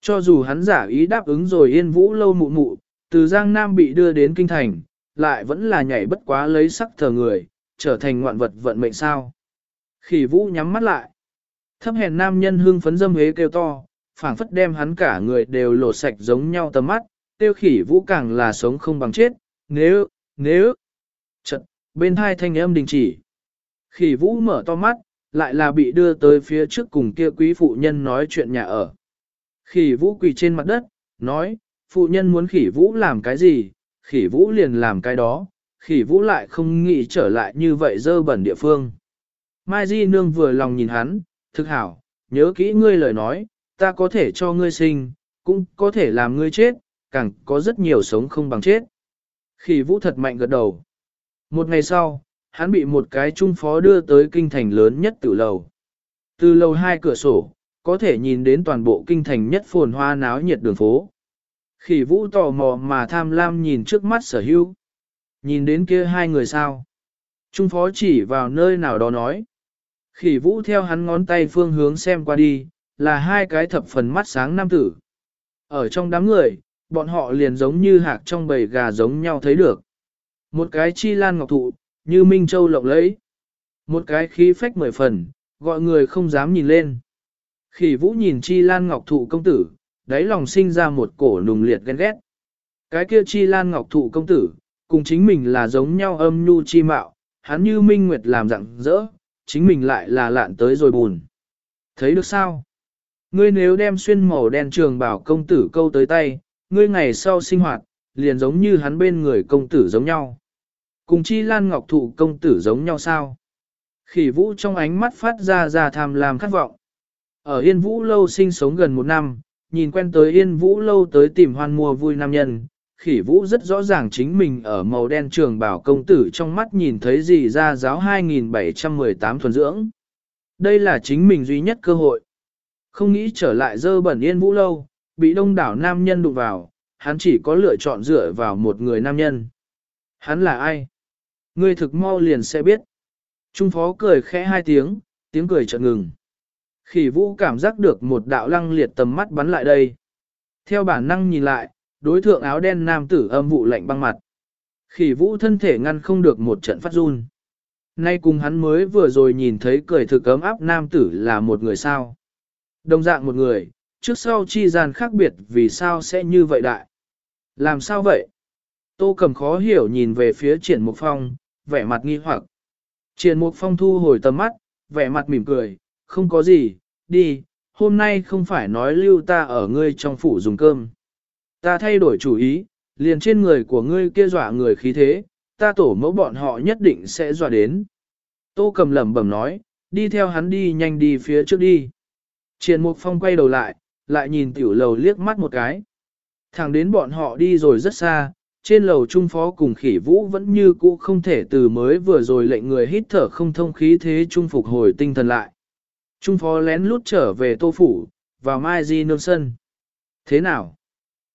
S1: Cho dù hắn giả ý đáp ứng rồi yên vũ lâu mụ mụ, từ Giang Nam bị đưa đến kinh thành, lại vẫn là nhảy bất quá lấy sắc thờ người, trở thành ngoạn vật vận mệnh sao. Khỉ vũ nhắm mắt lại. Thấp hèn nam nhân hương phấn dâm hế kêu to, phảng phất đem hắn cả người đều lột sạch giống nhau tầm mắt, tiêu khỉ vũ càng là sống không bằng chết, nếu, nếu, trận bên hai thanh âm đình chỉ. Khỉ vũ mở to mắt, lại là bị đưa tới phía trước cùng kia quý phụ nhân nói chuyện nhà ở. Khỉ vũ quỳ trên mặt đất, nói, phụ nhân muốn khỉ vũ làm cái gì, khỉ vũ liền làm cái đó, khỉ vũ lại không nghĩ trở lại như vậy dơ bẩn địa phương. Mai Di Nương vừa lòng nhìn hắn, thực hảo, nhớ kỹ ngươi lời nói, ta có thể cho ngươi sinh, cũng có thể làm ngươi chết, càng có rất nhiều sống không bằng chết. Khỉ vũ thật mạnh gật đầu. Một ngày sau, hắn bị một cái trung phó đưa tới kinh thành lớn nhất Tử lầu. Từ lầu hai cửa sổ, có thể nhìn đến toàn bộ kinh thành nhất phồn hoa náo nhiệt đường phố. Khỉ vũ tò mò mà tham lam nhìn trước mắt sở hữu. Nhìn đến kia hai người sao. Trung phó chỉ vào nơi nào đó nói. Khỉ vũ theo hắn ngón tay phương hướng xem qua đi, là hai cái thập phần mắt sáng nam tử. Ở trong đám người, bọn họ liền giống như hạc trong bầy gà giống nhau thấy được. Một cái chi lan ngọc thụ, như Minh Châu lộng lẫy. Một cái khí phách mười phần, gọi người không dám nhìn lên. Khỉ vũ nhìn chi lan ngọc thụ công tử, đáy lòng sinh ra một cổ nùng liệt ghen ghét. Cái kia chi lan ngọc thụ công tử, cùng chính mình là giống nhau âm nhu chi mạo, hắn như minh nguyệt làm rặng rỡ, chính mình lại là lạn tới rồi buồn. Thấy được sao? Ngươi nếu đem xuyên màu đen trường bảo công tử câu tới tay, ngươi ngày sau sinh hoạt, liền giống như hắn bên người công tử giống nhau. Cùng chi lan ngọc thụ công tử giống nhau sao? Khỉ vũ trong ánh mắt phát ra ra tham lam khát vọng. Ở Yên Vũ lâu sinh sống gần một năm, nhìn quen tới Yên Vũ lâu tới tìm hoan mua vui nam nhân, khỉ vũ rất rõ ràng chính mình ở màu đen trường bảo công tử trong mắt nhìn thấy gì ra giáo 2718 thuần dưỡng. Đây là chính mình duy nhất cơ hội. Không nghĩ trở lại dơ bẩn Yên Vũ lâu, bị đông đảo nam nhân đụng vào, hắn chỉ có lựa chọn dựa vào một người nam nhân. Hắn là ai? Ngươi thực mau liền sẽ biết. Trung phó cười khẽ hai tiếng, tiếng cười chợt ngừng. Khỉ vũ cảm giác được một đạo lăng liệt tầm mắt bắn lại đây. Theo bản năng nhìn lại, đối thượng áo đen nam tử âm vụ lạnh băng mặt. Khỉ vũ thân thể ngăn không được một trận phát run. Nay cùng hắn mới vừa rồi nhìn thấy cười thực ấm áp nam tử là một người sao. Đồng dạng một người, trước sau chi gian khác biệt vì sao sẽ như vậy đại. Làm sao vậy? Tô cầm khó hiểu nhìn về phía triển mục phong, vẻ mặt nghi hoặc. Triển mục phong thu hồi tầm mắt, vẻ mặt mỉm cười, không có gì, đi, hôm nay không phải nói lưu ta ở ngươi trong phủ dùng cơm. Ta thay đổi chủ ý, liền trên người của ngươi kia dọa người khí thế, ta tổ mẫu bọn họ nhất định sẽ dọa đến. Tô cầm lẩm bẩm nói, đi theo hắn đi nhanh đi phía trước đi. Triển Mục Phong quay đầu lại, lại nhìn tiểu lầu liếc mắt một cái. Thẳng đến bọn họ đi rồi rất xa, trên lầu trung phó cùng khỉ vũ vẫn như cũ không thể từ mới vừa rồi lệnh người hít thở không thông khí thế trung phục hồi tinh thần lại. Trung phó lén lút trở về tô phủ, vào mai di nương sân. Thế nào?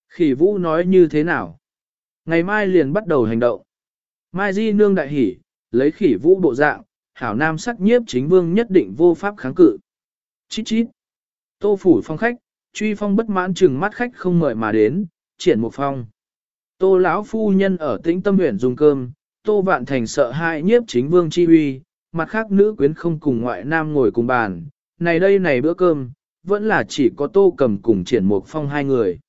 S1: Khỉ vũ nói như thế nào? Ngày mai liền bắt đầu hành động. Mai di nương đại hỉ, lấy khỉ vũ bộ dạng, hảo nam sắc nhiếp chính vương nhất định vô pháp kháng cự. Chít chít. Tô phủ phong khách, truy phong bất mãn chừng mắt khách không mời mà đến, triển một phong. Tô lão phu nhân ở tĩnh tâm huyện dùng cơm, tô vạn thành sợ hãi nhiếp chính vương chi uy, mặt khác nữ quyến không cùng ngoại nam ngồi cùng bàn, này đây này bữa cơm, vẫn là chỉ có tô cầm cùng triển mục phong hai người.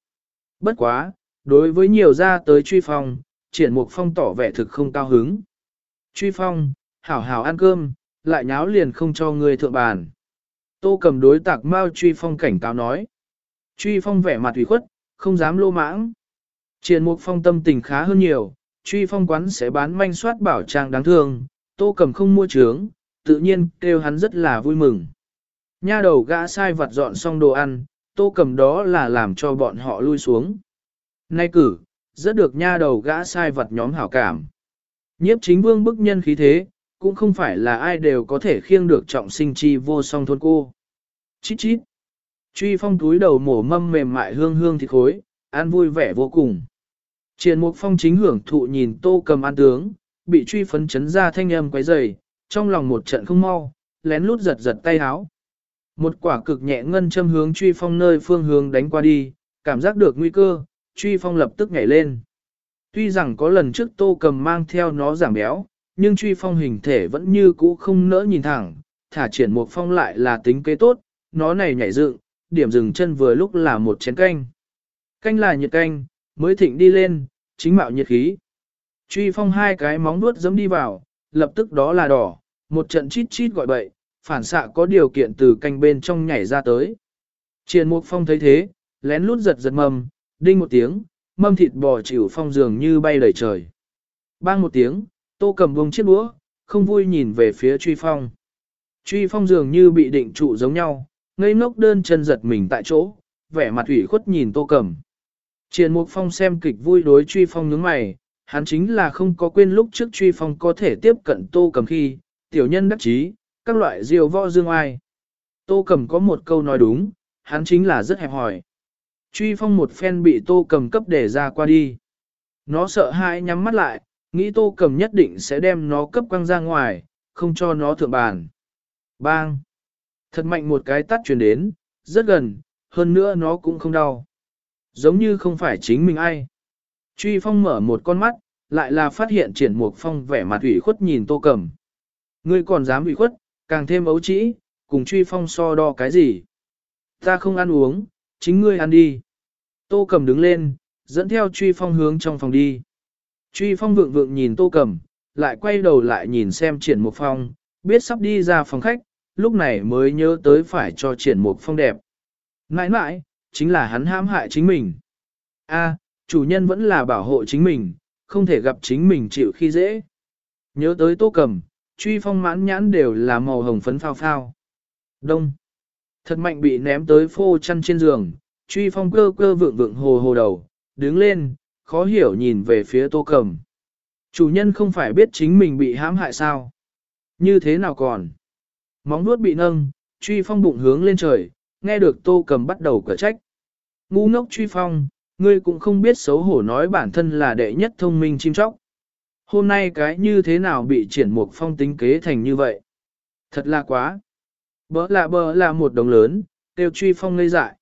S1: Bất quá, đối với nhiều gia tới truy phong, triển mục phong tỏ vẻ thực không cao hứng. Truy phong, hảo hảo ăn cơm, lại nháo liền không cho người thượng bàn. Tô cầm đối tạc mau truy phong cảnh cáo nói. Truy phong vẻ mặt ủy khuất, không dám lô mãng. Triển mục phong tâm tình khá hơn nhiều, truy phong quán sẽ bán manh soát bảo trang đáng thương, tô cầm không mua trướng, tự nhiên kêu hắn rất là vui mừng. Nha đầu gã sai vặt dọn xong đồ ăn, tô cầm đó là làm cho bọn họ lui xuống. Nay cử, rất được nha đầu gã sai vặt nhóm hảo cảm. Nhiếp chính vương bức nhân khí thế, cũng không phải là ai đều có thể khiêng được trọng sinh chi vô song thôn cô. Chít chít. Truy phong túi đầu mổ mâm mềm mại hương hương thịt khối, ăn vui vẻ vô cùng. Triền mục phong chính hưởng thụ nhìn tô cầm ăn tướng, bị truy phấn chấn ra thanh âm quấy rầy trong lòng một trận không mau, lén lút giật giật tay háo. Một quả cực nhẹ ngân châm hướng truy phong nơi phương hướng đánh qua đi, cảm giác được nguy cơ, truy phong lập tức nhảy lên. Tuy rằng có lần trước tô cầm mang theo nó giảm béo, nhưng truy phong hình thể vẫn như cũ không nỡ nhìn thẳng, thả triển Mục phong lại là tính kế tốt, nó này nhảy dựng, điểm dừng chân vừa lúc là một chén canh. Canh là nhiệt canh, mới thịnh đi lên, chính mạo nhiệt khí. Truy phong hai cái móng nuốt giấm đi vào, lập tức đó là đỏ, một trận chít chít gọi bậy, phản xạ có điều kiện từ canh bên trong nhảy ra tới. triền mục phong thấy thế, lén lút giật giật mầm, đinh một tiếng, mâm thịt bò chịu phong dường như bay lầy trời. Bang một tiếng, tô cầm bông chiếc đũa, không vui nhìn về phía truy phong. Truy phong dường như bị định trụ giống nhau, ngây ngốc đơn chân giật mình tại chỗ, vẻ mặt ủy khuất nhìn tô cầm. Triển Mục Phong xem kịch vui đối truy phong nhướng mày, hắn chính là không có quên lúc trước truy phong có thể tiếp cận tô cầm khi, tiểu nhân đắc chí, các loại diều võ dương ai. Tô cầm có một câu nói đúng, hắn chính là rất hẹp hỏi. Truy phong một phen bị tô cầm cấp để ra qua đi. Nó sợ hãi nhắm mắt lại, nghĩ tô cầm nhất định sẽ đem nó cấp quăng ra ngoài, không cho nó thượng bàn. Bang! Thật mạnh một cái tắt truyền đến, rất gần, hơn nữa nó cũng không đau. Giống như không phải chính mình ai. Truy phong mở một con mắt, lại là phát hiện triển mục phong vẻ mặt ủy khuất nhìn tô cầm. Ngươi còn dám ủy khuất, càng thêm ấu trĩ, cùng truy phong so đo cái gì. Ta không ăn uống, chính ngươi ăn đi. Tô cầm đứng lên, dẫn theo truy phong hướng trong phòng đi. Truy phong vượng vượng nhìn tô cầm, lại quay đầu lại nhìn xem triển mục phong, biết sắp đi ra phòng khách, lúc này mới nhớ tới phải cho triển mục phong đẹp. Nãi nãi, chính là hắn hãm hại chính mình. A, chủ nhân vẫn là bảo hộ chính mình, không thể gặp chính mình chịu khi dễ. Nhớ tới tô cầm, truy phong mãn nhãn đều là màu hồng phấn phao phao. Đông. Thật mạnh bị ném tới phô chăn trên giường, truy phong cơ cơ vượng vượng hồ hồ đầu, đứng lên, khó hiểu nhìn về phía tô cầm. Chủ nhân không phải biết chính mình bị hãm hại sao? Như thế nào còn? Móng nuốt bị nâng, truy phong bụng hướng lên trời, nghe được tô cầm bắt đầu cửa trách. Ngu ngốc truy phong, ngươi cũng không biết xấu hổ nói bản thân là đệ nhất thông minh chim chóc. Hôm nay cái như thế nào bị triển mục phong tính kế thành như vậy? Thật là quá. Bỡ lạ bỡ là một đồng lớn, tiêu truy phong ngây dại.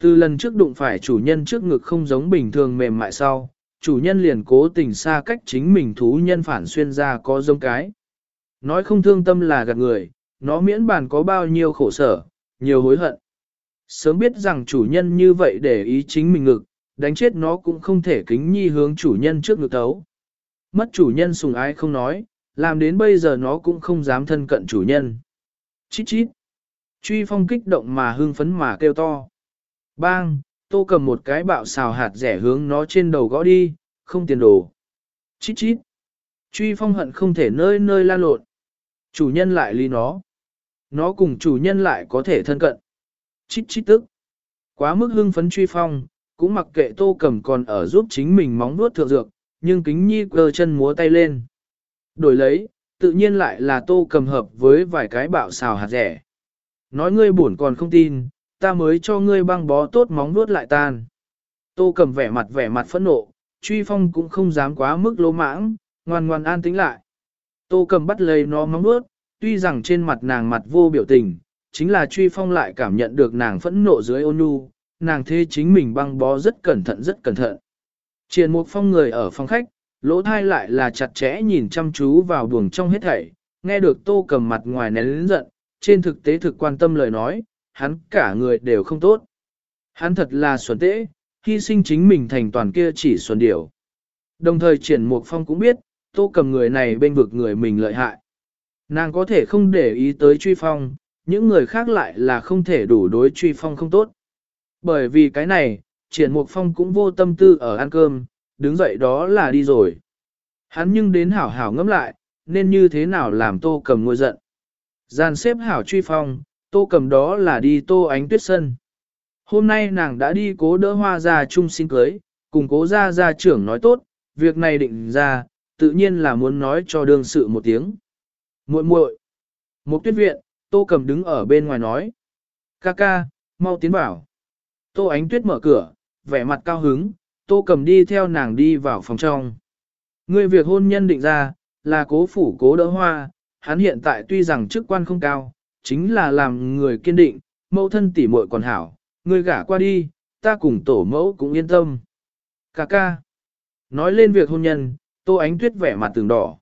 S1: Từ lần trước đụng phải chủ nhân trước ngực không giống bình thường mềm mại sau, chủ nhân liền cố tình xa cách chính mình thú nhân phản xuyên ra có giống cái. Nói không thương tâm là gạt người, nó miễn bàn có bao nhiêu khổ sở, nhiều hối hận. Sớm biết rằng chủ nhân như vậy để ý chính mình ngực, đánh chết nó cũng không thể kính nhi hướng chủ nhân trước ngực tấu. Mất chủ nhân sùng ái không nói, làm đến bây giờ nó cũng không dám thân cận chủ nhân. Chít chít. Truy phong kích động mà hưng phấn mà kêu to. Bang, tô cầm một cái bạo xào hạt rẻ hướng nó trên đầu gõ đi, không tiền đồ. Chít chít. Truy phong hận không thể nơi nơi lan lộn. Chủ nhân lại ly nó. Nó cùng chủ nhân lại có thể thân cận. Chít chít tức. Quá mức hưng phấn truy phong, cũng mặc kệ tô cầm còn ở giúp chính mình móng nuốt thượng dược, nhưng kính nhi cơ chân múa tay lên. Đổi lấy, tự nhiên lại là tô cầm hợp với vài cái bạo xào hạt rẻ. Nói ngươi buồn còn không tin, ta mới cho ngươi băng bó tốt móng nuốt lại tan. Tô cầm vẻ mặt vẻ mặt phẫn nộ, truy phong cũng không dám quá mức lỗ mãng, ngoan ngoan an tính lại. Tô cầm bắt lấy nó móng nuốt, tuy rằng trên mặt nàng mặt vô biểu tình, chính là truy phong lại cảm nhận được nàng phẫn nộ dưới ôn nhu, nàng thế chính mình băng bó rất cẩn thận rất cẩn thận. Triển mục phong người ở phòng khách, lỗ thai lại là chặt chẽ nhìn chăm chú vào buồng trong hết thảy, nghe được tô cầm mặt ngoài nén lớn giận, trên thực tế thực quan tâm lời nói, hắn cả người đều không tốt. Hắn thật là xuẩn tễ, hy sinh chính mình thành toàn kia chỉ xuẩn điểu. Đồng thời triển mục phong cũng biết, tô cầm người này bên vực người mình lợi hại. Nàng có thể không để ý tới truy phong, những người khác lại là không thể đủ đối truy phong không tốt. Bởi vì cái này, triển mục phong cũng vô tâm tư ở ăn cơm, đứng dậy đó là đi rồi. Hắn nhưng đến hảo hảo ngẫm lại, nên như thế nào làm tô cầm ngôi giận. Gian xếp hảo truy phong, tô cầm đó là đi tô ánh tuyết sân. Hôm nay nàng đã đi cố đỡ hoa ra chung xin cưới, cùng cố ra ra trưởng nói tốt, việc này định ra, tự nhiên là muốn nói cho đương sự một tiếng. muội muội Một tuyết viện, tô cầm đứng ở bên ngoài nói. Ca ca, mau tiến vào. Tô ánh tuyết mở cửa, vẻ mặt cao hứng, tô cầm đi theo nàng đi vào phòng trong. Người việc hôn nhân định ra, là cố phủ cố đỡ hoa, hắn hiện tại tuy rằng chức quan không cao, chính là làm người kiên định, mẫu thân tỉ muội còn hảo, người gả qua đi, ta cùng tổ mẫu cũng yên tâm. Ca ca. Nói lên việc hôn nhân, tô ánh tuyết vẻ mặt từng đỏ.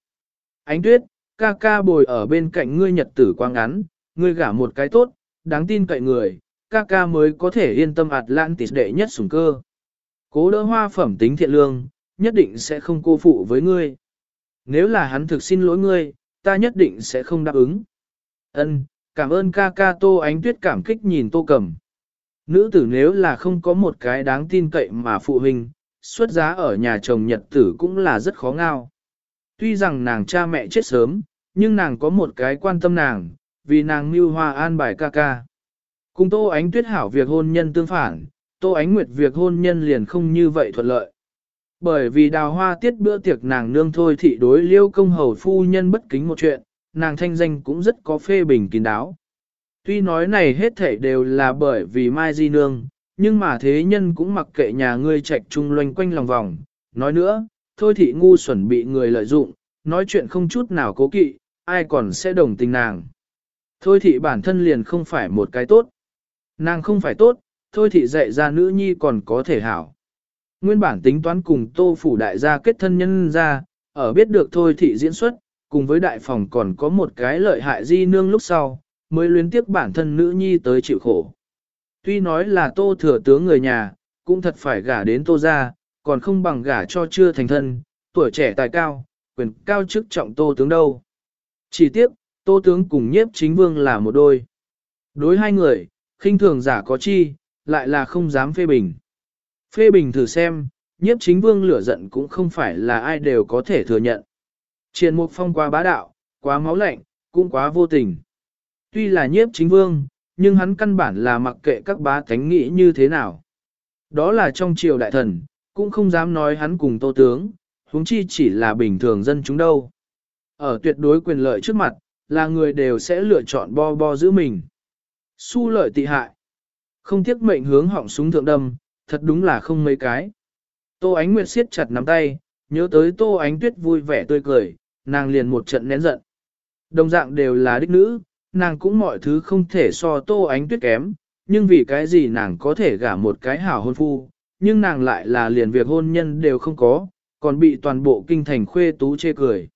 S1: Ánh tuyết, ca ca bồi ở bên cạnh ngươi nhật tử quang ngắn, ngươi gả một cái tốt, đáng tin cậy người, ca ca mới có thể yên tâm Atlantis đệ nhất sủng cơ. Cố đỡ hoa phẩm tính thiện lương, nhất định sẽ không cô phụ với ngươi. Nếu là hắn thực xin lỗi ngươi, ta nhất định sẽ không đáp ứng. Ân, cảm ơn ca ca tô ánh tuyết cảm kích nhìn tô cầm. Nữ tử nếu là không có một cái đáng tin cậy mà phụ huynh, xuất giá ở nhà chồng nhật tử cũng là rất khó ngao. Tuy rằng nàng cha mẹ chết sớm, nhưng nàng có một cái quan tâm nàng, vì nàng mưu hoa an bài ca ca. Cùng Tô Ánh Tuyết hảo việc hôn nhân tương phản, Tô Ánh Nguyệt việc hôn nhân liền không như vậy thuận lợi. Bởi vì đào hoa tiết bữa tiệc nàng nương thôi thị đối liêu công hầu phu nhân bất kính một chuyện, nàng thanh danh cũng rất có phê bình kín đáo. Tuy nói này hết thảy đều là bởi vì Mai Di Nương, nhưng mà thế nhân cũng mặc kệ nhà ngươi trạch trung loanh quanh lòng vòng. Nói nữa, thôi thị ngu xuẩn bị người lợi dụng, nói chuyện không chút nào cố kỵ, ai còn sẽ đồng tình nàng. Thôi thị bản thân liền không phải một cái tốt. Nàng không phải tốt, thôi thị dạy ra nữ nhi còn có thể hảo. Nguyên bản tính toán cùng tô phủ đại gia kết thân nhân ra, ở biết được thôi thị diễn xuất, cùng với đại phòng còn có một cái lợi hại di nương lúc sau, mới luyến tiếp bản thân nữ nhi tới chịu khổ. Tuy nói là tô thừa tướng người nhà, cũng thật phải gả đến tô ra, còn không bằng gả cho chưa thành thân, tuổi trẻ tài cao, quyền cao chức trọng tô tướng đâu. Chỉ tiếc, tô tướng cùng nhiếp chính vương là một đôi. Đối hai người, khinh thường giả có chi, lại là không dám phê bình. Phê bình thử xem, nhiếp chính vương lửa giận cũng không phải là ai đều có thể thừa nhận. Triền mục phong quá bá đạo, quá máu lạnh, cũng quá vô tình. Tuy là nhiếp chính vương, nhưng hắn căn bản là mặc kệ các bá thánh nghĩ như thế nào. Đó là trong triều đại thần, cũng không dám nói hắn cùng tô tướng, huống chi chỉ là bình thường dân chúng đâu. Ở tuyệt đối quyền lợi trước mặt, là người đều sẽ lựa chọn bo bo giữ mình. Su lợi tị hại. Không tiếc mệnh hướng họng súng thượng đâm, thật đúng là không mấy cái. Tô Ánh Nguyệt siết chặt nắm tay, nhớ tới Tô Ánh Tuyết vui vẻ tươi cười, nàng liền một trận nén giận. Đồng dạng đều là đích nữ, nàng cũng mọi thứ không thể so Tô Ánh Tuyết kém, nhưng vì cái gì nàng có thể gả một cái hảo hôn phu, nhưng nàng lại là liền việc hôn nhân đều không có, còn bị toàn bộ kinh thành khuê tú chê cười.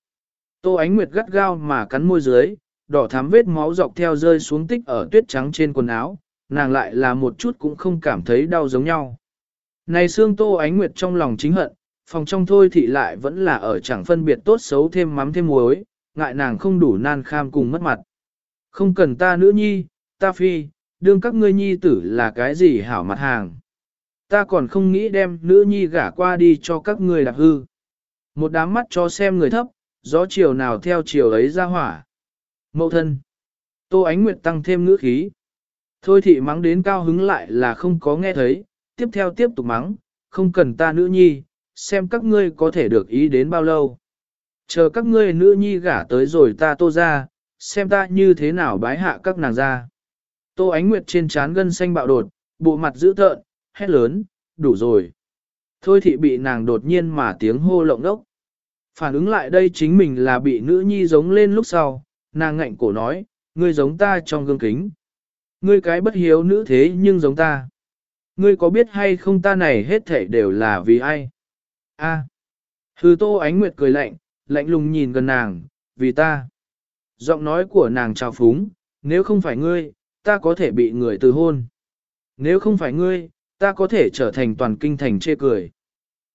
S1: Tô Ánh Nguyệt gắt gao mà cắn môi dưới, đỏ thắm vết máu dọc theo rơi xuống tích ở tuyết trắng trên quần áo, nàng lại là một chút cũng không cảm thấy đau giống nhau. Này xương Tô Ánh Nguyệt trong lòng chính hận, phòng trong thôi thì lại vẫn là ở chẳng phân biệt tốt xấu thêm mắm thêm muối, ngại nàng không đủ nan kham cùng mất mặt. Không cần ta nữ nhi, ta phi, đương các ngươi nhi tử là cái gì hảo mặt hàng. Ta còn không nghĩ đem nữ nhi gả qua đi cho các ngươi đạp hư. Một đám mắt cho xem người thấp, gió chiều nào theo chiều ấy ra hỏa. Mậu thân. Tô Ánh Nguyệt tăng thêm ngữ khí. Thôi thị mắng đến cao hứng lại là không có nghe thấy, tiếp theo tiếp tục mắng, không cần ta nữ nhi, xem các ngươi có thể được ý đến bao lâu. Chờ các ngươi nữ nhi gả tới rồi ta tô ra, xem ta như thế nào bái hạ các nàng ra. Tô Ánh Nguyệt trên trán gân xanh bạo đột, bộ mặt dữ tợn, hét lớn, đủ rồi. Thôi thị bị nàng đột nhiên mà tiếng hô lộng đốc. Phản ứng lại đây chính mình là bị nữ nhi giống lên lúc sau, nàng ngạnh cổ nói, ngươi giống ta trong gương kính. Ngươi cái bất hiếu nữ thế nhưng giống ta. Ngươi có biết hay không ta này hết thể đều là vì ai? A. Hư tô ánh nguyệt cười lạnh, lạnh lùng nhìn gần nàng, vì ta. Giọng nói của nàng trào phúng, nếu không phải ngươi, ta có thể bị người từ hôn. Nếu không phải ngươi, ta có thể trở thành toàn kinh thành chê cười.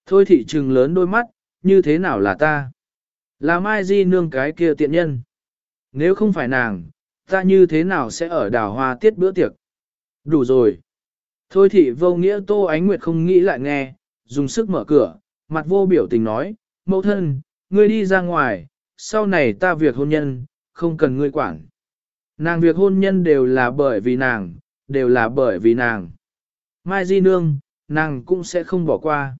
S1: Thôi thị trừng lớn đôi mắt, như thế nào là ta? Là Mai Di nương cái kia tiện nhân. Nếu không phải nàng, ta như thế nào sẽ ở đào hoa tiết bữa tiệc? Đủ rồi. Thôi thị vô nghĩa Tô Ánh Nguyệt không nghĩ lại nghe, dùng sức mở cửa, mặt vô biểu tình nói, mẫu thân, ngươi đi ra ngoài, sau này ta việc hôn nhân, không cần ngươi quản. Nàng việc hôn nhân đều là bởi vì nàng, đều là bởi vì nàng. Mai Di Nương, nàng cũng sẽ không bỏ qua.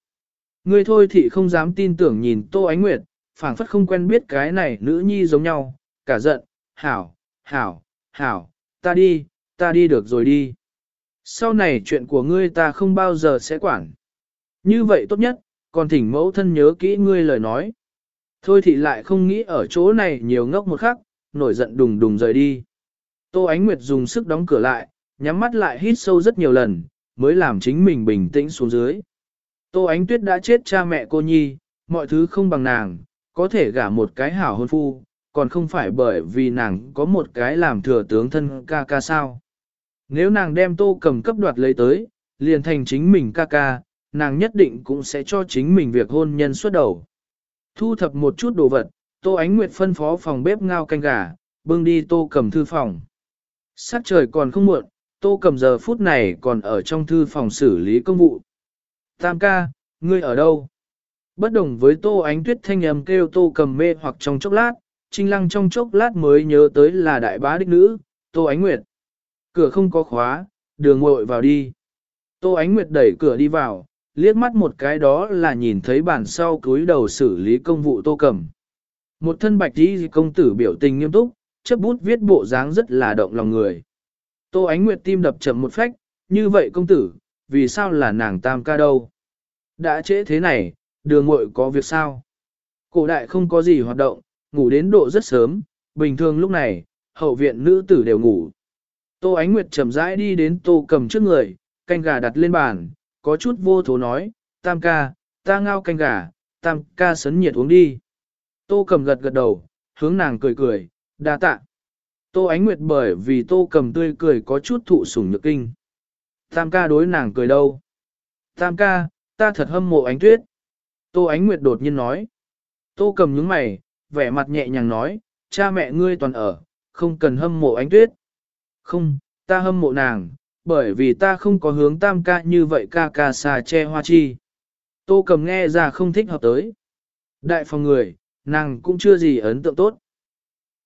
S1: Ngươi thôi thì không dám tin tưởng nhìn Tô Ánh Nguyệt, phảng phất không quen biết cái này nữ nhi giống nhau, cả giận, hảo, hảo, hảo, ta đi, ta đi được rồi đi. Sau này chuyện của ngươi ta không bao giờ sẽ quản. Như vậy tốt nhất, còn thỉnh mẫu thân nhớ kỹ ngươi lời nói. Thôi thì lại không nghĩ ở chỗ này nhiều ngốc một khắc, nổi giận đùng đùng rời đi. Tô Ánh Nguyệt dùng sức đóng cửa lại, nhắm mắt lại hít sâu rất nhiều lần, mới làm chính mình bình tĩnh xuống dưới. Tô Ánh Tuyết đã chết cha mẹ cô nhi, mọi thứ không bằng nàng, có thể gả một cái hảo hôn phu, còn không phải bởi vì nàng có một cái làm thừa tướng thân ca ca sao. Nếu nàng đem tô cầm cấp đoạt lấy tới, liền thành chính mình ca ca, nàng nhất định cũng sẽ cho chính mình việc hôn nhân xuất đầu. Thu thập một chút đồ vật, tô ánh nguyệt phân phó phòng bếp ngao canh gà, bưng đi tô cầm thư phòng. Sắc trời còn không muộn, tô cầm giờ phút này còn ở trong thư phòng xử lý công vụ. Tam ca, ngươi ở đâu? Bất đồng với tô ánh tuyết thanh âm kêu tô cầm mê hoặc trong chốc lát, trinh lăng trong chốc lát mới nhớ tới là đại bá đích nữ, tô ánh nguyệt. Cửa không có khóa, đường ngội vào đi. Tô ánh nguyệt đẩy cửa đi vào, liếc mắt một cái đó là nhìn thấy bản sau cúi đầu xử lý công vụ tô cầm. Một thân bạch đi công tử biểu tình nghiêm túc, chấp bút viết bộ dáng rất là động lòng người. Tô ánh nguyệt tim đập chậm một phách, như vậy công tử, vì sao là nàng tam ca đâu? Đã trễ thế này, đường muội có việc sao? Cổ đại không có gì hoạt động, ngủ đến độ rất sớm, bình thường lúc này, hậu viện nữ tử đều ngủ. Tô Ánh Nguyệt chậm rãi đi đến tô cầm trước người, canh gà đặt lên bàn, có chút vô thố nói, tam ca, ta ngao canh gà, tam ca sấn nhiệt uống đi. Tô cầm gật gật đầu, hướng nàng cười cười, đa tạ. Tô Ánh Nguyệt bởi vì tô cầm tươi cười có chút thụ sủng nhược kinh. Tam ca đối nàng cười đâu? Tam ca, ta thật hâm mộ ánh tuyết. Tô Ánh Nguyệt đột nhiên nói. Tô cầm nhướng mày, vẻ mặt nhẹ nhàng nói, cha mẹ ngươi toàn ở, không cần hâm mộ ánh tuyết. Không, ta hâm mộ nàng, bởi vì ta không có hướng tam ca như vậy ca ca xà che hoa chi. Tô cầm nghe ra không thích hợp tới. Đại phòng người, nàng cũng chưa gì ấn tượng tốt.